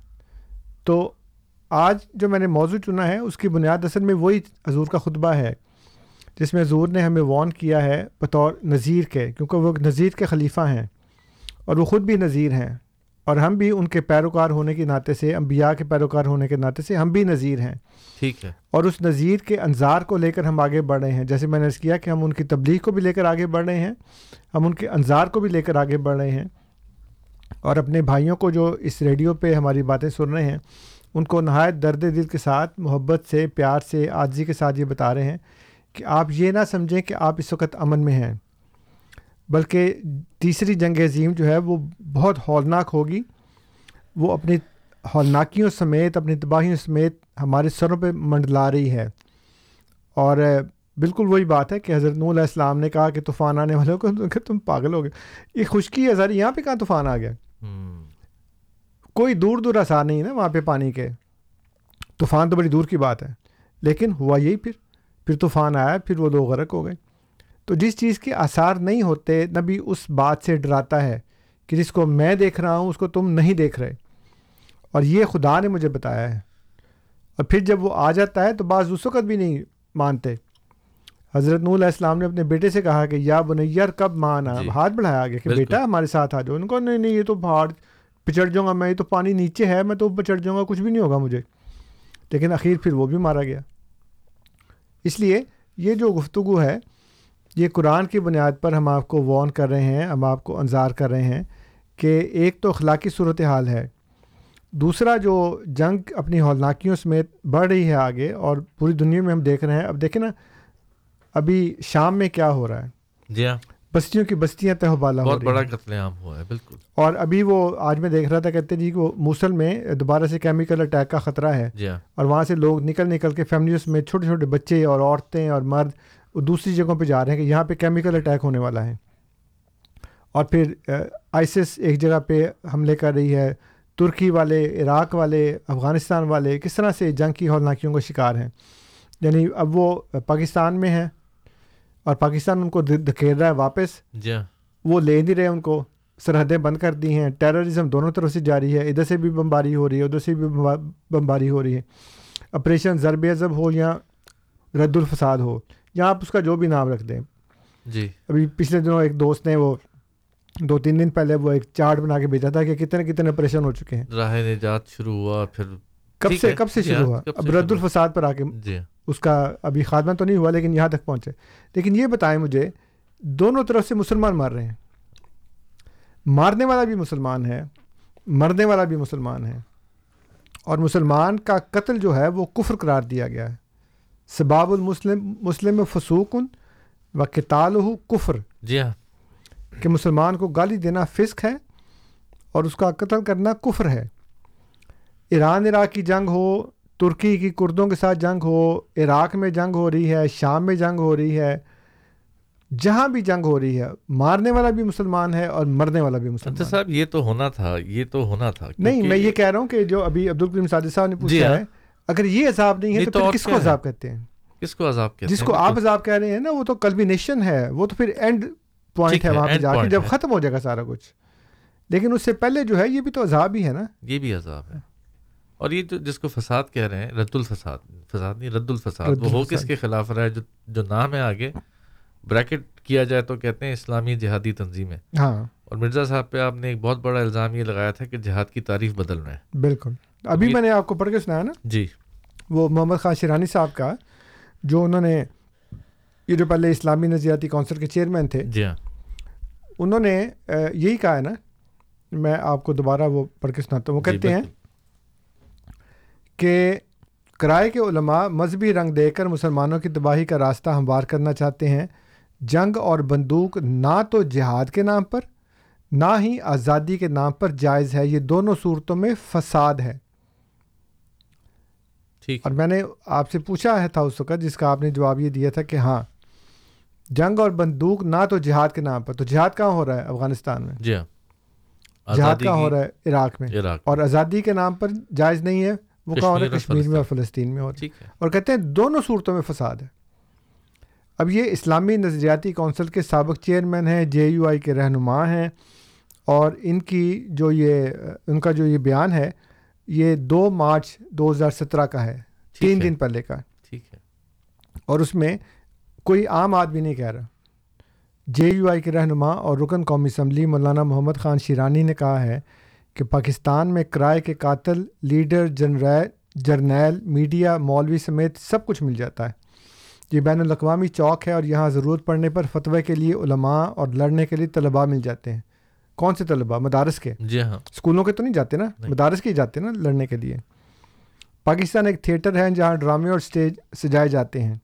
تو آج جو میں نے موضوع چنا ہے اس کی بنیاد اصل میں وہی حضور کا خطبہ ہے جس میں حضور نے ہمیں وارن کیا ہے بطور نذیر کے کیونکہ وہ نذیر کے خلیفہ ہیں اور وہ خود بھی نذیر ہیں۔ اور ہم بھی ان کے پیروکار ہونے کے ناطے سے انبیاء کے پیروکار ہونے کے ناطے سے ہم بھی نذیر ہیں۔ ٹھیک ہے۔ اور اس نذیر کے انظار کو لے کر ہم آگے بڑھ رہے ہیں۔ جیسے میں نے اس کیا کہ ہم ان کی تبلیغ کو بھی لے کر آگے بڑھ رہے ہیں ہم ان کے انظار کو بھی لے کر آگے بڑھ رہے ہیں۔ اور اپنے بھائیوں کو جو اس ریڈیو پہ ہماری باتیں سن رہے ہیں ان کو نہایت درد دل کے ساتھ محبت سے پیار سے آجزی کے ساتھ یہ بتا رہے ہیں کہ آپ یہ نہ سمجھیں کہ آپ اس وقت امن میں ہیں۔ بلکہ تیسری جنگ عظیم جو ہے وہ بہت ہولناک ہوگی۔ وہ اپنی ہولناکیوں سمیت اپنی تباہیوں سمیت ہمارے سروں پہ منڈلا رہی ہے۔ اور بالکل وہی بات ہے کہ حضرت نو علیہ السلام نے کہا کہ طوفان آنے والوں کو تم پاگل ہو گئے۔ یہ خشکی ہے ذرا یہاں پہ کہاں طوفان آ گیا؟ کوئی دور دور آسان نہیں نا وہاں پہ پانی کے۔ طوفان تو بڑی دور کی بات ہے لیکن ہوا یہی پھر۔ پھر طوفان آیا پھر وہ لوگ غرق ہو گئے۔ تو جس چیز کے آثار نہیں ہوتے نبی اس بات سے ڈراتا ہے کہ جس کو میں دیکھ رہا ہوں اس کو تم نہیں دیکھ رہے۔ اور یہ خدا نے مجھے بتایا ہے۔ اور پھر جب وہ آ جاتا ہے تو بعض اس وقت بھی نہیں مانتے۔ حضرت نور علیہ السلام نے اپنے بیٹے سے کہا کہ یا بنیر کب مانا جی۔ ہاتھ بڑھایا آگے کہ بیٹا ہمارے ساتھ آ جاؤ۔ ان کو نہیں نہیں یہ تو پہاڑ پہ چڑھ جاؤں گا میں یہ تو پانی نیچے ہے میں تو اوپر چڑھ جاؤں گا کچھ بھی نہیں ہوگا مجھے۔ لیکن اخیر پھر وہ بھی مارا گیا۔ اس لیے یہ جو گفتگو ہے یہ قرآن کی بنیاد پر ہم آپ کو وارن کر رہے ہیں ہم آپ کو انظار کر رہے ہیں کہ ایک تو اخلاقی صورت حال ہے۔ دوسرا جو جنگ اپنی ہولناکیوں سمیت بڑھ رہی ہے آگے اور پوری دنیا میں ہم دیکھ رہے ہیں اب دیکھیں نا ابھی شام میں کیا ہو رہا ہے۔ جی ہاں۔ بستیوں کی بستیاں تہ بالا ہو بہت بڑا قتل عام ہوا ہے بالکل۔ اور ابھی وہ آج میں دیکھ رہا تھا کہتے جی کہ وہ موصل میں دوبارہ سے کیمیکل اٹیک کا خطرہ ہے۔ جی ہاں۔ اور وہاں سے لوگ نکل نکل کے فیملیز میں چھوٹے چھوٹے بچے اور عورتیں اور مرد وہ دوسری جگہوں پہ جا رہے ہیں کہ یہاں پہ کیمیکل اٹیک ہونے والا ہے۔ اور پھر آئسس ایک جگہ پہ حملے کر رہی ہے۔ ترکی والے عراق والے افغانستان والے کس طرح سے جنگ کی ہولناکیوں کا شکار ہیں۔ یعنی اب وہ پاکستان میں ہیں اور پاکستان ان کو دھکیل رہا ہے واپس۔ جی۔ ہاں وہ لے نہیں رہے ان کو۔ سرحدیں بند کر دی ہیں۔ ٹیررزم دونوں طرف سے جاری ہے۔ ادھر سے بھی بمباری ہو رہی ہے ادھر سے بھی بمباری ہو رہی ہے۔ آپریشن ضرب ازب ہو یا رد الفساد ہو۔ یا آپ اس کا جو بھی نام رکھ دیں۔ جی۔ ابھی پچھلے دنوں ایک دوست نے وہ دو تین دن پہلے وہ ایک چارٹ بنا کے بھیجا تھا کہ کتنے کتنے آپریشن ہو چکے ہیں۔ راہ نجات شروع ہوا پھر کب سے کب سے شروع ہوا؟ اب رد الفساد پر آ کے جی۔ اس کا ابھی خاتمہ تو نہیں ہوا لیکن یہاں تک پہنچے۔ لیکن یہ بتائیں مجھے دونوں طرف سے مسلمان مار رہے ہیں۔ مارنے والا بھی مسلمان ہے مرنے والا بھی مسلمان ہے۔ اور مسلمان کا قتل جو ہے وہ کفر قرار دیا گیا ہے۔ سباب المسلم مسلم فسوکن و کتال کفر جی ہاں کہ مسلمان کو گالی دینا فسق ہے اور اس کا قتل کرنا کفر ہے ایران عراق کی جنگ ہو ترکی کی کردوں کے ساتھ جنگ ہو عراق میں جنگ ہو رہی ہے شام میں جنگ ہو رہی ہے جہاں بھی جنگ ہو رہی ہے مارنے والا بھی مسلمان ہے اور مرنے والا بھی مسلمان اچھا صاحب یہ تو ہونا تھا یہ تو ہونا تھا نہیں میں یہ کہہ رہا ہوں کہ جو ابھی عبد الکریم سادی صاحب نے جی پوچھا ہاں۔ ہے اگر یہ عذاب نہیں ہے تو پھر کس کو عذاب کہتے ہیں؟ کس کو عذاب کہتے ہیں؟ جس کو آپ عذاب کہہ رہے ہیں نا وہ تو کلبینیشن ہے۔ وہ تو پھر اینڈ پوائنٹ ہے وہاں پہ جا کے جب ختم ہو جائے گا سارا کچھ۔ لیکن اس سے پہلے جو ہے یہ بھی تو عذاب ہی ہے نا۔ یہ بھی عذاب ہے۔ اور یہ جو جس کو فساد کہہ رہے ہیں رد الفساد فساد نہیں رد الفساد وہ ہو کس کے خلاف رہا ہے؟ جو جو نام ہے آگے بریکٹ کیا جائے تو کہتے ہیں اسلامی جہادی تنظیم ہے۔ ہاں۔ اور مرزا صاحب پہ آپ نے ایک بہت بڑا الزام یہ لگایا تھا کہ جہاد کی تعریف بدل رہے ہیں۔ بالکل۔ ابھی میں نے آپ کو پڑھ کے سنایا نا جی۔ وہ محمد خان شیرانی صاحب کا جو انہوں نے یہ جو پہلے اسلامی نظریاتی کونسل کے چیئرمین تھے جی ہاں۔ انہوں نے یہی کہا ہے نا میں آپ کو دوبارہ وہ پڑھ کے سناتا ہوں۔ وہ کہتے ہیں کہ کرائے کے علماء مذہبی رنگ دے کر مسلمانوں کی تباہی کا راستہ ہموار کرنا چاہتے ہیں۔ جنگ اور بندوق نہ تو جہاد کے نام پر نہ ہی آزادی کے نام پر جائز ہے۔ یہ دونوں صورتوں میں فساد ہے۔ اور میں نے آپ سے پوچھا ہے تھا اس وقت جس کا آپ نے جواب یہ دیا تھا کہ ہاں جنگ اور بندوق نہ تو جہاد کے نام پر تو جہاد کہاں ہو رہا ہے افغانستان میں؟ جی ہاں۔ جہاد کہاں ہو رہا ہے عراق میں؟ اور آزادی کے نام پر جائز نہیں ہے وہ کہاں ہو رہا ہے؟ کشمیر میں اور فلسطین۔ میں ہو رہا ہے۔ اور کہتے ہیں دونوں صورتوں میں فساد ہے۔ اب یہ اسلامی نظریاتی کونسل کے سابق چیئرمین ہیں جے یو آئی کے رہنما ہیں اور ان کی جو یہ ان کا جو یہ بیان ہے یہ دو مارچ دو ہزار سترہ کا ہے۔ تین دن پہلے کا۔ ٹھیک ہے۔ اور اس میں کوئی عام آدمی نہیں کہہ رہا۔ جے یو آئی کے رہنما اور رکن قومی اسمبلی مولانا محمد خان شیرانی نے کہا ہے کہ پاکستان میں کرائے کے قاتل لیڈر جنرل جرنیل میڈیا مولوی سمیت سب کچھ مل جاتا ہے۔ یہ بین الاقوامی چوک ہے اور یہاں ضرورت پڑنے پر فتوے کے لیے علماء اور لڑنے کے لیے طلباء مل جاتے ہیں۔ کون سے طلباء مدارس کے۔ جی ہاں۔ اسکولوں کے تو نہیں جاتے نا؟ مدارس کے ہی جاتے نا لڑنے کے لیے۔ پاکستان ایک تھیٹر ہے جہاں ڈرامے اور اسٹیج سجائے جاتے ہیں۔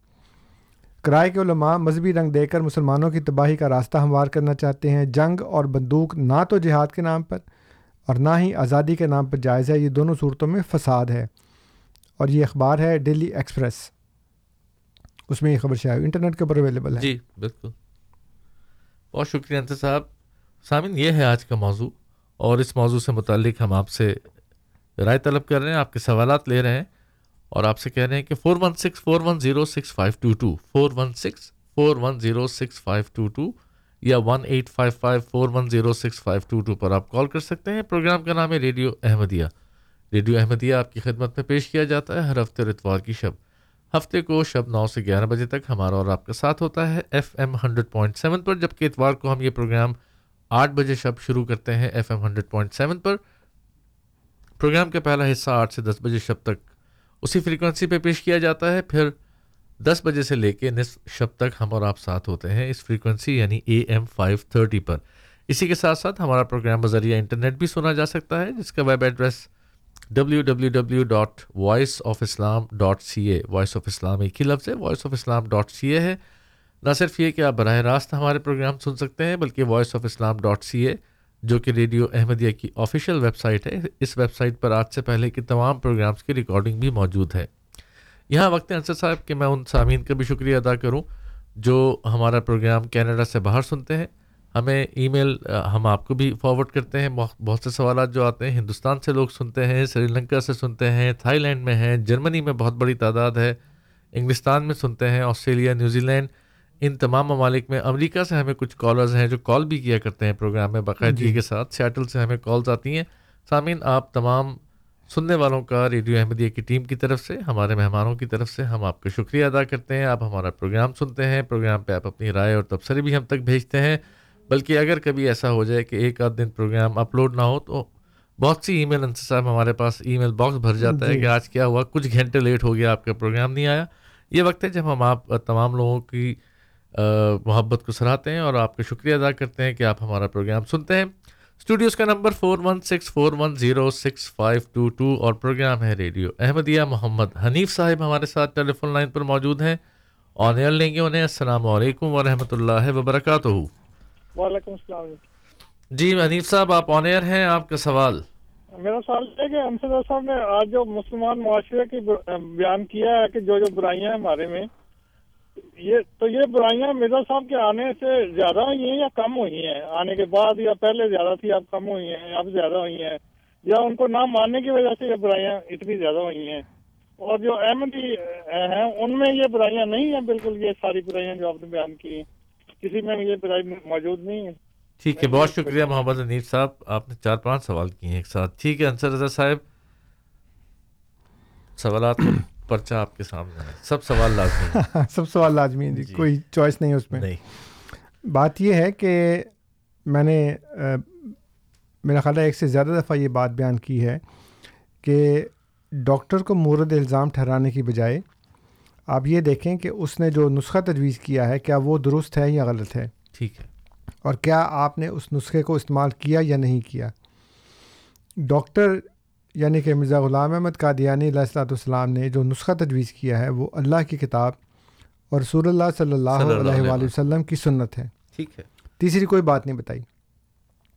کرائے کے علماء مذہبی رنگ دے کر مسلمانوں کی تباہی کا راستہ ہموار کرنا چاہتے ہیں۔ جنگ اور بندوق نہ تو جہاد کے نام پر اور نہ ہی آزادی کے نام پر جائز ہے۔ یہ دونوں صورتوں میں فساد ہے۔ اور یہ اخبار ہے ڈیلی ایکسپریس۔ اس میں یہ خبر شائع انٹرنیٹ کے اوپر اویلیبل ہے۔ جی بالکل۔ بہت شکریہ صاحب۔ سامن، یہ ہے آج کا موضوع، اور اس موضوع سے متعلق ہم آپ سے رائے طلب کر رہے ہیں، آپ کے سوالات لے رہے ہیں، اور آپ سے کہہ رہے ہیں کہ four one six four one zero six five two two four one six four one zero six five two two یا one eight five five four one zero six five two two پر آپ call کر سکتے ہیں۔ Programme کا نام ہے radio Ahmadiyya. Radio Ahmadiyya آپ کی خدمت میں پیش کیا جاتا ہے ہر ہفتے اور اتوار کی شب۔ ہفتے کو شب نو سے گیارہ بجے تک ہمارا اور آپ کا ساتھ ہوتا ہے F M hundred point seven پر، جبکہ اتوار کو ہم یہ پروگرام آٹھ بجے شب شروع کرتے ہیں F M hundred point seven پر۔ پروگرام کا پہلا حصہ آٹھ سے دس بجے شب تک اسی فریکوینسی پہ پیش کیا جاتا ہے۔ پھر دس بجے سے لے کے نصف شب تک ہم اور آپ ساتھ ہوتے ہیں اس فریکوینسی یعنی اے ایم فائیو تھرٹی پر۔ اسی کے ساتھ ساتھ ہمارا پروگرام بذریعہ انٹرنیٹ بھی سنا جا سکتا ہے، جس کا web address W W W dot voice of Islam dot C A voice of Islam ایک ہی لفظ ہے voice of Islam dot C A ہے نہ صرف یہ کہ آپ براہ راست ہمارے پروگرام سن سکتے ہیں، بلکہ voice of Islam dot C A جو کہ ریڈیو احمدیہ کی آفیشیل ویب سائٹ ہے، اس ویب سائٹ پر آج سے پہلے کی تمام پروگرامس کی ریکارڈنگ بھی موجود ہے۔ یہاں وقت انصر صاحب کہ میں ان سامعین کا بھی شکریہ ادا کروں، جو ہمارا پروگرام کینیڈا سے باہر سنتے ہیں۔ ہمیں ای میل ہم آپ کو بھی فارورڈ کرتے ہیں۔ بہت سے سوالات جو آتے ہیں، ہندوستان سے لوگ سنتے ہیں، سری لنکا سے سنتے ہیں تھائی لینڈ میں ہیں، جرمنی میں بہت بڑی تعداد ہے، انگلستان میں سنتے ہیں، آسٹریلیا، نیوزی لینڈ ان تمام ممالک میں امریکہ سے ہمیں کچھ کالرز ہیں جو کال بھی کیا کرتے ہیں پروگرام میں باقاعدگی جی۔ کے ساتھ۔ سیٹل سے ہمیں کالز آتی ہیں۔ سامعین آپ تمام سننے والوں کا ریڈیو احمدیہ کی ٹیم کی طرف سے ہمارے مہمانوں کی طرف سے ہم آپ کا شکریہ ادا کرتے ہیں۔ آپ ہمارا پروگرام سنتے ہیں۔ پروگرام پہ آپ اپنی رائے اور تبصرے بھی ہم تک بھیجتے ہیں۔ بلکہ اگر کبھی ایسا ہو جائے کہ ایک آدھ دن پروگرام اپلوڈ نہ ہو تو بہت سی ای میل انصر صاحب ہمارے پاس ای میل باکس بھر جاتا ہے جی۔ کہ آج کیا ہوا؟ کچھ گھنٹے لیٹ ہو گیا آپ کا پروگرام نہیں آیا۔ یہ وقت ہے جب ہم آپ تمام لوگوں کی محبت کو سراہتے ہیں اور آپ کا شکریہ ادا کرتے ہیں کہ آپ ہمارا پروگرام سنتے ہیں۔ اسٹوڈیوز کا number four one six four one zero six five two two اور پروگرام ہے ریڈیو احمدیہ۔ محمد حنیف صاحب ہمارے ساتھ ٹیلی فون لائن پر موجود ہیں۔ آن ایئر لیں گے انہیں۔ السلام علیکم ورحمۃ اللہ وبرکاتہ۔ وعلیکم السلام۔ جی حنیف صاحب آپ آن ایئر ہیں؟ آپ کا سوال۔ میرا سوال ہے کہ انصر صاحب نے آج جو مسلمان معاشرے کی بیان کیا ہے کہ جو جو برائیاں ہیں ہمارے میں یہ تو یہ برائیاں مرزا صاحب کے آنے سے زیادہ ہوئی ہیں یا کم ہوئی ہیں؟ آنے کے بعد یا پہلے زیادہ تھی، اب کم ہوئی ہیں، اب زیادہ ہوئی ہیں۔ یا ان کو نہ ماننے کی وجہ سے یہ برائیاں اتنی زیادہ ہوئی ہیں۔ اور جو احمدی ہیں، ان میں یہ برائیاں نہیں ہیں بالکل، یہ ساری برائیاں جو آپ نے بیان کی ہیں۔ کسی میں یہ برائی موجود نہیں ہے۔ ٹھیک ہے، بہت شکریہ محمد حنیف صاحب۔ آپ نے چار پانچ سوال کیے ہیں ایک ساتھ۔ ٹھیک ہے، انصر رضا صاحب۔ سوالات پرچہ آپ کے سامنے ہے۔ سب سوال لازمی سب سوال لازمی ہیں جی کوئی چوائس نہیں ہے اس میں۔ نہیں۔ بات یہ ہے کہ میں نے میرا خیال ہے ایک سے زیادہ دفعہ یہ بات بیان کی ہے کہ ڈاکٹر کو مورد الزام ٹھہرانے کی بجائے آپ یہ دیکھیں کہ اس نے جو نسخہ تجویز کیا ہے کیا وہ درست ہے یا غلط ہے؟ ٹھیک ہے۔ اور کیا آپ نے اس نسخے کو استعمال کیا یا نہیں کیا؟ ڈاکٹر یعنی کہ مرزا غلام احمد قادیانی علیہ السلاۃ والسلام نے جو نسخہ تجویز کیا ہے وہ اللہ کی کتاب اور رسول اللہ صلی اللہ علیہ وآلہ وسلم کی سنت ہے۔ ٹھیک ہے۔ تیسری کوئی بات نہیں بتائی۔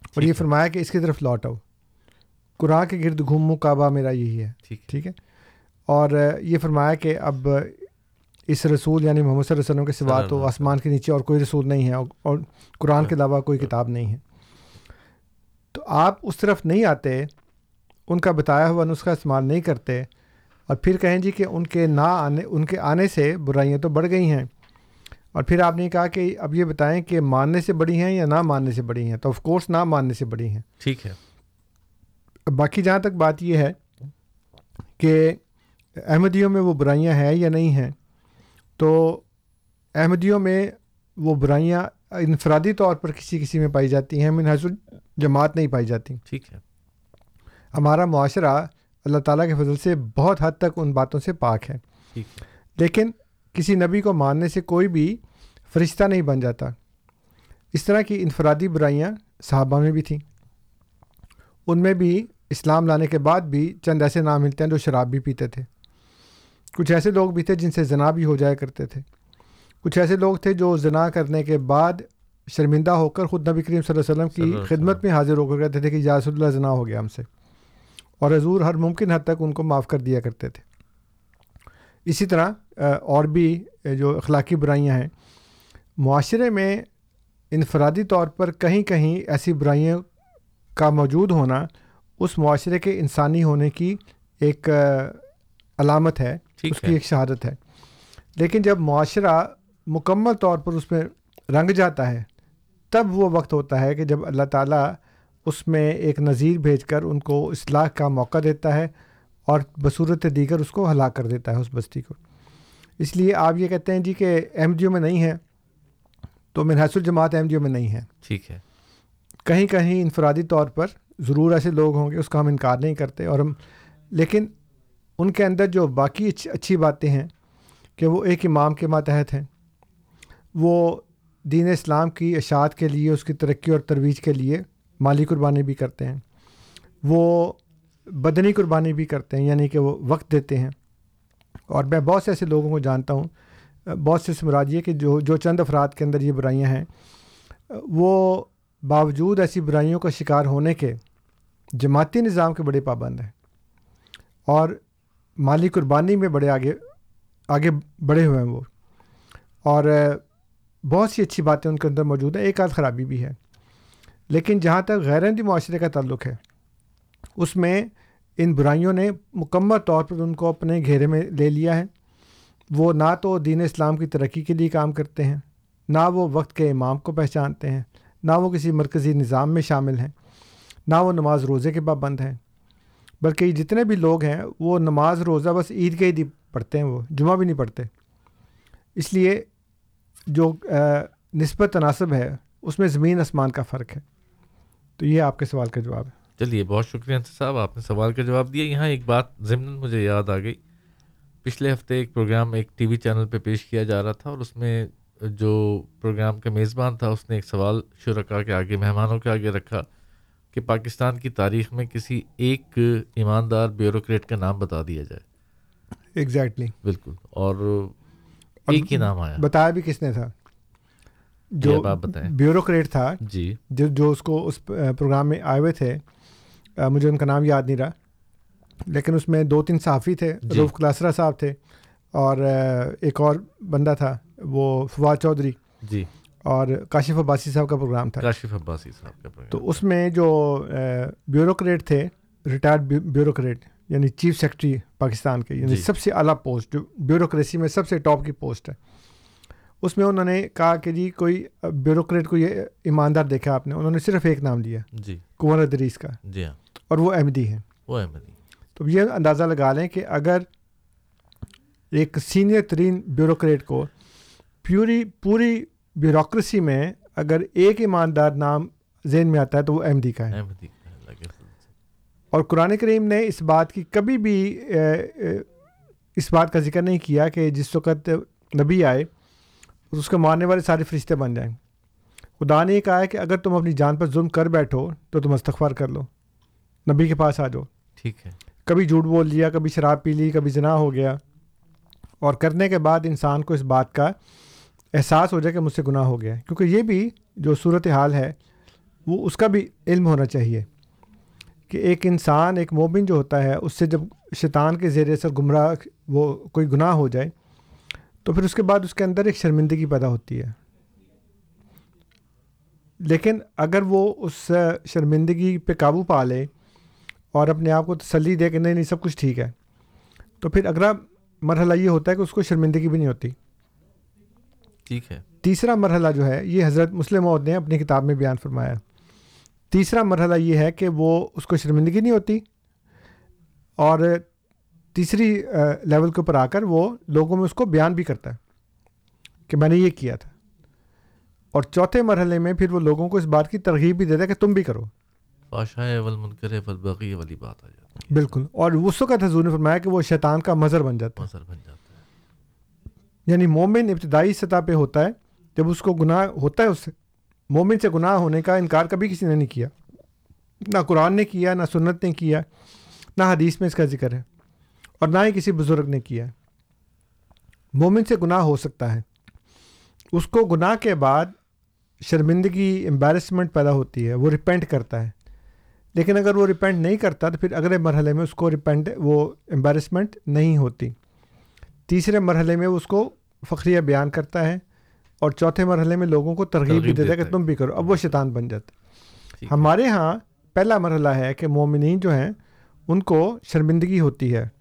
اور یہ فرمایا کہ اس کی طرف لوٹ آؤ قرآن کے گرد گھوموں کعبہ میرا یہی ہے۔ ٹھیک ہے۔ اور یہ فرمایا کہ اب اس رسول یعنی محمد صلی اللہ علیہ وسلم کے سوا تو آسمان کے نیچے اور کوئی رسول نہیں ہے اور قرآن کے علاوہ کوئی کتاب نہیں ہے۔ تو آپ اس طرف نہیں آتے ان کا بتایا ہوا نسخہ استعمال نہیں کرتے اور پھر کہیں جی کہ ان کے نہ آنے ان کے آنے سے برائیاں تو بڑھ گئی ہیں۔ اور پھر آپ نے کہا کہ اب یہ بتائیں کہ ماننے سے بڑی ہیں یا نہ ماننے سے بڑی ہیں؟ تو آف کورس نہ ماننے سے بڑی ہیں۔ ٹھیک ہے۔ باقی جہاں تک بات یہ ہے کہ احمدیوں میں وہ برائیاں ہیں یا نہیں ہیں تو احمدیوں میں وہ برائیاں انفرادی طور پر کسی کسی میں پائی جاتی ہیں منحص جماعت نہیں پائی جاتی۔ ٹھیک ہے۔ ہمارا معاشرہ اللہ تعالیٰ کے فضل سے بہت حد تک ان باتوں سے پاک ہے۔ لیکن کسی نبی کو ماننے سے کوئی بھی فرشتہ نہیں بن جاتا۔ اس طرح کی انفرادی برائیاں صحابہ میں بھی تھیں۔ ان میں بھی اسلام لانے کے بعد بھی چند ایسے نام ملتے ہیں جو شراب بھی پیتے تھے۔ کچھ ایسے لوگ بھی تھے جن سے زنا بھی ہو جایا کرتے تھے۔ کچھ ایسے لوگ تھے جو زنا کرنے کے بعد شرمندہ ہو کر خود نبی کریم صلی اللہ علیہ وسلم کی خدمت میں حاضر ہو کر کہتے تھے کہ یاسر اللہ زنا ہو گیا ہم سے۔ اور حضور ہر ممکن حد تک ان کو معاف کر دیا کرتے تھے۔ اسی طرح اور بھی جو اخلاقی برائیاں ہیں معاشرے میں انفرادی طور پر کہیں کہیں ایسی برائیوں کا موجود ہونا اس معاشرے کے انسانی ہونے کی ایک علامت ہے اس کی ایک شہادت ہے۔ لیکن جب معاشرہ مکمل طور پر اس میں رنگ جاتا ہے تب وہ وقت ہوتا ہے کہ جب اللہ تعالیٰ اس میں ایک نظیر بھیج کر ان کو اصلاح کا موقع دیتا ہے اور بصورت دیگر اس کو ہلاک کر دیتا ہے اس بستی کو۔ اس لیے آپ یہ کہتے ہیں جی کہ احمدیوں میں نہیں ہے تو منحص الجماعت احمدیوں میں نہیں ہے۔ ٹھیک ہے۔ کہیں کہیں انفرادی طور پر ضرور ایسے لوگ ہوں گے اس کا ہم انکار نہیں کرتے اور ہم لیکن ان کے اندر جو باقی اچھی باتیں ہیں کہ وہ ایک امام کے ماتحت ہیں۔ وہ دین اسلام کی اشاعت کے لیے اس کی ترقی اور ترویج کے لیے مالی قربانی بھی کرتے ہیں۔ وہ بدنی قربانی بھی کرتے ہیں یعنی کہ وہ وقت دیتے ہیں۔ اور میں بہت سے ایسے لوگوں کو جانتا ہوں، بہت سے مراد یہ کہ جو جو چند افراد کے اندر یہ برائیاں ہیں، وہ باوجود ایسی برائیوں کا شکار ہونے کے جماعتی نظام کے بڑے پابند ہیں۔ اور مالی قربانی میں بڑے آگے آگے بڑھے ہوئے ہیں وہ۔ اور بہت سی اچھی باتیں ان کے اندر موجود ہیں، ایک آدھ خرابی بھی ہے۔ لیکن جہاں تک غیر ہندی معاشرے کا تعلق ہے، اس میں ان برائیوں نے مکمل طور پر ان کو اپنے گھیرے میں لے لیا ہے۔ وہ نہ تو دین اسلام کی ترقی کے لیے کام کرتے ہیں، نہ وہ وقت کے امام کو پہچانتے ہیں، نہ وہ کسی مرکزی نظام میں شامل ہیں، نہ وہ نماز روزے کے پابند ہیں۔ بلکہ جتنے بھی لوگ ہیں، وہ نماز روزہ بس عید کے عید ہی پڑھتے ہیں، وہ جمعہ بھی نہیں پڑھتے۔ اس لیے جو نسبت تناسب ہے، اس میں زمین آسمان کا فرق ہے۔ تو یہ آپ کے سوال کا جواب ہے۔ چلیے بہت شکریہ انصر صاحب آپ نے سوال کا جواب دیا۔ یہاں ایک بات ضمن مجھے یاد آ گئی۔ پچھلے ہفتے ایک پروگرام ایک ٹی وی چینل پہ پیش کیا جا رہا تھا اور اس میں جو پروگرام کا میزبان تھا اس نے ایک سوال شرکا کے آگے مہمانوں کے آگے رکھا کہ پاکستان کی تاریخ میں کسی ایک ایماندار بیوروکریٹ کا نام بتا دیا جائے۔ Exactly exactly. بالکل اور ایک ہی نام آیا۔ بتایا بھی کس نے تھا؟ جو بیوروکریٹ تھا۔ جی۔ جو جو اس کو اس پروگرام میں آئے ہوئے تھے مجھے ان کا نام یاد نہیں رہا۔ لیکن اس میں دو تین صحافی تھے جی۔ روف کلاسرا صاحب تھے اور ایک اور بندہ تھا وہ فواد چودھری۔ جی۔ اور کاشف عباسی صاحب کا پروگرام تھا۔ کاشف عباسی صاحب کا پروگرام۔ تو اس میں جو بیوروکریٹ تھے ریٹائرڈ بیوروکریٹ یعنی چیف سیکرٹری پاکستان کے یعنی جی۔ سب سے اعلیٰ پوسٹ جو بیوروکریسی میں سب سے ٹاپ کی پوسٹ ہے۔ اس میں انہوں نے کہا کہ جی کوئی بیوروکریٹ کو یہ ایماندار دیکھا آپ نے انہوں نے صرف ایک نام لیا جی۔ کنور ادریس کا۔ جی ہاں۔ اور وہ احمدی ہیں۔ وہ احمدی۔ تو یہ اندازہ لگا لیں کہ اگر ایک سینئر ترین بیوروکریٹ کو پیوری پوری بیوروکریسی میں اگر ایک ایماندار نام ذہن میں آتا ہے تو وہ احمدی کا ہے۔ اور قرآن کریم نے اس بات کی کبھی بھی اس بات کا ذکر نہیں کیا کہ جس وقت نبی آئے اس کے مارنے والے سارے فرشتے بن جائیں۔ خدا نے یہ کہا ہے کہ اگر تم اپنی جان پر ظلم کر بیٹھو تو تم استغفار کر لو۔ نبی کے پاس آ جاؤ۔ ٹھیک ہے۔ کبھی جھوٹ بول لیا کبھی شراب پی لی کبھی جنا ہو گیا۔ اور کرنے کے بعد انسان کو اس بات کا احساس ہو جائے کہ مجھ سے گناہ ہو گیا کیونکہ یہ بھی جو صورت حال ہے وہ اس کا بھی علم ہونا چاہیے کہ ایک انسان ایک موبن جو ہوتا ہے اس سے جب شیطان کے زیر اثر گمراہ وہ کوئی گناہ ہو جائے تو پھر اس کے بعد اس کے اندر ایک شرمندگی پیدا ہوتی ہے۔ لیکن اگر وہ اس شرمندگی پہ قابو پا لے اور اپنے آپ کو تسلی دے کہ نہیں نہیں سب کچھ ٹھیک ہے تو پھر اگلا مرحلہ یہ ہوتا ہے کہ اس کو شرمندگی بھی نہیں ہوتی۔ ٹھیک ہے۔ تیسرا مرحلہ جو ہے یہ حضرت مسلم عہد نے اپنی کتاب میں بیان فرمایا۔ تیسرا مرحلہ یہ ہے کہ وہ اس کو شرمندگی نہیں ہوتی اور تیسری لیول کے اوپر آ کر وہ لوگوں میں اس کو بیان بھی کرتا ہے کہ میں نے یہ کیا تھا۔ اور چوتھے مرحلے میں پھر وہ لوگوں کو اس بات کی ترغیب بھی دیتا ہے کہ تم بھی کرو۔ والی بات آ جاتی بالکل۔ اور اس وقت حضور نے فرمایا کہ وہ شیطان کا مظہر بن جاتا ہے۔ بن جاتا ہے۔ یعنی مومن ابتدائی سطح پہ ہوتا ہے جب اس کو گناہ ہوتا ہے اس سے مومن سے گناہ ہونے کا انکار کبھی کسی نے نہیں کیا۔ نہ قرآن نے کیا نہ سنت نے کیا نہ حدیث میں اس کا ذکر ہے۔ اور نہ ہی کسی بزرگ نے کیا۔ مومن سے گناہ ہو سکتا ہے۔ اس کو گناہ کے بعد شرمندگی امبیرسمنٹ پیدا ہوتی ہے وہ ریپینٹ کرتا ہے۔ لیکن اگر وہ ریپینٹ نہیں کرتا تو پھر اگلے مرحلے میں اس کو ریپینٹ وہ امبیرسمنٹ نہیں ہوتی۔ تیسرے مرحلے میں اس کو فخریہ بیان کرتا ہے اور چوتھے مرحلے میں لوگوں کو ترغیب بھی دیتا ہے کہ تم بھی کرو۔ اب وہ شیطان بن جاتا ہمارے ہاں پہلا مرحلہ ہے کہ مومنین جو ہیں ان کو شرمندگی ہوتی ہے۔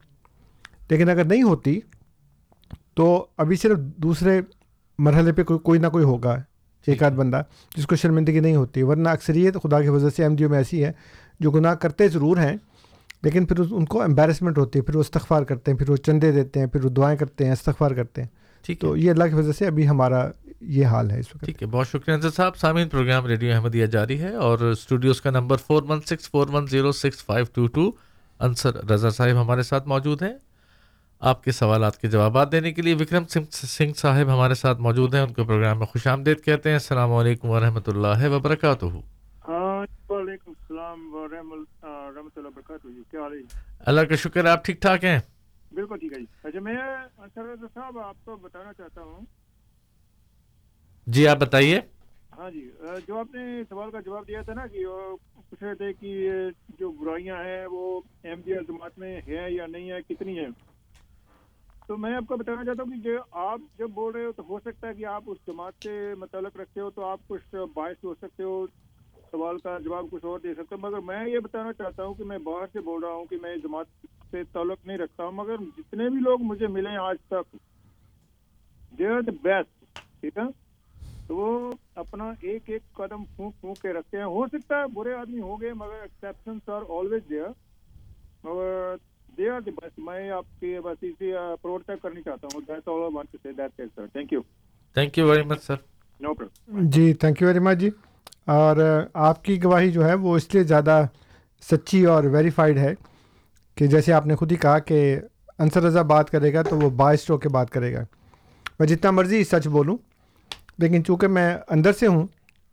لیکن اگر نہیں ہوتی تو ابھی صرف دوسرے مرحلے پہ کوئی کوئی نہ کوئی ہوگا ایک آدھ بندہ جس کو شرمندگی نہیں ہوتی ورنہ اکثریت خدا کی وجہ سے ایم ڈی او میں ایسی ہے جو گناہ کرتے ضرور ہیں لیکن پھر ان کو امبیرسمنٹ ہوتی ہے پھر وہ استغفار کرتے ہیں پھر وہ چندے دیتے ہیں پھر وہ دعائیں کرتے ہیں استغفار کرتے ہیں۔ ٹھیک تو یہ اللہ کی وجہ سے ابھی ہمارا یہ حال ہے اس وقت۔ ٹھیک ہے بہت شکریہ۔ انصر صاحب سامعین پروگرام ریڈیو احمدیہ جاری ہے اور اسٹوڈیوز کا number four one six four one zero six five two two Ansar Raza صاحب ہمارے ساتھ موجود ہیں۔ آپ کے سوالات کے جوابات دینے کے لیے وکرم سنگھ صاحب ہمارے ساتھ موجود ہیں ان کو پروگرام میں خوش آمدید کہتے ہیں۔ السلام علیکم ورحمۃ اللہ وبرکاتہ۔ وعلیکم السلام ورحمۃ اللہ وبرکاتہ۔ ہے؟ اللہ کا شکر آپ ٹھیک ٹھاک ہیں؟ بالکل ٹھیک ہے جی۔ اچھا میں صاحب آپ کو بتانا چاہتا ہوں۔ جی آپ بتائیے۔ ہاں جی جو آپ نے سوال کا جواب دیا تھا نا کہ پوچھ رہے تھے کہ جو برائیاں ہیں وہ ایم ڈی جماعت میں ہیں یا نہیں ہے کتنی ہیں؟ تو میں آپ کو بتانا چاہتا ہوں کہ آپ جب بول رہے ہو تو ہو سکتا ہے کہ آپ اس جماعت سے متعلق رکھتے ہو تو آپ کچھ باعث ہو سکتے ہو، سوال کا جواب کچھ اور دے سکتے ہو۔ مگر میں یہ بتانا چاہتا ہوں کہ میں باہر سے بول رہا ہوں کہ میں جماعت سے تعلق نہیں رکھتا ہوں، مگر جتنے بھی لوگ مجھے ملے ہیں آج تک دے آر دا بیسٹ ٹھیک ہے؟ تو وہ اپنا ایک ایک قدم پھونک پھونک کے رکھتے ہیں۔ ہو سکتا ہے برے آدمی ہو گئے مگر ایکسیپشن آر آلویز دیئر مگر دے آر دی بیسٹ میں آپ کی بس اسی پروٹیکٹ کرنی چاہتا ہوں۔ That's all I want to say that is sir thank you thank you very much sir no problem G thank you very much جی۔ اور آپ کی گواہی جو ہے وہ اس لیے زیادہ سچی اور ویریفائڈ ہے کہ جیسے آپ نے خود ہی کہا کہ انصر رضا بات کرے گا تو وہ باعث ہو کے بات کرے گا۔ میں جتنا مرضی سچ بولوں لیکن چونکہ میں اندر سے ہوں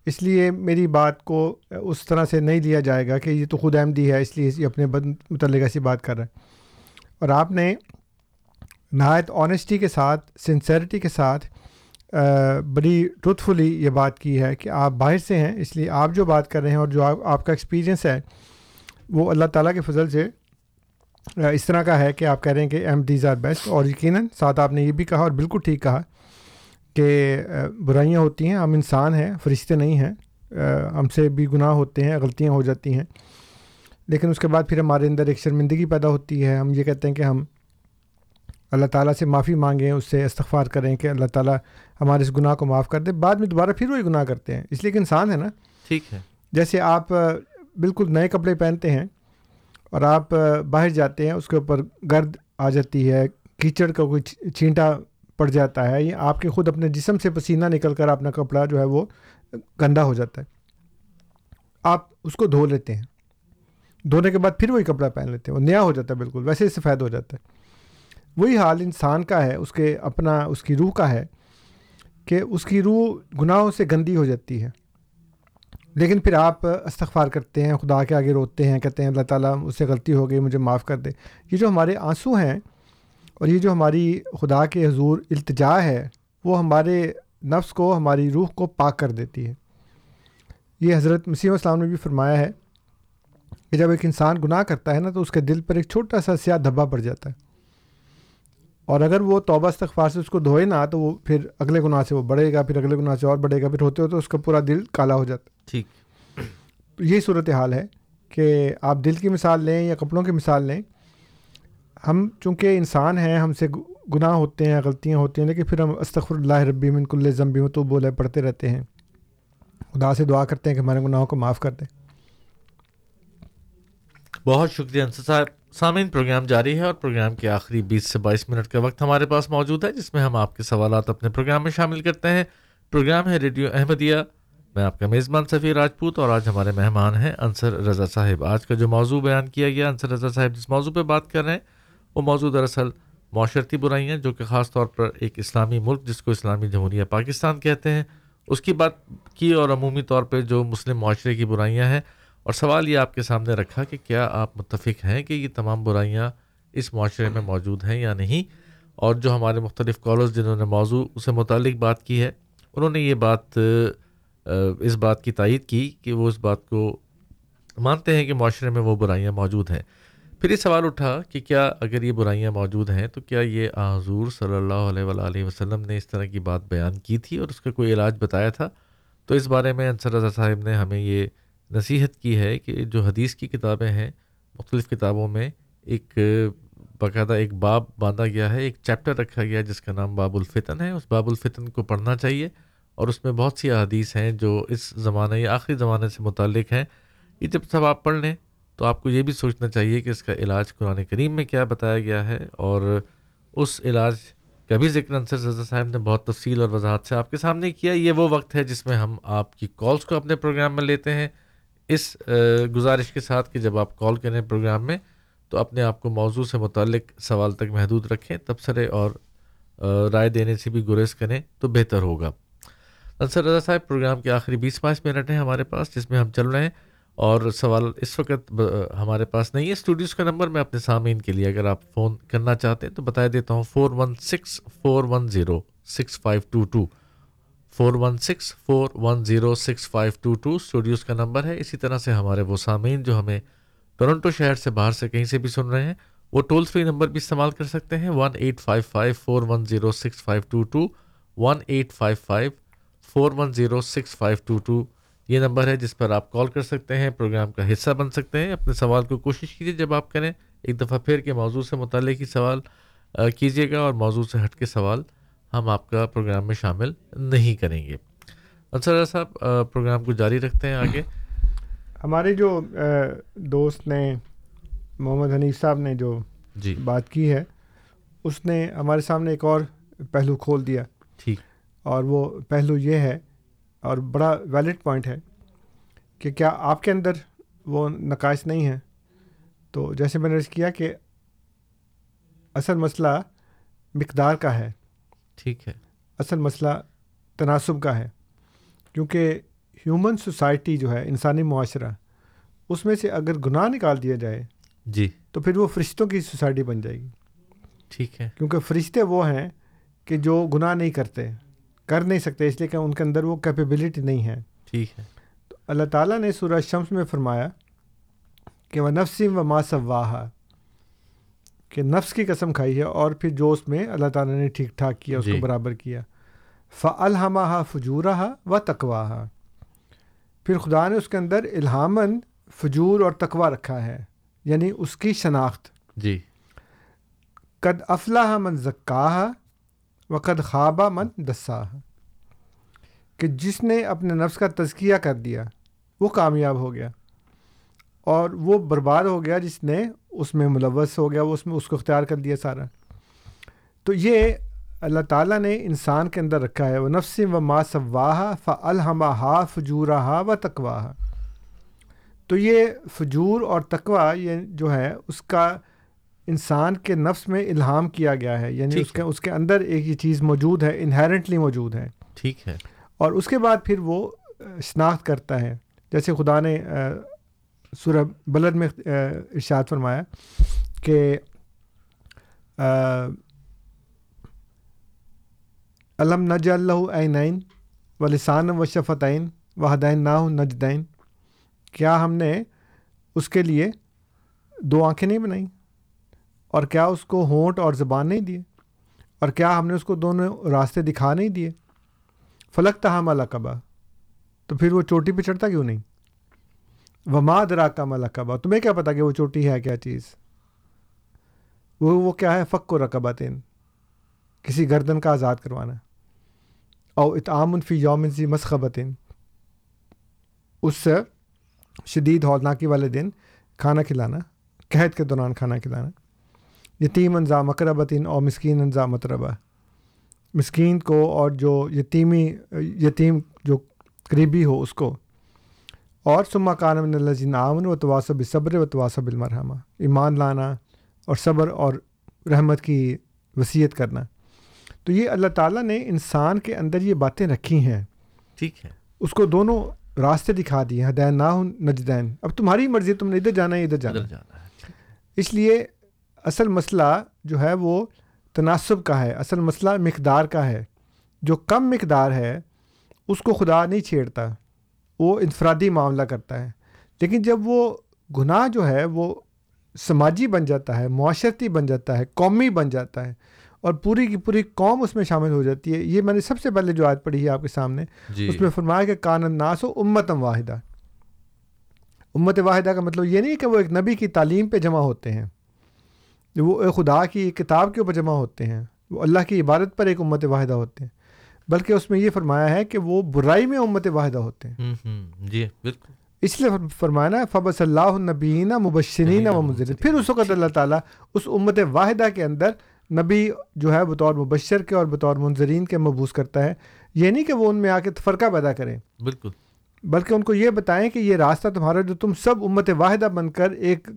اس لیے میری بات کو اس طرح سے نہیں لیا جائے گا کہ یہ تو خود احمدی ہے، اس لیے یہ اپنے متعلقہ ایسی بات کر رہا ہے۔ اور آپ نے نہایت آنیسٹی کے ساتھ سنسیرٹی کے ساتھ بڑی ٹروتھفلی یہ بات کی ہے کہ آپ باہر سے ہیں، اس لیے آپ جو بات کر رہے ہیں اور جو آپ کا ایکسپیرینس ہے، وہ اللہ تعالیٰ کے فضل سے اس طرح کا ہے کہ آپ کہہ رہے ہیں کہ ایم دیز آر بیسٹ اور یقیناً ساتھ آپ نے یہ بھی کہا اور بالکل ٹھیک کہا۔ کہ برائیاں ہوتی ہیں ہم انسان ہیں فرشتے نہیں ہیں ہم سے بھی گناہ ہوتے ہیں غلطیاں ہو جاتی ہیں۔ لیکن اس کے بعد پھر ہمارے اندر ایک شرمندگی پیدا ہوتی ہے۔ ہم یہ کہتے ہیں کہ ہم اللہ تعالیٰ سے معافی مانگیں اس سے استغفار کریں کہ اللہ تعالیٰ ہمارے اس گناہ کو معاف کر دے۔ بعد میں دوبارہ پھر وہی گناہ کرتے ہیں۔ اس لیے کہ انسان ہے نا۔ ٹھیک ہے۔ جیسے آپ بالکل نئے کپڑے پہنتے ہیں اور آپ باہر جاتے ہیں اس کے اوپر گرد آ جاتی ہے کیچڑ کا کوئی چھینٹا پڑ جاتا ہے یا آپ کے خود اپنے جسم سے پسینہ نکل کر اپنا کپڑا جو ہے وہ گندا ہو جاتا ہے۔ آپ اس کو دھو لیتے ہیں۔ دھونے کے بعد پھر وہی کپڑا پہن لیتے ہیں، وہ نیا ہو جاتا ہے بالکل، ویسے سفید ہو جاتا ہے۔ وہی حال انسان کا ہے، اس کے اپنا، اس کی روح کا ہے کہ اس کی روح گناہوں سے گندی ہو جاتی ہے۔ لیکن پھر آپ استغفار کرتے ہیں، خدا کے آگے روتے ہیں، کہتے ہیں اللہ تعالیٰ اس سے غلطی ہو گئی، مجھے معاف کر دے۔ یہ جو ہمارے آنسو ہیں اور یہ جو ہماری خدا کے حضور التجا ہے وہ ہمارے نفس کو ہماری روح کو پاک کر دیتی ہے۔ یہ حضرت مسیح السلام نے بھی فرمایا ہے کہ جب ایک انسان گناہ کرتا ہے نا تو اس کے دل پر ایک چھوٹا سا سیاہ دھبا پڑ جاتا ہے۔ اور اگر وہ توبہ استغفار سے اس کو دھوئے نہ تو وہ پھر اگلے گناہ سے وہ بڑھے گا پھر اگلے گناہ سے اور بڑھے گا پھر ہوتے ہوتے اس کا پورا دل کالا ہو جاتا ٹھیک۔ یہی صورت حال ہے کہ آپ دل کی مثال لیں یا کپڑوں کی مثال لیں ہم چونکہ انسان ہیں، ہم سے گناہ ہوتے ہیں، غلطیاں ہوتی ہیں، لیکن پھر ہم استغفر اللہ ربی من کل ضمبی میں تو بولے، پڑھتے رہتے ہیں۔ خدا سے دعا کرتے ہیں کہ ہمارے گناہوں کو معاف کر دیں۔ بہت شکریہ انصر صاحب۔ سامعین، پروگرام جاری ہے اور پروگرام کے آخری بیس سے بائیس منٹ کا وقت ہمارے پاس موجود ہے، جس میں ہم آپ کے سوالات اپنے پروگرام میں شامل کرتے ہیں۔ پروگرام ہے ریڈیو احمدیہ۔ میں آپ کا میزبان سفیر راجپوت اور آج ہمارے مہمان ہیں انصر رضا صاحب۔ آج کا جو موضوع بیان کیا گیا، انصر رضا صاحب جس موضوع پہ بات کر رہے ہیں وہ موضوع دراصل معاشرتی برائیاں جو کہ خاص طور پر ایک اسلامی ملک جس کو اسلامی جمہوریہ پاکستان کہتے ہیں، اس کی بات کی اور عمومی طور پہ جو مسلم معاشرے کی برائیاں ہیں۔ اور سوال یہ آپ کے سامنے رکھا کہ کیا آپ متفق ہیں کہ یہ تمام برائیاں اس معاشرے میں موجود ہیں یا نہیں؟ اور جو ہمارے مختلف کالرز جنہوں نے موضوع اسے متعلق بات کی ہے، انہوں نے یہ بات اس بات کی تائید کی کہ وہ اس بات کو مانتے ہیں کہ معاشرے میں وہ برائیاں موجود ہیں۔ پھر یہ سوال اٹھا کہ کیا اگر یہ برائیاں موجود ہیں تو کیا یہ حضور صلی اللہ علیہ وآلہ وسلم نے اس طرح کی بات بیان کی تھی اور اس کا کوئی علاج بتایا تھا؟ تو اس بارے میں انصر رضا صاحب نے ہمیں یہ نصیحت کی ہے کہ جو حدیث کی کتابیں ہیں، مختلف کتابوں میں ایک باقاعدہ ایک باب باندھا گیا ہے، ایک چیپٹر رکھا گیا ہے جس کا نام باب الفتن ہے۔ اس باب الفتن کو پڑھنا چاہیے اور اس میں بہت سی حدیث ہیں جو اس زمانے یا آخری زمانے سے متعلق ہیں۔ یہ جب سب آپ پڑھ لیں تو آپ کو یہ بھی سوچنا چاہیے کہ اس کا علاج قرآن کریم میں کیا بتایا گیا ہے اور اس علاج کا بھی ذکر انصر رضا صاحب نے بہت تفصیل اور وضاحت سے آپ کے سامنے کیا۔ یہ وہ وقت ہے جس میں ہم آپ کی کالس کو اپنے پروگرام میں لیتے ہیں۔ اس گزارش کے ساتھ کہ جب آپ کال کریں پروگرام میں تو اپنے آپ کو موضوع سے متعلق سوال تک محدود رکھیں، تبصرے اور رائے دینے سے بھی گریز کریں تو بہتر ہوگا۔ انصر رضا صاحب پروگرام کے آخری بیس پانچ منٹ ہیں ہمارے پاس جس میں ہم چل رہے ہیں۔ اور سوال اس وقت ہمارے پاس نہیں ہے۔ اسٹوڈیوز کا نمبر میں اپنے سامعین کے لیے اگر آپ فون کرنا چاہتے ہیں تو بتا دیتا ہوں۔ Four one six four one zero six five two two four one six four one zero six five two two studios کا نمبر ہے۔ اسی طرح سے ہمارے وہ سامعین جو ہمیں ٹورنٹو شہر سے باہر سے کہیں سے بھی سن رہے ہیں، وہ ٹول فری نمبر بھی استعمال کر سکتے ہیں۔ One eight five five four one zero six five two two one eight five five four one zero six five two two یہ نمبر ہے جس پر آپ کال کر سکتے ہیں پروگرام کا حصہ بن سکتے ہیں۔ اپنے سوال کو کوشش کیجیے جب آپ کریں۔ ایک دفعہ پھر کے موضوع سے متعلق ہی سوال کیجیے گا اور موضوع سے ہٹ کے سوال ہم آپ کا پروگرام میں شامل نہیں کریں گے۔ انصر صاحب پروگرام کو جاری رکھتے ہیں آگے۔ ہمارے جو دوست نے محمد حنیف صاحب نے جو جی۔ بات کی ہے اس نے ہمارے سامنے ایک اور پہلو کھول دیا۔ ٹھیک۔ اور وہ پہلو یہ ہے اور بڑا ویلڈ پوائنٹ ہے کہ کیا آپ کے اندر وہ نقائص نہیں ہیں؟ تو جیسے میں نے رس کیا کہ اصل مسئلہ مقدار کا ہے۔ ٹھیک ہے۔ اصل مسئلہ تناسب کا ہے۔ کیونکہ ہیومن سوسائٹی جو ہے انسانی معاشرہ اس میں سے اگر گناہ نکال دیا جائے جی۔ تو پھر وہ فرشتوں کی سوسائٹی بن جائے گی۔ ٹھیک ہے۔ کیونکہ فرشتے وہ ہیں کہ جو گناہ نہیں کرتے۔ کر نہیں سکتے اس لیے کہ ان کے اندر وہ کیپیبلٹی نہیں ہے۔ ٹھیک ہے۔ تو اللہ تعالیٰ نے سورہ شمس میں فرمایا کہ وہ نفسم و ما کہ نفس کی قسم کھائی ہے اور پھر جو اس میں اللہ تعالیٰ نے ٹھیک ٹھاک کیا اس کو جی۔ برابر کیا۔ ف فالحمہ فجورہ و تقواہا پھر خدا نے اس کے اندر الہامن فجور اور تقوا رکھا ہے یعنی اس کی شناخت۔ جی۔ قد افلاح من زکاہا وقت خوابہ من دسا کہ جس نے اپنے نفس کا تزکیہ کر دیا، وہ کامیاب ہو گیا۔ اور وہ برباد ہو گیا جس نے اس میں ملوث ہو گیا، وہ اس میں، اس کو اختیار کر دیا سارا۔ تو یہ اللہ تعالیٰ نے انسان کے اندر رکھا ہے وہ نفس و ما ف الحمہ ہا فجورہا و تقواہ تو یہ فجور اور تقوا یہ جو ہے، اس کا انسان کے نفس میں الہام کیا گیا ہے یعنی اس کے اس کے اندر ایک یہ چیز موجود ہے انہیرنٹلی موجود ہے۔ ٹھیک ہے۔ اور اس کے بعد پھر وہ شناخت کرتا ہے۔ جیسے خدا نے سورہ بلد میں ارشاد فرمایا کہ علم نج اللہ عینین و لسان و شفتعین و حدین ناہ نجدین۔ کیا ہم نے اس کے لیے دو آنکھیں نہیں بنائیں اور کیا اس کو ہونٹ اور زبان نہیں دیے اور کیا ہم نے اس کو دونوں راستے دکھا نہیں دیے؟ فلک تھا ہمالا کبا تو پھر وہ چوٹی پہ چڑھتا کیوں نہیں؟ وما درا کا ملکبہ تمہیں کیا پتا کہ وہ چوٹی ہے کیا چیز؟ وہ وہ کیا ہے؟ فق و رقبہ تین کسی گردن کا آزاد کروانا۔ اور اتعام فی یوم ذی مسخبتین۔ اس سے شدید ہولناکی والے دن کھانا کھلانا، قحط کے دوران کھانا کھلانا۔ یتیم انضا مقربتاً اور مسکین انضا مطربہ مسکین کو اور جو یتیمی یتیم جو قریبی ہو اس کو۔ اور سما کانم جن عامن و تواسب صبر و تواسب المرحمہ ایمان لانا اور صبر اور رحمت کی وصیت کرنا۔ تو یہ اللہ تعالیٰ نے انسان کے اندر یہ باتیں رکھی ہیں۔ ٹھیک ہے۔ اس کو دونوں راستے دکھا دیے ہدین نہ ہوں نجدین اب تمہاری مرضی تم نے ادھر جانا ہے ادھر جانا, ادھر جانا ہے اس لیے اصل مسئلہ جو ہے وہ تناسب کا ہے اصل مسئلہ مقدار کا ہے۔ جو کم مقدار ہے اس کو خدا نہیں چھیڑتا وہ انفرادی معاملہ کرتا ہے۔ لیکن جب وہ گناہ جو ہے وہ سماجی بن جاتا ہے معاشرتی بن جاتا ہے قومی بن جاتا ہے اور پوری کی پوری قوم اس میں شامل ہو جاتی ہے یہ میں نے سب سے پہلے جو آج پڑھی ہے آپ کے سامنے جی۔ اس میں فرمایا کہ کان الناس و امتم واحدہ۔ امت واحدہ کا مطلب یہ نہیں کہ وہ ایک نبی کی تعلیم پہ جمع ہوتے ہیں۔ وہ خدا کی کتاب کے اوپر جمع ہوتے ہیں وہ اللہ کی عبادت پر ایک امت واحدہ ہوتے ہیں۔ بلکہ اس میں یہ فرمایا ہے کہ وہ برائی میں امت واحدہ ہوتے ہیں۔ جی بالکل۔ اس لیے فرمایا فب صلی اللہ نبینہ مبشرینہ جی، و مضر جی، جی، پھر اس وقت اللہ تعالیٰ اس امت واحدہ کے اندر نبی جو ہے بطور مبشر کے اور بطور منظرین کے مبوس کرتا ہے۔ یہ نہیں کہ وہ ان میں آ کے فرقہ پیدا کریں۔ بالکل۔ بلکہ ان کو یہ بتائیں کہ یہ راستہ تمہارا جو تم سب امت واحدہ بن کر ایک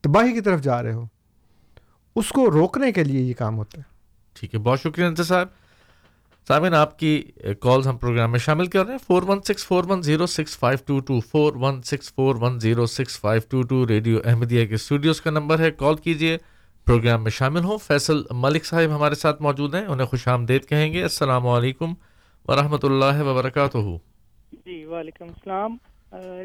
تباہی کی طرف جا رہے ہو۔ اس کو روکنے کے لیے یہ کام ہوتا ہے۔ ٹھیک ہے بہت شکریہ انتظار صاحب۔ سامعین آپ کی کالز ہم پروگرام میں شامل کر رہے ہیں۔ Four one six four one zero six five two two four one six four one zero six five two two radio Ahmadiyya کے اسٹوڈیوز کا نمبر ہے۔ کال کیجیے پروگرام میں شامل ہوں۔ فیصل ملک صاحب ہمارے ساتھ موجود ہیں انہیں خوش آمدید کہیں گے۔ السلام علیکم ورحمۃ اللہ وبرکاتہ۔ جی وعلیکم السلام۔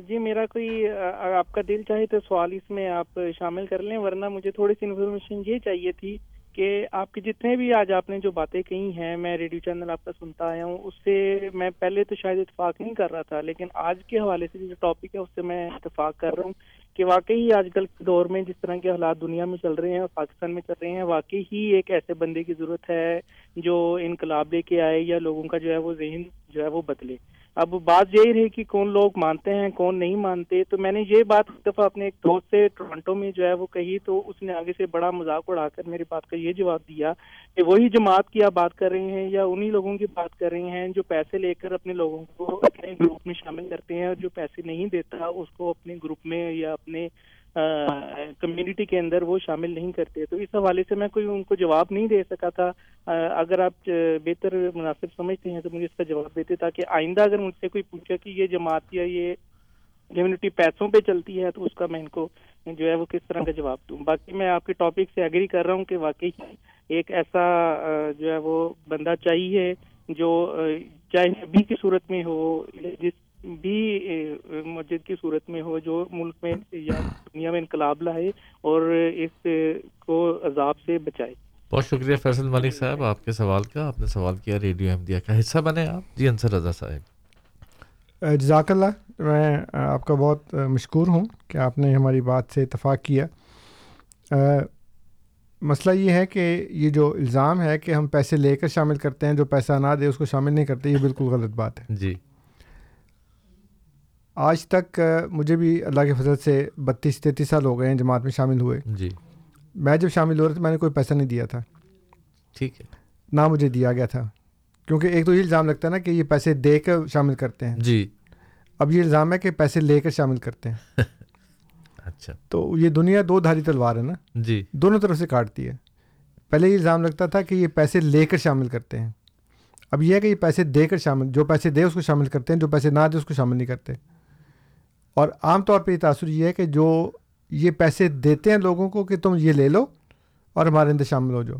جی میرا کوئی آپ کا دل چاہے تو سوال اس میں آپ شامل کر لیں، ورنہ مجھے تھوڑی سی انفارمیشن یہ چاہیے تھی کہ آپ کے جتنے بھی آج آپ نے جو باتیں کہی ہیں، میں ریڈیو چینل آپ کا سنتا آیا ہوں، اس سے میں پہلے تو شاید اتفاق نہیں کر رہا تھا، لیکن آج کے حوالے سے جو ٹاپک ہے، اس سے میں اتفاق کر رہا ہوں کہ واقعی آج کل دور میں جس طرح کے حالات دنیا میں چل رہے ہیں اور پاکستان میں چل رہے ہیں، واقعی ہی ایک ایسے بندے کی ضرورت ہے جو انقلاب لے کے آئے یا لوگوں کا جو ہے وہ ذہن جو ہے وہ بدلے۔ اب بات یہی رہی کہ کون لوگ مانتے ہیں، کون نہیں مانتے۔ تو میں نے یہ بات ایک دفعہ اپنے ایک دوست سے ٹورانٹو میں جو ہے وہ کہی، تو اس نے آگے سے بڑا مذاق اڑا کر میری بات کا یہ جواب دیا کہ وہی جماعت کی آپ بات کر رہے ہیں یا انہی لوگوں کی بات کر رہے ہیں جو پیسے لے کر اپنے لوگوں کو اپنے گروپ میں شامل کرتے ہیں اور جو پیسے نہیں دیتا، اس کو اپنے گروپ میں یا اپنے کمیونٹی کے اندر وہ شامل نہیں کرتے۔ تو اس حوالے سے میں کوئی ان کو جواب نہیں دے سکا تھا۔ اگر آپ بہتر مناسب سمجھتے ہیں تو مجھے اس کا جواب دیتے تاکہ آئندہ اگر مجھ سے کوئی پوچھے کہ یہ جماعت یا یہ کمیونٹی پیسوں پہ چلتی ہے تو اس کا میں ان کو جو ہے وہ کس طرح کا جواب دوں۔ باقی میں آپ کے ٹاپک سے اگری کر رہا ہوں کہ واقعی ایک ایسا جو ہے وہ بندہ چاہیے جو چاہے نبی کی صورت میں ہو، جس بھی مسجد کی صورت میں ہو جو ملک میں یا دنیا میں انقلاب لائے اور اس کو عذاب سے بچائے۔ بہت شکریہ فیصل ملک صاحب آپ کے سوال کا آپ نے سوال کیا ریڈیو احمدیہ کا حصہ بنے آپ۔ جی انصر رضا صاحب۔ جزاک اللہ میں آپ کا بہت مشکور ہوں کہ آپ نے ہماری بات سے اتفاق کیا۔ مسئلہ یہ ہے کہ یہ جو الزام ہے کہ ہم پیسے لے کر شامل کرتے ہیں جو پیسہ نہ دے اس کو شامل نہیں کرتے یہ بالکل غلط بات ہے۔ جی۔ آج تک مجھے بھی اللہ کے فضل سے بتیس تینتیس سال ہو گئے ہیں جماعت میں شامل ہوئے۔ جی۔ میں جب شامل ہو رہا تھا میں نے کوئی پیسہ نہیں دیا تھا۔ ٹھیک ہے۔ نہ مجھے دیا گیا تھا۔ کیونکہ ایک تو یہ الزام لگتا ہے نا کہ یہ پیسے دے کر شامل کرتے ہیں۔ جی۔ اب یہ الزام ہے کہ پیسے لے کر شامل کرتے ہیں۔ اچھا۔ تو یہ دنیا دو دھاری تلوار ہے نا۔ جی۔ دونوں طرف سے کاٹتی ہے۔ پہلے یہ الزام لگتا تھا کہ یہ پیسے لے کر شامل کرتے ہیں۔ اب یہ ہے کہ یہ پیسے دے کر شامل جو پیسے دے اس کو شامل کرتے ہیں جو پیسے نہ دے اس کو شامل نہیں کرتے۔ اور عام طور پہ یہ تاثر یہ ہے کہ جو یہ پیسے دیتے ہیں لوگوں کو کہ تم یہ لے لو اور ہمارے اندر شامل ہو جاؤ۔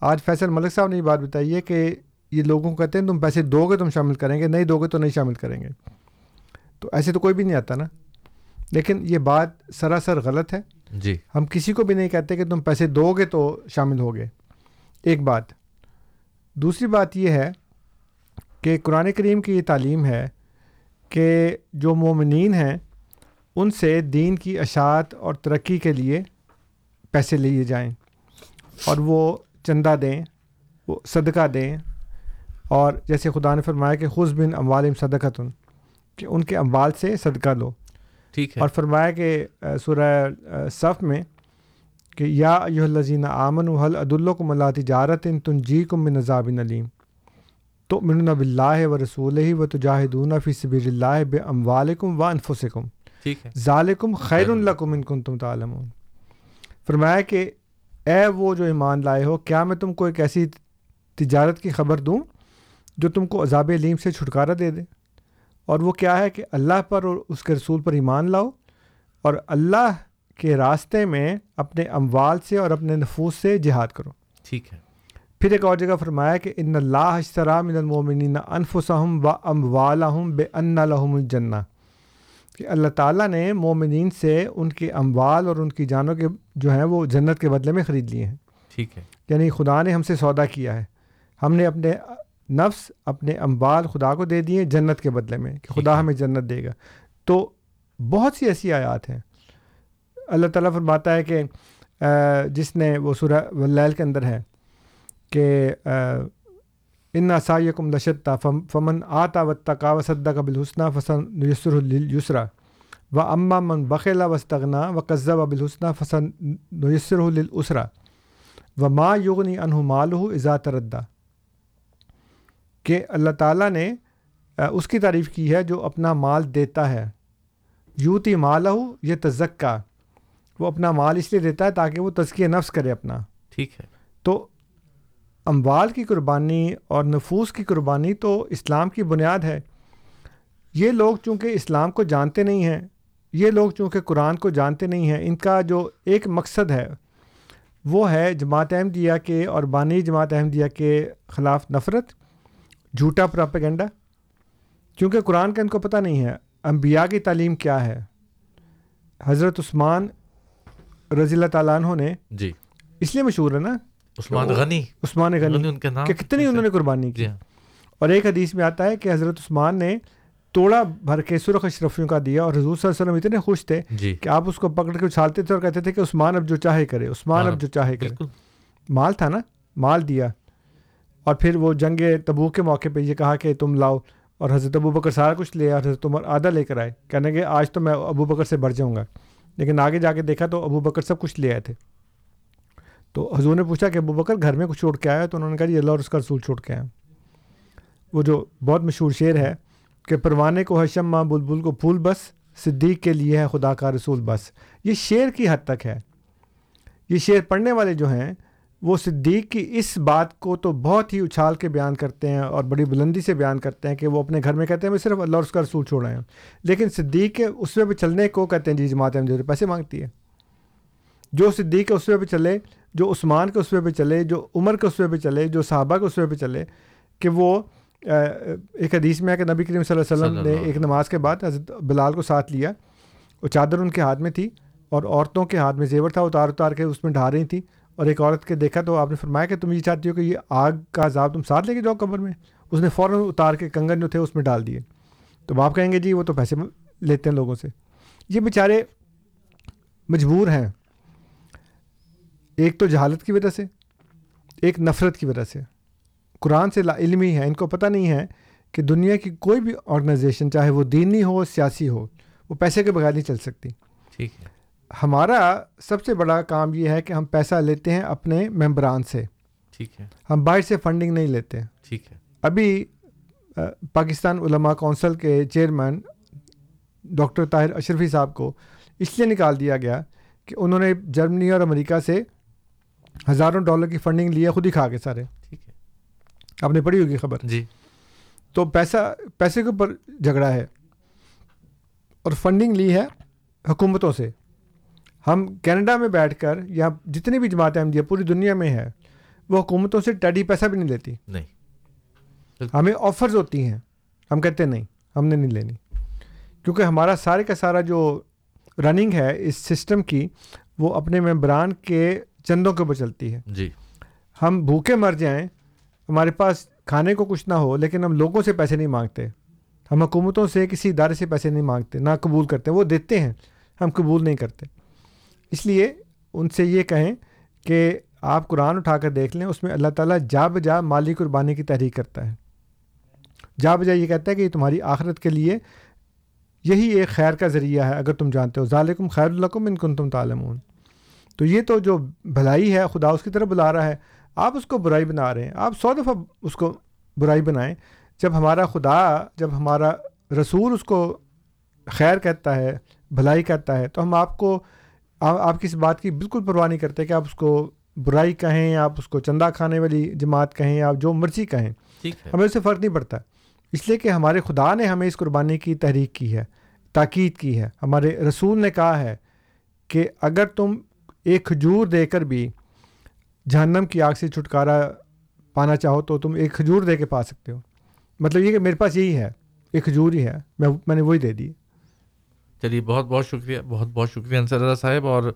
آج فیصل ملک صاحب نے یہ بات بتائی ہے کہ یہ لوگوں کو کہتے ہیں تم پیسے دو گے تم شامل کریں گے نہیں دو گے تو نہیں شامل کریں گے۔ تو ایسے تو کوئی بھی نہیں آتا نا۔ لیکن یہ بات سراسر غلط ہے۔ جی۔ ہم کسی کو بھی نہیں کہتے کہ تم پیسے دو گے تو شامل ہوگے ایک بات۔ دوسری بات یہ ہے کہ قرآن کریم کی یہ تعلیم ہے کہ جو مومنین ہیں ان سے دین کی اشاعت اور ترقی کے لیے پیسے لیے جائیں اور وہ چندہ دیں وہ صدقہ دیں۔ اور جیسے خدا نے فرمایا کہ خز بن اموالم صدقتن کہ ان کے اموال سے صدقہ لو۔ ٹھیک ہے۔ اور فرمایا کہ سورہ صف میں کہ یا یہ الزین آمن و حل عد اللہ تجارت ان تن جی کم نظاب نلیم تو من بلّہ و رسول ہی و تجاہدون فی سبیل اللہ بے ام والم و انفسکم. ٹھیک ہے. ظالکم خیر القم ان کن تم تعلم فرمایا کہ اے وہ جو ایمان لائے ہو کیا میں تم کو ایک ایسی تجارت کی خبر دوں جو تم کو عذاب علیم سے چھٹکارا دے دے؟ اور وہ کیا ہے کہ اللہ پر اور اس کے رسول پر ایمان لاؤ اور اللہ کے راستے میں اپنے اموال سے اور اپنے نفوس سے جہاد کرو؟ ٹھیک ہے۔ پھر ایک اور جگہ فرمایا کہ ان اللہ اشترا من المومنین انفسہم و اموالہم بے ان لہم الجنہ۔ کہ اللہ تعالیٰ نے مومنین سے ان کے اموال اور ان کی جانوں کے جو ہیں وہ جنت کے بدلے میں خرید لیے ہیں۔ ٹھیک ہے۔ یعنی خدا نے ہم سے سودا کیا ہے۔ ہم نے اپنے نفس اپنے اموال خدا کو دے دیے جنت کے بدلے میں کہ خدا ہمیں جنت دے گا۔ تو بہت سی ایسی آیات ہیں۔ اللہ تعالیٰ فرماتا ہے کہ جس نے وہ سورہ ولیل کے اندر ہے کہ ان سائیکم لشتا فمن آتا و تقا و صدا قبل حسنہ فسن یسر السرا و اما من بخلا وسطنا و قزہ و بالحسنہ فسن نیسر الاسرا و ما یغنی انہ مال ہو ازا تردا کہ اللہ تعالیٰ نے اس کی تعریف کی ہے جو اپنا مال دیتا ہے یوتی مال ہو یہ تزکا وہ اپنا مال اس لیے دیتا ہے تاکہ وہ تزکیہ نفس کرے اپنا ٹھیک ہے تو اموال کی قربانی اور نفوس کی قربانی تو اسلام کی بنیاد ہے۔ یہ لوگ چونکہ اسلام کو جانتے نہیں ہیں یہ لوگ چونکہ قرآن کو جانتے نہیں ہیں ان کا جو ایک مقصد ہے وہ ہے جماعت احمدیہ کے اور بانی جماعت احمدیہ کے خلاف نفرت جھوٹا پراپیگنڈا۔ کیونکہ قرآن کا ان کو پتہ نہیں ہے انبیاء کی تعلیم کیا ہے۔ حضرت عثمان رضی اللہ تعالیٰ عنہ نے جی۔ اس لیے مشہور ہے نا عثمان غنی. عثمان غنی. ان کے نام کہ کتنی انہوں نے قربانی کی۔ ہاں اور ایک حدیث میں آتا ہے کہ حضرت عثمان نے توڑا بھر کے سرخ اشرفیوں کا دیا اور حضور صلی اللہ علیہ وسلم اتنے خوش تھے جی۔ کہ آپ اس کو پکڑ کے اچھالتے تھے اور کہتے تھے کہ عثمان اب جو چاہے کرے عثمان اب جو چاہے کرے۔ مال تھا نا؟ مال دیا۔ اور پھر وہ جنگ تبو کے موقع پہ یہ کہا کہ تم لاؤ۔ اور حضرت ابو بکر سارا کچھ لے اور حضرت عمر آدھا لے کر آئے۔ کہنے کہ آج تو میں ابو بکر سے بڑھ جاؤں گا۔ لیکن آگے جا کے دیکھا تو ابو بکر سب کچھ لے آئے تھے۔ تو حضور نے پوچھا کہ ابو بکر گھر میں کچھ چھوڑ کے آیا تو انہوں نے کہا جی اللہ اور اس کا رسول چھوڑ کے آیا وہ جو بہت مشہور شعر ہے کہ پروانے کو حشم ماں بلبل کو پھول بس، صدیق کے لیے ہے خدا کا رسول بس۔ یہ شعر کی حد تک ہے۔ یہ شعر پڑھنے والے جو ہیں، وہ صدیق کی اس بات کو تو بہت ہی اچھال کے بیان کرتے ہیں اور بڑی بلندی سے بیان کرتے ہیں کہ وہ اپنے گھر میں کہتے ہیں، میں صرف اللہ اور اس کا رسول چھوڑ رہے ہیں لیکن صدیق کے اس پہ بھی چلنے کو کہتے ہیں جی جماعت احمدیہ پیسے مانگتی ہے۔ جو صدیق کے اس پہ چلے جو عثمان کے اس پہ چلے جو عمر کے اس پہ چلے جو صحابہ کے اس پہ چلے کہ وہ ایک حدیث میں ہے کہ نبی کریم صلی اللہ علیہ وسلم نے ایک نماز کے بعد حضرت بلال کو ساتھ لیا۔ وہ چادر ان کے ہاتھ میں تھی اور عورتوں کے ہاتھ میں زیور تھا اتار اتار کے اس میں ڈھا رہی تھیں اور ایک عورت کے دیکھا تو آپ نے فرمایا کہ تم یہ چاہتی ہو کہ یہ آگ کا عذاب تم ساتھ لے کے جاؤ کمر میں؟ اس نے فوراً اتار کے کنگن جو تھے اس میں ڈال دیے۔ تو آپ کہیں گے جی وہ تو پیسے لیتے ہیں لوگوں سے۔ یہ بیچارے مجبور ہیں۔ ایک تو جہالت کی وجہ سے ایک نفرت کی وجہ سے۔ قرآن سے لا علمی ہے ان کو پتہ نہیں ہے کہ دنیا کی کوئی بھی آرگنائزیشن چاہے وہ دینی ہو سیاسی ہو وہ پیسے کے بغیر نہیں چل سکتی۔ ٹھیک ہے۔ ہمارا سب سے بڑا کام یہ ہے کہ ہم پیسہ لیتے ہیں اپنے ممبران سے۔ ٹھیک ہے۔ ہم باہر سے فنڈنگ نہیں لیتے۔ ٹھیک ہے۔ ابھی پاکستان علماء کونسل کے چیئرمین ڈاکٹر طاہر اشرفی صاحب کو اس لیے نکال دیا گیا کہ انہوں نے جرمنی اور امریکہ سے ہزاروں ڈالر کی فنڈنگ لی ہے خود ہی کھا کے سارے۔ ٹھیک ہے۔ آپ نے پڑھی ہوگی خبر؟ جی۔ تو پیسہ پیسے کے اوپر جھگڑا ہے۔ اور فنڈنگ لی ہے حکومتوں سے۔ ہم کینیڈا میں بیٹھ کر یا جتنی بھی جماعتیں احمدیہ پوری دنیا میں ہے وہ حکومتوں سے ٹیڈی پیسہ بھی نہیں لیتی۔ نہیں۔ ہمیں آفرز ہوتی ہیں۔ ہم کہتے ہیں نہیں ہم نے نہیں لینی۔ کیونکہ ہمارا سارے کا سارا جو رننگ ہے اس سسٹم کی وہ اپنے ممبران کے چندوں کے اوپر چلتی ہے۔ جی۔ ہم بھوکے مر جائیں ہمارے پاس کھانے کو کچھ نہ ہو لیکن ہم لوگوں سے پیسے نہیں مانگتے۔ ہم حکومتوں سے کسی ادارے سے پیسے نہیں مانگتے نہ قبول کرتے وہ دیتے ہیں۔ ہم قبول نہیں کرتے۔ اس لیے ان سے یہ کہیں کہ آپ قرآن اٹھا کر دیکھ لیں اس میں اللہ تعالیٰ جا بجا مالی قربانی کی تحریک کرتا ہے۔ جا بجا یہ کہتا ہے کہ یہ تمہاری آخرت کے لیے یہی ایک خیر کا ذریعہ ہے اگر تم جانتے ہو۔ ظالکم خیر الکم ان کن تم تعلمون۔ تو یہ تو جو بھلائی ہے خدا اس کی طرف بلا رہا ہے آپ اس کو برائی بنا رہے ہیں آپ سو دفعہ اس کو برائی بنائیں۔ جب ہمارا خدا جب ہمارا رسول اس کو خیر کہتا ہے بھلائی کہتا ہے تو ہم آپ کو آپ کی اس بات کی بالکل پرواہ نہیں کرتے کہ آپ اس کو برائی کہیں آپ اس کو چندہ کھانے والی جماعت کہیں آپ جو مرضی کہیں۔ ہمیں اس سے فرق نہیں پڑتا۔ اس لیے کہ ہمارے خدا نے ہمیں اس قربانی کی تحریک کی ہے تاکید کی ہے۔ ہمارے رسول نے کہا ہے کہ اگر تم ایک کھجور دے کر بھی جہنم کی آگ سے چھٹکارا پانا چاہو تو تم ایک کھجور دے کے پا سکتے ہو۔ مطلب یہ کہ میرے پاس یہی ہے ایک کھجور ہی ہے۔ میں میں نے وہی دے دی۔ چلیے بہت بہت شکریہ بہت بہت شکریہ انصر اللہ صاحب۔ اور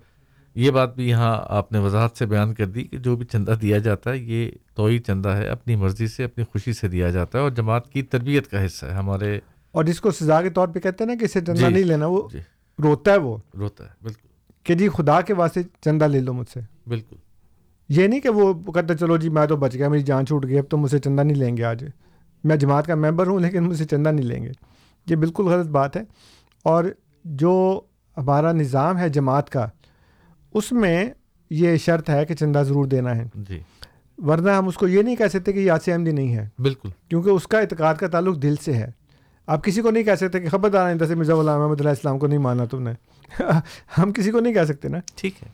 یہ بات بھی یہاں آپ نے وضاحت سے بیان کر دی کہ جو بھی چندہ دیا جاتا ہے یہ تو ہی چندہ ہے اپنی مرضی سے اپنی خوشی سے دیا جاتا ہے اور جماعت کی تربیت کا حصہ ہے۔ ہمارے اور جس کو سزا کے طور پہ کہتے ہیں نا کہ اسے چندہ جی, نہیں لینا وہ جی۔ روتا ہے وہ۔ روتا ہے بالکل۔ کہ جی خدا کے واسطے چندہ لے لو مجھ سے۔ بالکل۔ یہ نہیں کہ وہ کہتے چلو جی میں تو بچ گیا میری جان چھوٹ گئی اب تو مجھ سے چندہ نہیں لیں گے آج۔ میں جماعت کا ممبر ہوں لیکن مجھ سے چندہ نہیں لیں گے۔ یہ بالکل غلط بات ہے۔ اور جو ہمارا نظام ہے جماعت کا اس میں یہ شرط ہے کہ چندہ ضرور دینا ہے۔ جی۔ ورنہ ہم اس کو یہ نہیں کہہ سکتے کہ یہ احمدی نہیں ہے۔ بالکل۔ کیونکہ اس کا اعتقاد کا تعلق دل سے ہے۔ آپ کسی کو نہیں کہہ سکتے کہ خبردار جیسے مرزا غلام احمد علیہ السلام کو نہیں مانا تم نے۔ ہم کسی کو نہیں کہہ سکتے نا۔ ٹھیک ہے۔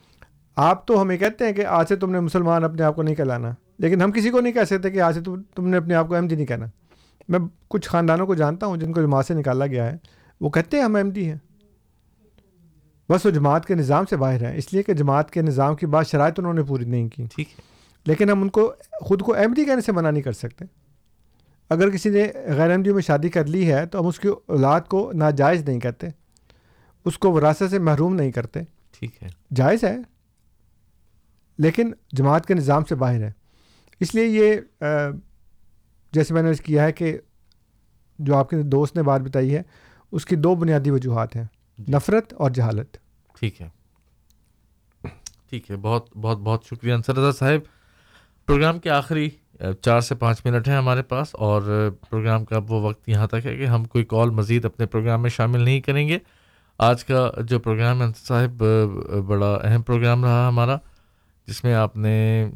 آپ تو ہمیں کہتے ہیں کہ آج سے تم نے مسلمان اپنے آپ کو نہیں کہلانا۔ لیکن ہم کسی کو نہیں کہہ سکتے کہ آج سے تم نے اپنے آپ کو احمدی نہیں کہنا۔ میں کچھ خاندانوں کو جانتا ہوں جن کو جماعت سے نکالا گیا ہے۔ وہ کہتے ہیں ہم احمدی ہیں۔ بس وہ جماعت کے نظام سے باہر ہیں۔ اس لیے کہ جماعت کے نظام کی بات شرائط انہوں نے پوری نہیں کی۔ ٹھیک ہے۔ لیکن ہم ان کو خود کو احمدی کہنے سے منع نہیں کر سکتے۔ اگر کسی نے غیر احمدیوں میں شادی کر لی ہے تو ہم اس کی اولاد کو ناجائز نہیں کہتے۔ اس کو وراثت سے محروم نہیں کرتے۔ ٹھیک ہے۔ جائز ہے۔ لیکن جماعت کے نظام سے باہر ہے۔ اس لیے یہ جیسے میں نے کیا ہے کہ جو آپ کے دوست نے بات بتائی ہے اس کی دو بنیادی وجوہات ہیں۔ نفرت اور جہالت۔ ٹھیک ہے۔ ٹھیک ہے۔ بہت بہت بہت شکریہ انصر رضا صاحب۔ پروگرام کے آخری چار سے پانچ منٹ ہیں ہمارے پاس اور پروگرام کا وہ وقت یہاں تک ہے کہ ہم کوئی کال مزید اپنے پروگرام میں شامل نہیں کریں گے۔ آج کا جو پروگرام ہے صاحب بڑا اہم پروگرام رہا ہمارا، جس میں آپ نے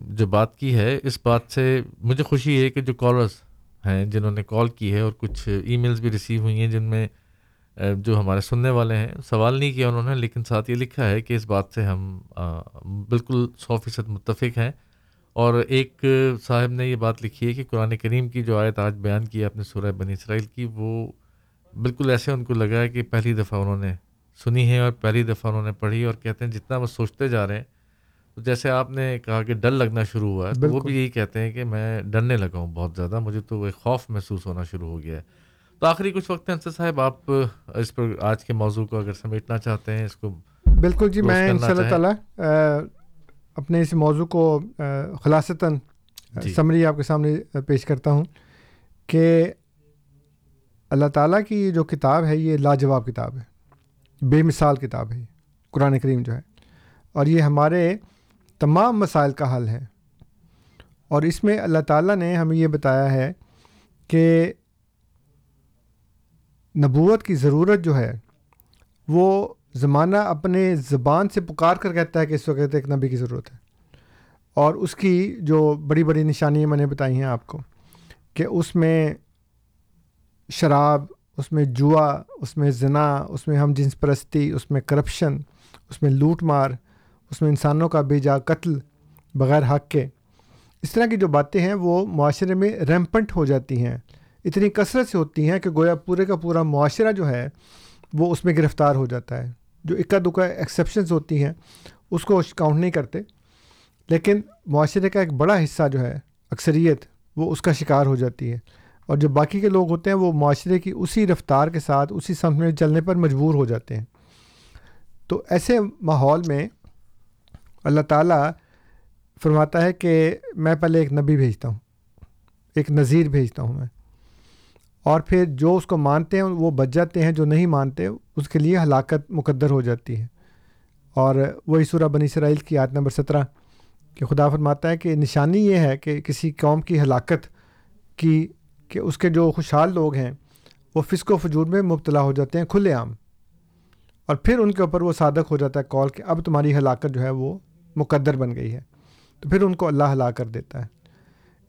جو بات کی ہے، اس بات سے مجھے خوشی ہے کہ جو کالرز ہیں، جنہوں نے کال کی ہے اور کچھ ای میلز بھی ریسیو ہوئی ہیں، جن میں جو ہمارے سننے والے ہیں، سوال نہیں کیا انہوں نے، لیکن ساتھ یہ لکھا ہے کہ اس بات سے ہم بالکل سو فیصد متفق ہیں۔ اور ایک صاحب نے یہ بات لکھی ہے کہ قرآن کریم کی جو آیت آج بیان کی ہے اپنے سورہ بنی اسرائیل کی، وہ بالکل ایسے ان کو لگا ہے کہ پہلی دفعہ انہوں نے سنی ہے اور پہلی دفعہ انہوں نے پڑھی اور کہتے ہیں جتنا وہ سوچتے جا رہے ہیں تو جیسے آپ نے کہا کہ ڈر لگنا شروع ہوا ہے تو وہ بھی یہی کہتے ہیں کہ میں ڈرنے لگا ہوں بہت زیادہ مجھے تو ایک خوف محسوس ہونا شروع ہو گیا ہے۔ تو آخری کچھ وقت انصر صاحب آپ اس پر آج کے موضوع کو اگر سمیٹنا چاہتے ہیں اس کو بالکل جی میں ان شاء اللہ تعالیٰ اپنے اس موضوع کو خلاصتاً جی۔ سمری آپ کے سامنے پیش کرتا ہوں کہ اللہ تعالیٰ کی جو کتاب ہے یہ لاجواب کتاب ہے۔ بے مثال کتاب ہے قرآن کریم جو ہے۔ اور یہ ہمارے تمام مسائل کا حل ہے۔ اور اس میں اللہ تعالیٰ نے ہمیں یہ بتایا ہے کہ نبوت کی ضرورت جو ہے، وہ زمانہ اپنے زبان سے پکار کر کہتا ہے کہ اس وقت ایک نبی کی ضرورت ہے۔ اور اس کی جو بڑی بڑی نشانیاں میں نے بتائی ہیں آپ کو کہ اس میں شراب اس میں جوا، اس میں زنا، اس میں ہم جنس پرستی، اس میں کرپشن، اس میں لوٹ مار، اس میں انسانوں کا بے جا قتل بغیر حق کے۔ اس طرح کی جو باتیں ہیں وہ معاشرے میں ریمپنٹ ہو جاتی ہیں۔ اتنی کثرت سے ہوتی ہیں کہ گویا پورے کا پورا معاشرہ جو ہے وہ اس میں گرفتار ہو جاتا ہے۔ جو اکا دکا ایکسیپشنز ہوتی ہیں، اس کو کاؤنٹ نہیں کرتے۔ لیکن معاشرے کا ایک بڑا حصہ جو ہے، اکثریت وہ اس کا شکار ہو جاتی ہے۔ اور جو باقی کے لوگ ہوتے ہیں وہ معاشرے کی اسی رفتار کے ساتھ اسی سمت میں چلنے پر مجبور ہو جاتے ہیں۔ تو ایسے ماحول میں اللہ تعالیٰ فرماتا ہے کہ میں پہلے ایک نبی بھیجتا ہوں، ایک نظیر بھیجتا ہوں میں۔ اور پھر جو اس کو مانتے ہیں، وہ بچ جاتے ہیں، جو نہیں مانتے، اس کے لیے ہلاکت مقدر ہو جاتی ہے۔ اور وہی سورہ بنی اسرائیل کی عادت نمبر سترہ کہ خدا فرماتا ہے کہ نشانی یہ ہے کہ کسی قوم کی ہلاکت کی کہ اس کے جو خوشحال لوگ ہیں، وہ فسق و فجور میں مبتلا ہو جاتے ہیں کھلے عام۔ اور پھر ان کے اوپر وہ صادق ہو جاتا ہے کال کہ اب تمہاری ہلاکت جو ہے وہ مقدر بن گئی ہے۔ تو پھر ان کو اللہ ہلا کر دیتا ہے۔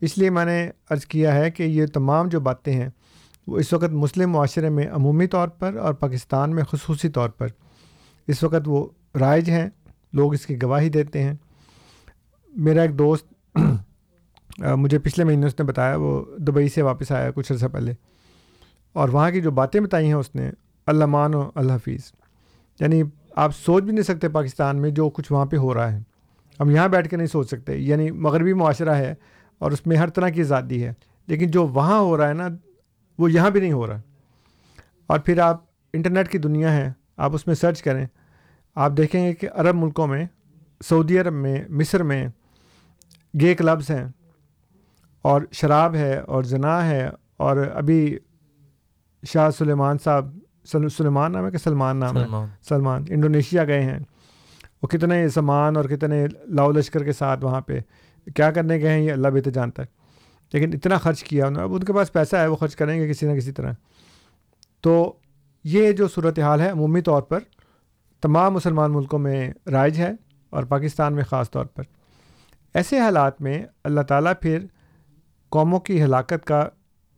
اس لیے میں نے عرض کیا ہے کہ یہ تمام جو باتیں ہیں، وہ اس وقت مسلم معاشرے میں عمومی طور پر اور پاکستان میں خصوصی طور پر۔ اس وقت وہ رائج ہیں، لوگ اس کی گواہی دیتے ہیں۔ میرا ایک دوست مجھے پچھلے مہینے اس نے بتایا، وہ دبئی سے واپس آیا کچھ عرصہ پہلے۔ اور وہاں کی جو باتیں بتائی ہیں اس نے، اللہ مان و اللہ حفیظ۔ یعنی آپ سوچ بھی نہیں سکتے پاکستان میں جو کچھ وہاں پہ ہو رہا ہے۔ ہم یہاں بیٹھ کے نہیں سوچ سکتے۔ یعنی مغربی معاشرہ ہے اور اس میں ہر طرح کی آزادی ہے۔ لیکن جو وہاں ہو رہا ہے نا، وہ یہاں بھی نہیں ہو رہا۔ اور پھر آپ انٹرنیٹ کی دنیا ہے، آپ اس میں سرچ کریں۔ آپ دیکھیں گے کہ عرب ملکوں میں، سعودی عرب میں، مصر میں، گے کلبز ہیں۔ اور شراب ہے اور زنا ہے اور ابھی شاہ سلیمان صاحب سلیمان نام ہے کہ سلمان نام ہے؟ سلمان۔ انڈونیشیا گئے ہیں۔ وہ کتنے سامان اور کتنے لاؤ لشکر کے ساتھ وہاں پہ کیا کرنے گئے ہیں یہ اللہ بہتر جانتا ہے۔ لیکن اتنا خرچ کیا انہوں نے اب ان کے پاس پیسہ ہے وہ خرچ کریں گے کسی نہ کسی طرح۔ تو یہ جو صورت حال ہے عمومی طور پر تمام مسلمان ملکوں میں رائج ہے اور پاکستان میں خاص طور پر۔ ایسے حالات میں اللہ تعالیٰ پھر قوموں کی ہلاکت کا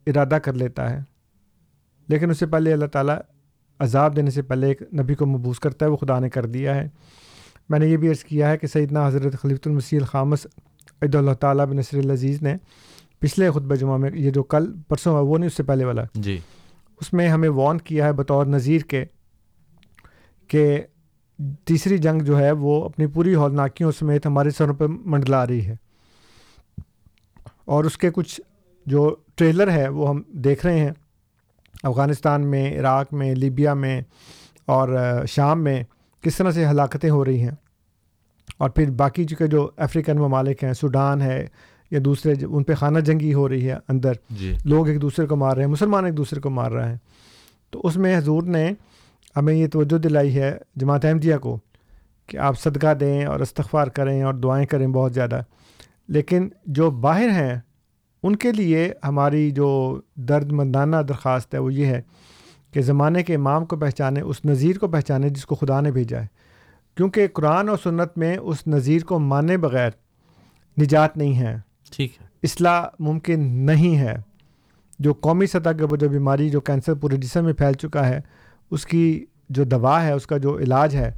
ارادہ کر لیتا ہے۔ لیکن اس سے پہلے اللہ تعالیٰ عذاب دینے سے پہلے ایک نبی کو مبوس کرتا ہے وہ خدا نے کر دیا ہے۔ میں نے یہ بھی عرض کیا ہے کہ سیدنا حضرت خلیفۃ المسیح الخامس عید اللہ تعالیٰ بن نصر العزیز نے پچھلے خطبہ جمعہ میں یہ جو کل پرسوں ہے وہ نہیں اس سے پہلے والا۔ جی۔ اس میں ہمیں وارن کیا ہے بطور نذیر کے کہ تیسری جنگ جو ہے وہ اپنی پوری ہولناکیوں سمیت ہمارے سروں پہ منڈلا رہی ہے۔ اور اس کے کچھ جو ٹریلر ہے وہ ہم دیکھ رہے ہیں۔ افغانستان میں عراق میں لیبیا میں اور شام میں کس طرح سے ہلاکتیں ہو رہی ہیں۔ اور پھر باقی چونکہ جو افریقن ممالک ہیں سوڈان ہے یا دوسرے ان پہ خانہ جنگی ہو رہی ہے اندر۔ جی۔ لوگ ایک دوسرے کو مار رہے ہیں مسلمان ایک دوسرے کو مار رہے ہیں تو اس میں حضور نے ہمیں یہ توجہ دلائی ہے جماعت احمدیہ کو کہ آپ صدقہ دیں اور استغفار کریں اور دعائیں کریں بہت زیادہ۔ لیکن جو باہر ہیں ان کے لیے ہماری جو درد مندانہ درخواست ہے وہ یہ ہے کہ زمانے کے امام کو پہچانے اس نظیر کو پہچانے جس کو خدا نے بھیجا ہے۔ کیونکہ قرآن اور سنت میں اس نظیر کو مانے بغیر نجات نہیں ہے۔ ٹھیک ہے۔ اصلاح ممکن نہیں ہے۔ جو قومی سطح کے وہ جو بیماری جو کینسر پورے جسم میں پھیل چکا ہے اس کی جو دوا ہے اس کا جو علاج ہے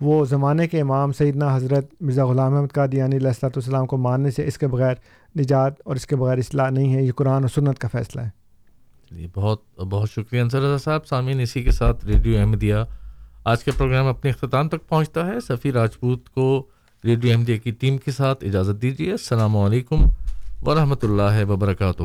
وہ زمانے کے امام سیدنا حضرت مرزا غلام احمد قادیانی علیہ السلاۃ والسلام کو ماننے سے اس کے بغیر نجات اور اس کے بغیر اصلاح نہیں ہے، یہ قرآن اور سنت کا فیصلہ ہے۔ چلیے بہت بہت شکریہ انصر رضا صاحب۔ سامعین، اسی کے ساتھ ریڈیو احمدیہ۔ آج کے پروگرام اپنے اختتام تک پہنچتا ہے۔ سفیر راجپوت کو ریڈیو احمدیہ کی ٹیم کے ساتھ اجازت دیجیے۔ السلام علیکم ورحمۃ اللہ وبرکاتہ۔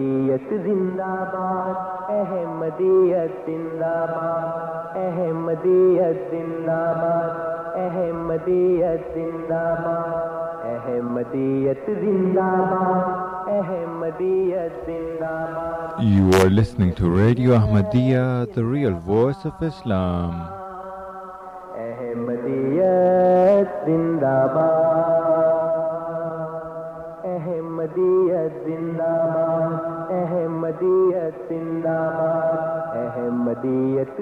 احمدیت زندہ باد۔ احمدیت زندہ باد۔ احمدیت زندہ باد۔ احمدیت زندہ باد۔ احمدیت زندہ باد۔ احمدیت زندہ باد۔ You are listening to Radio Ahmadiyya, the real voice of Islam. احمدیت زندہ باد۔ احمدیت زندہ باد۔ احمدیت زندہ باد احمدیت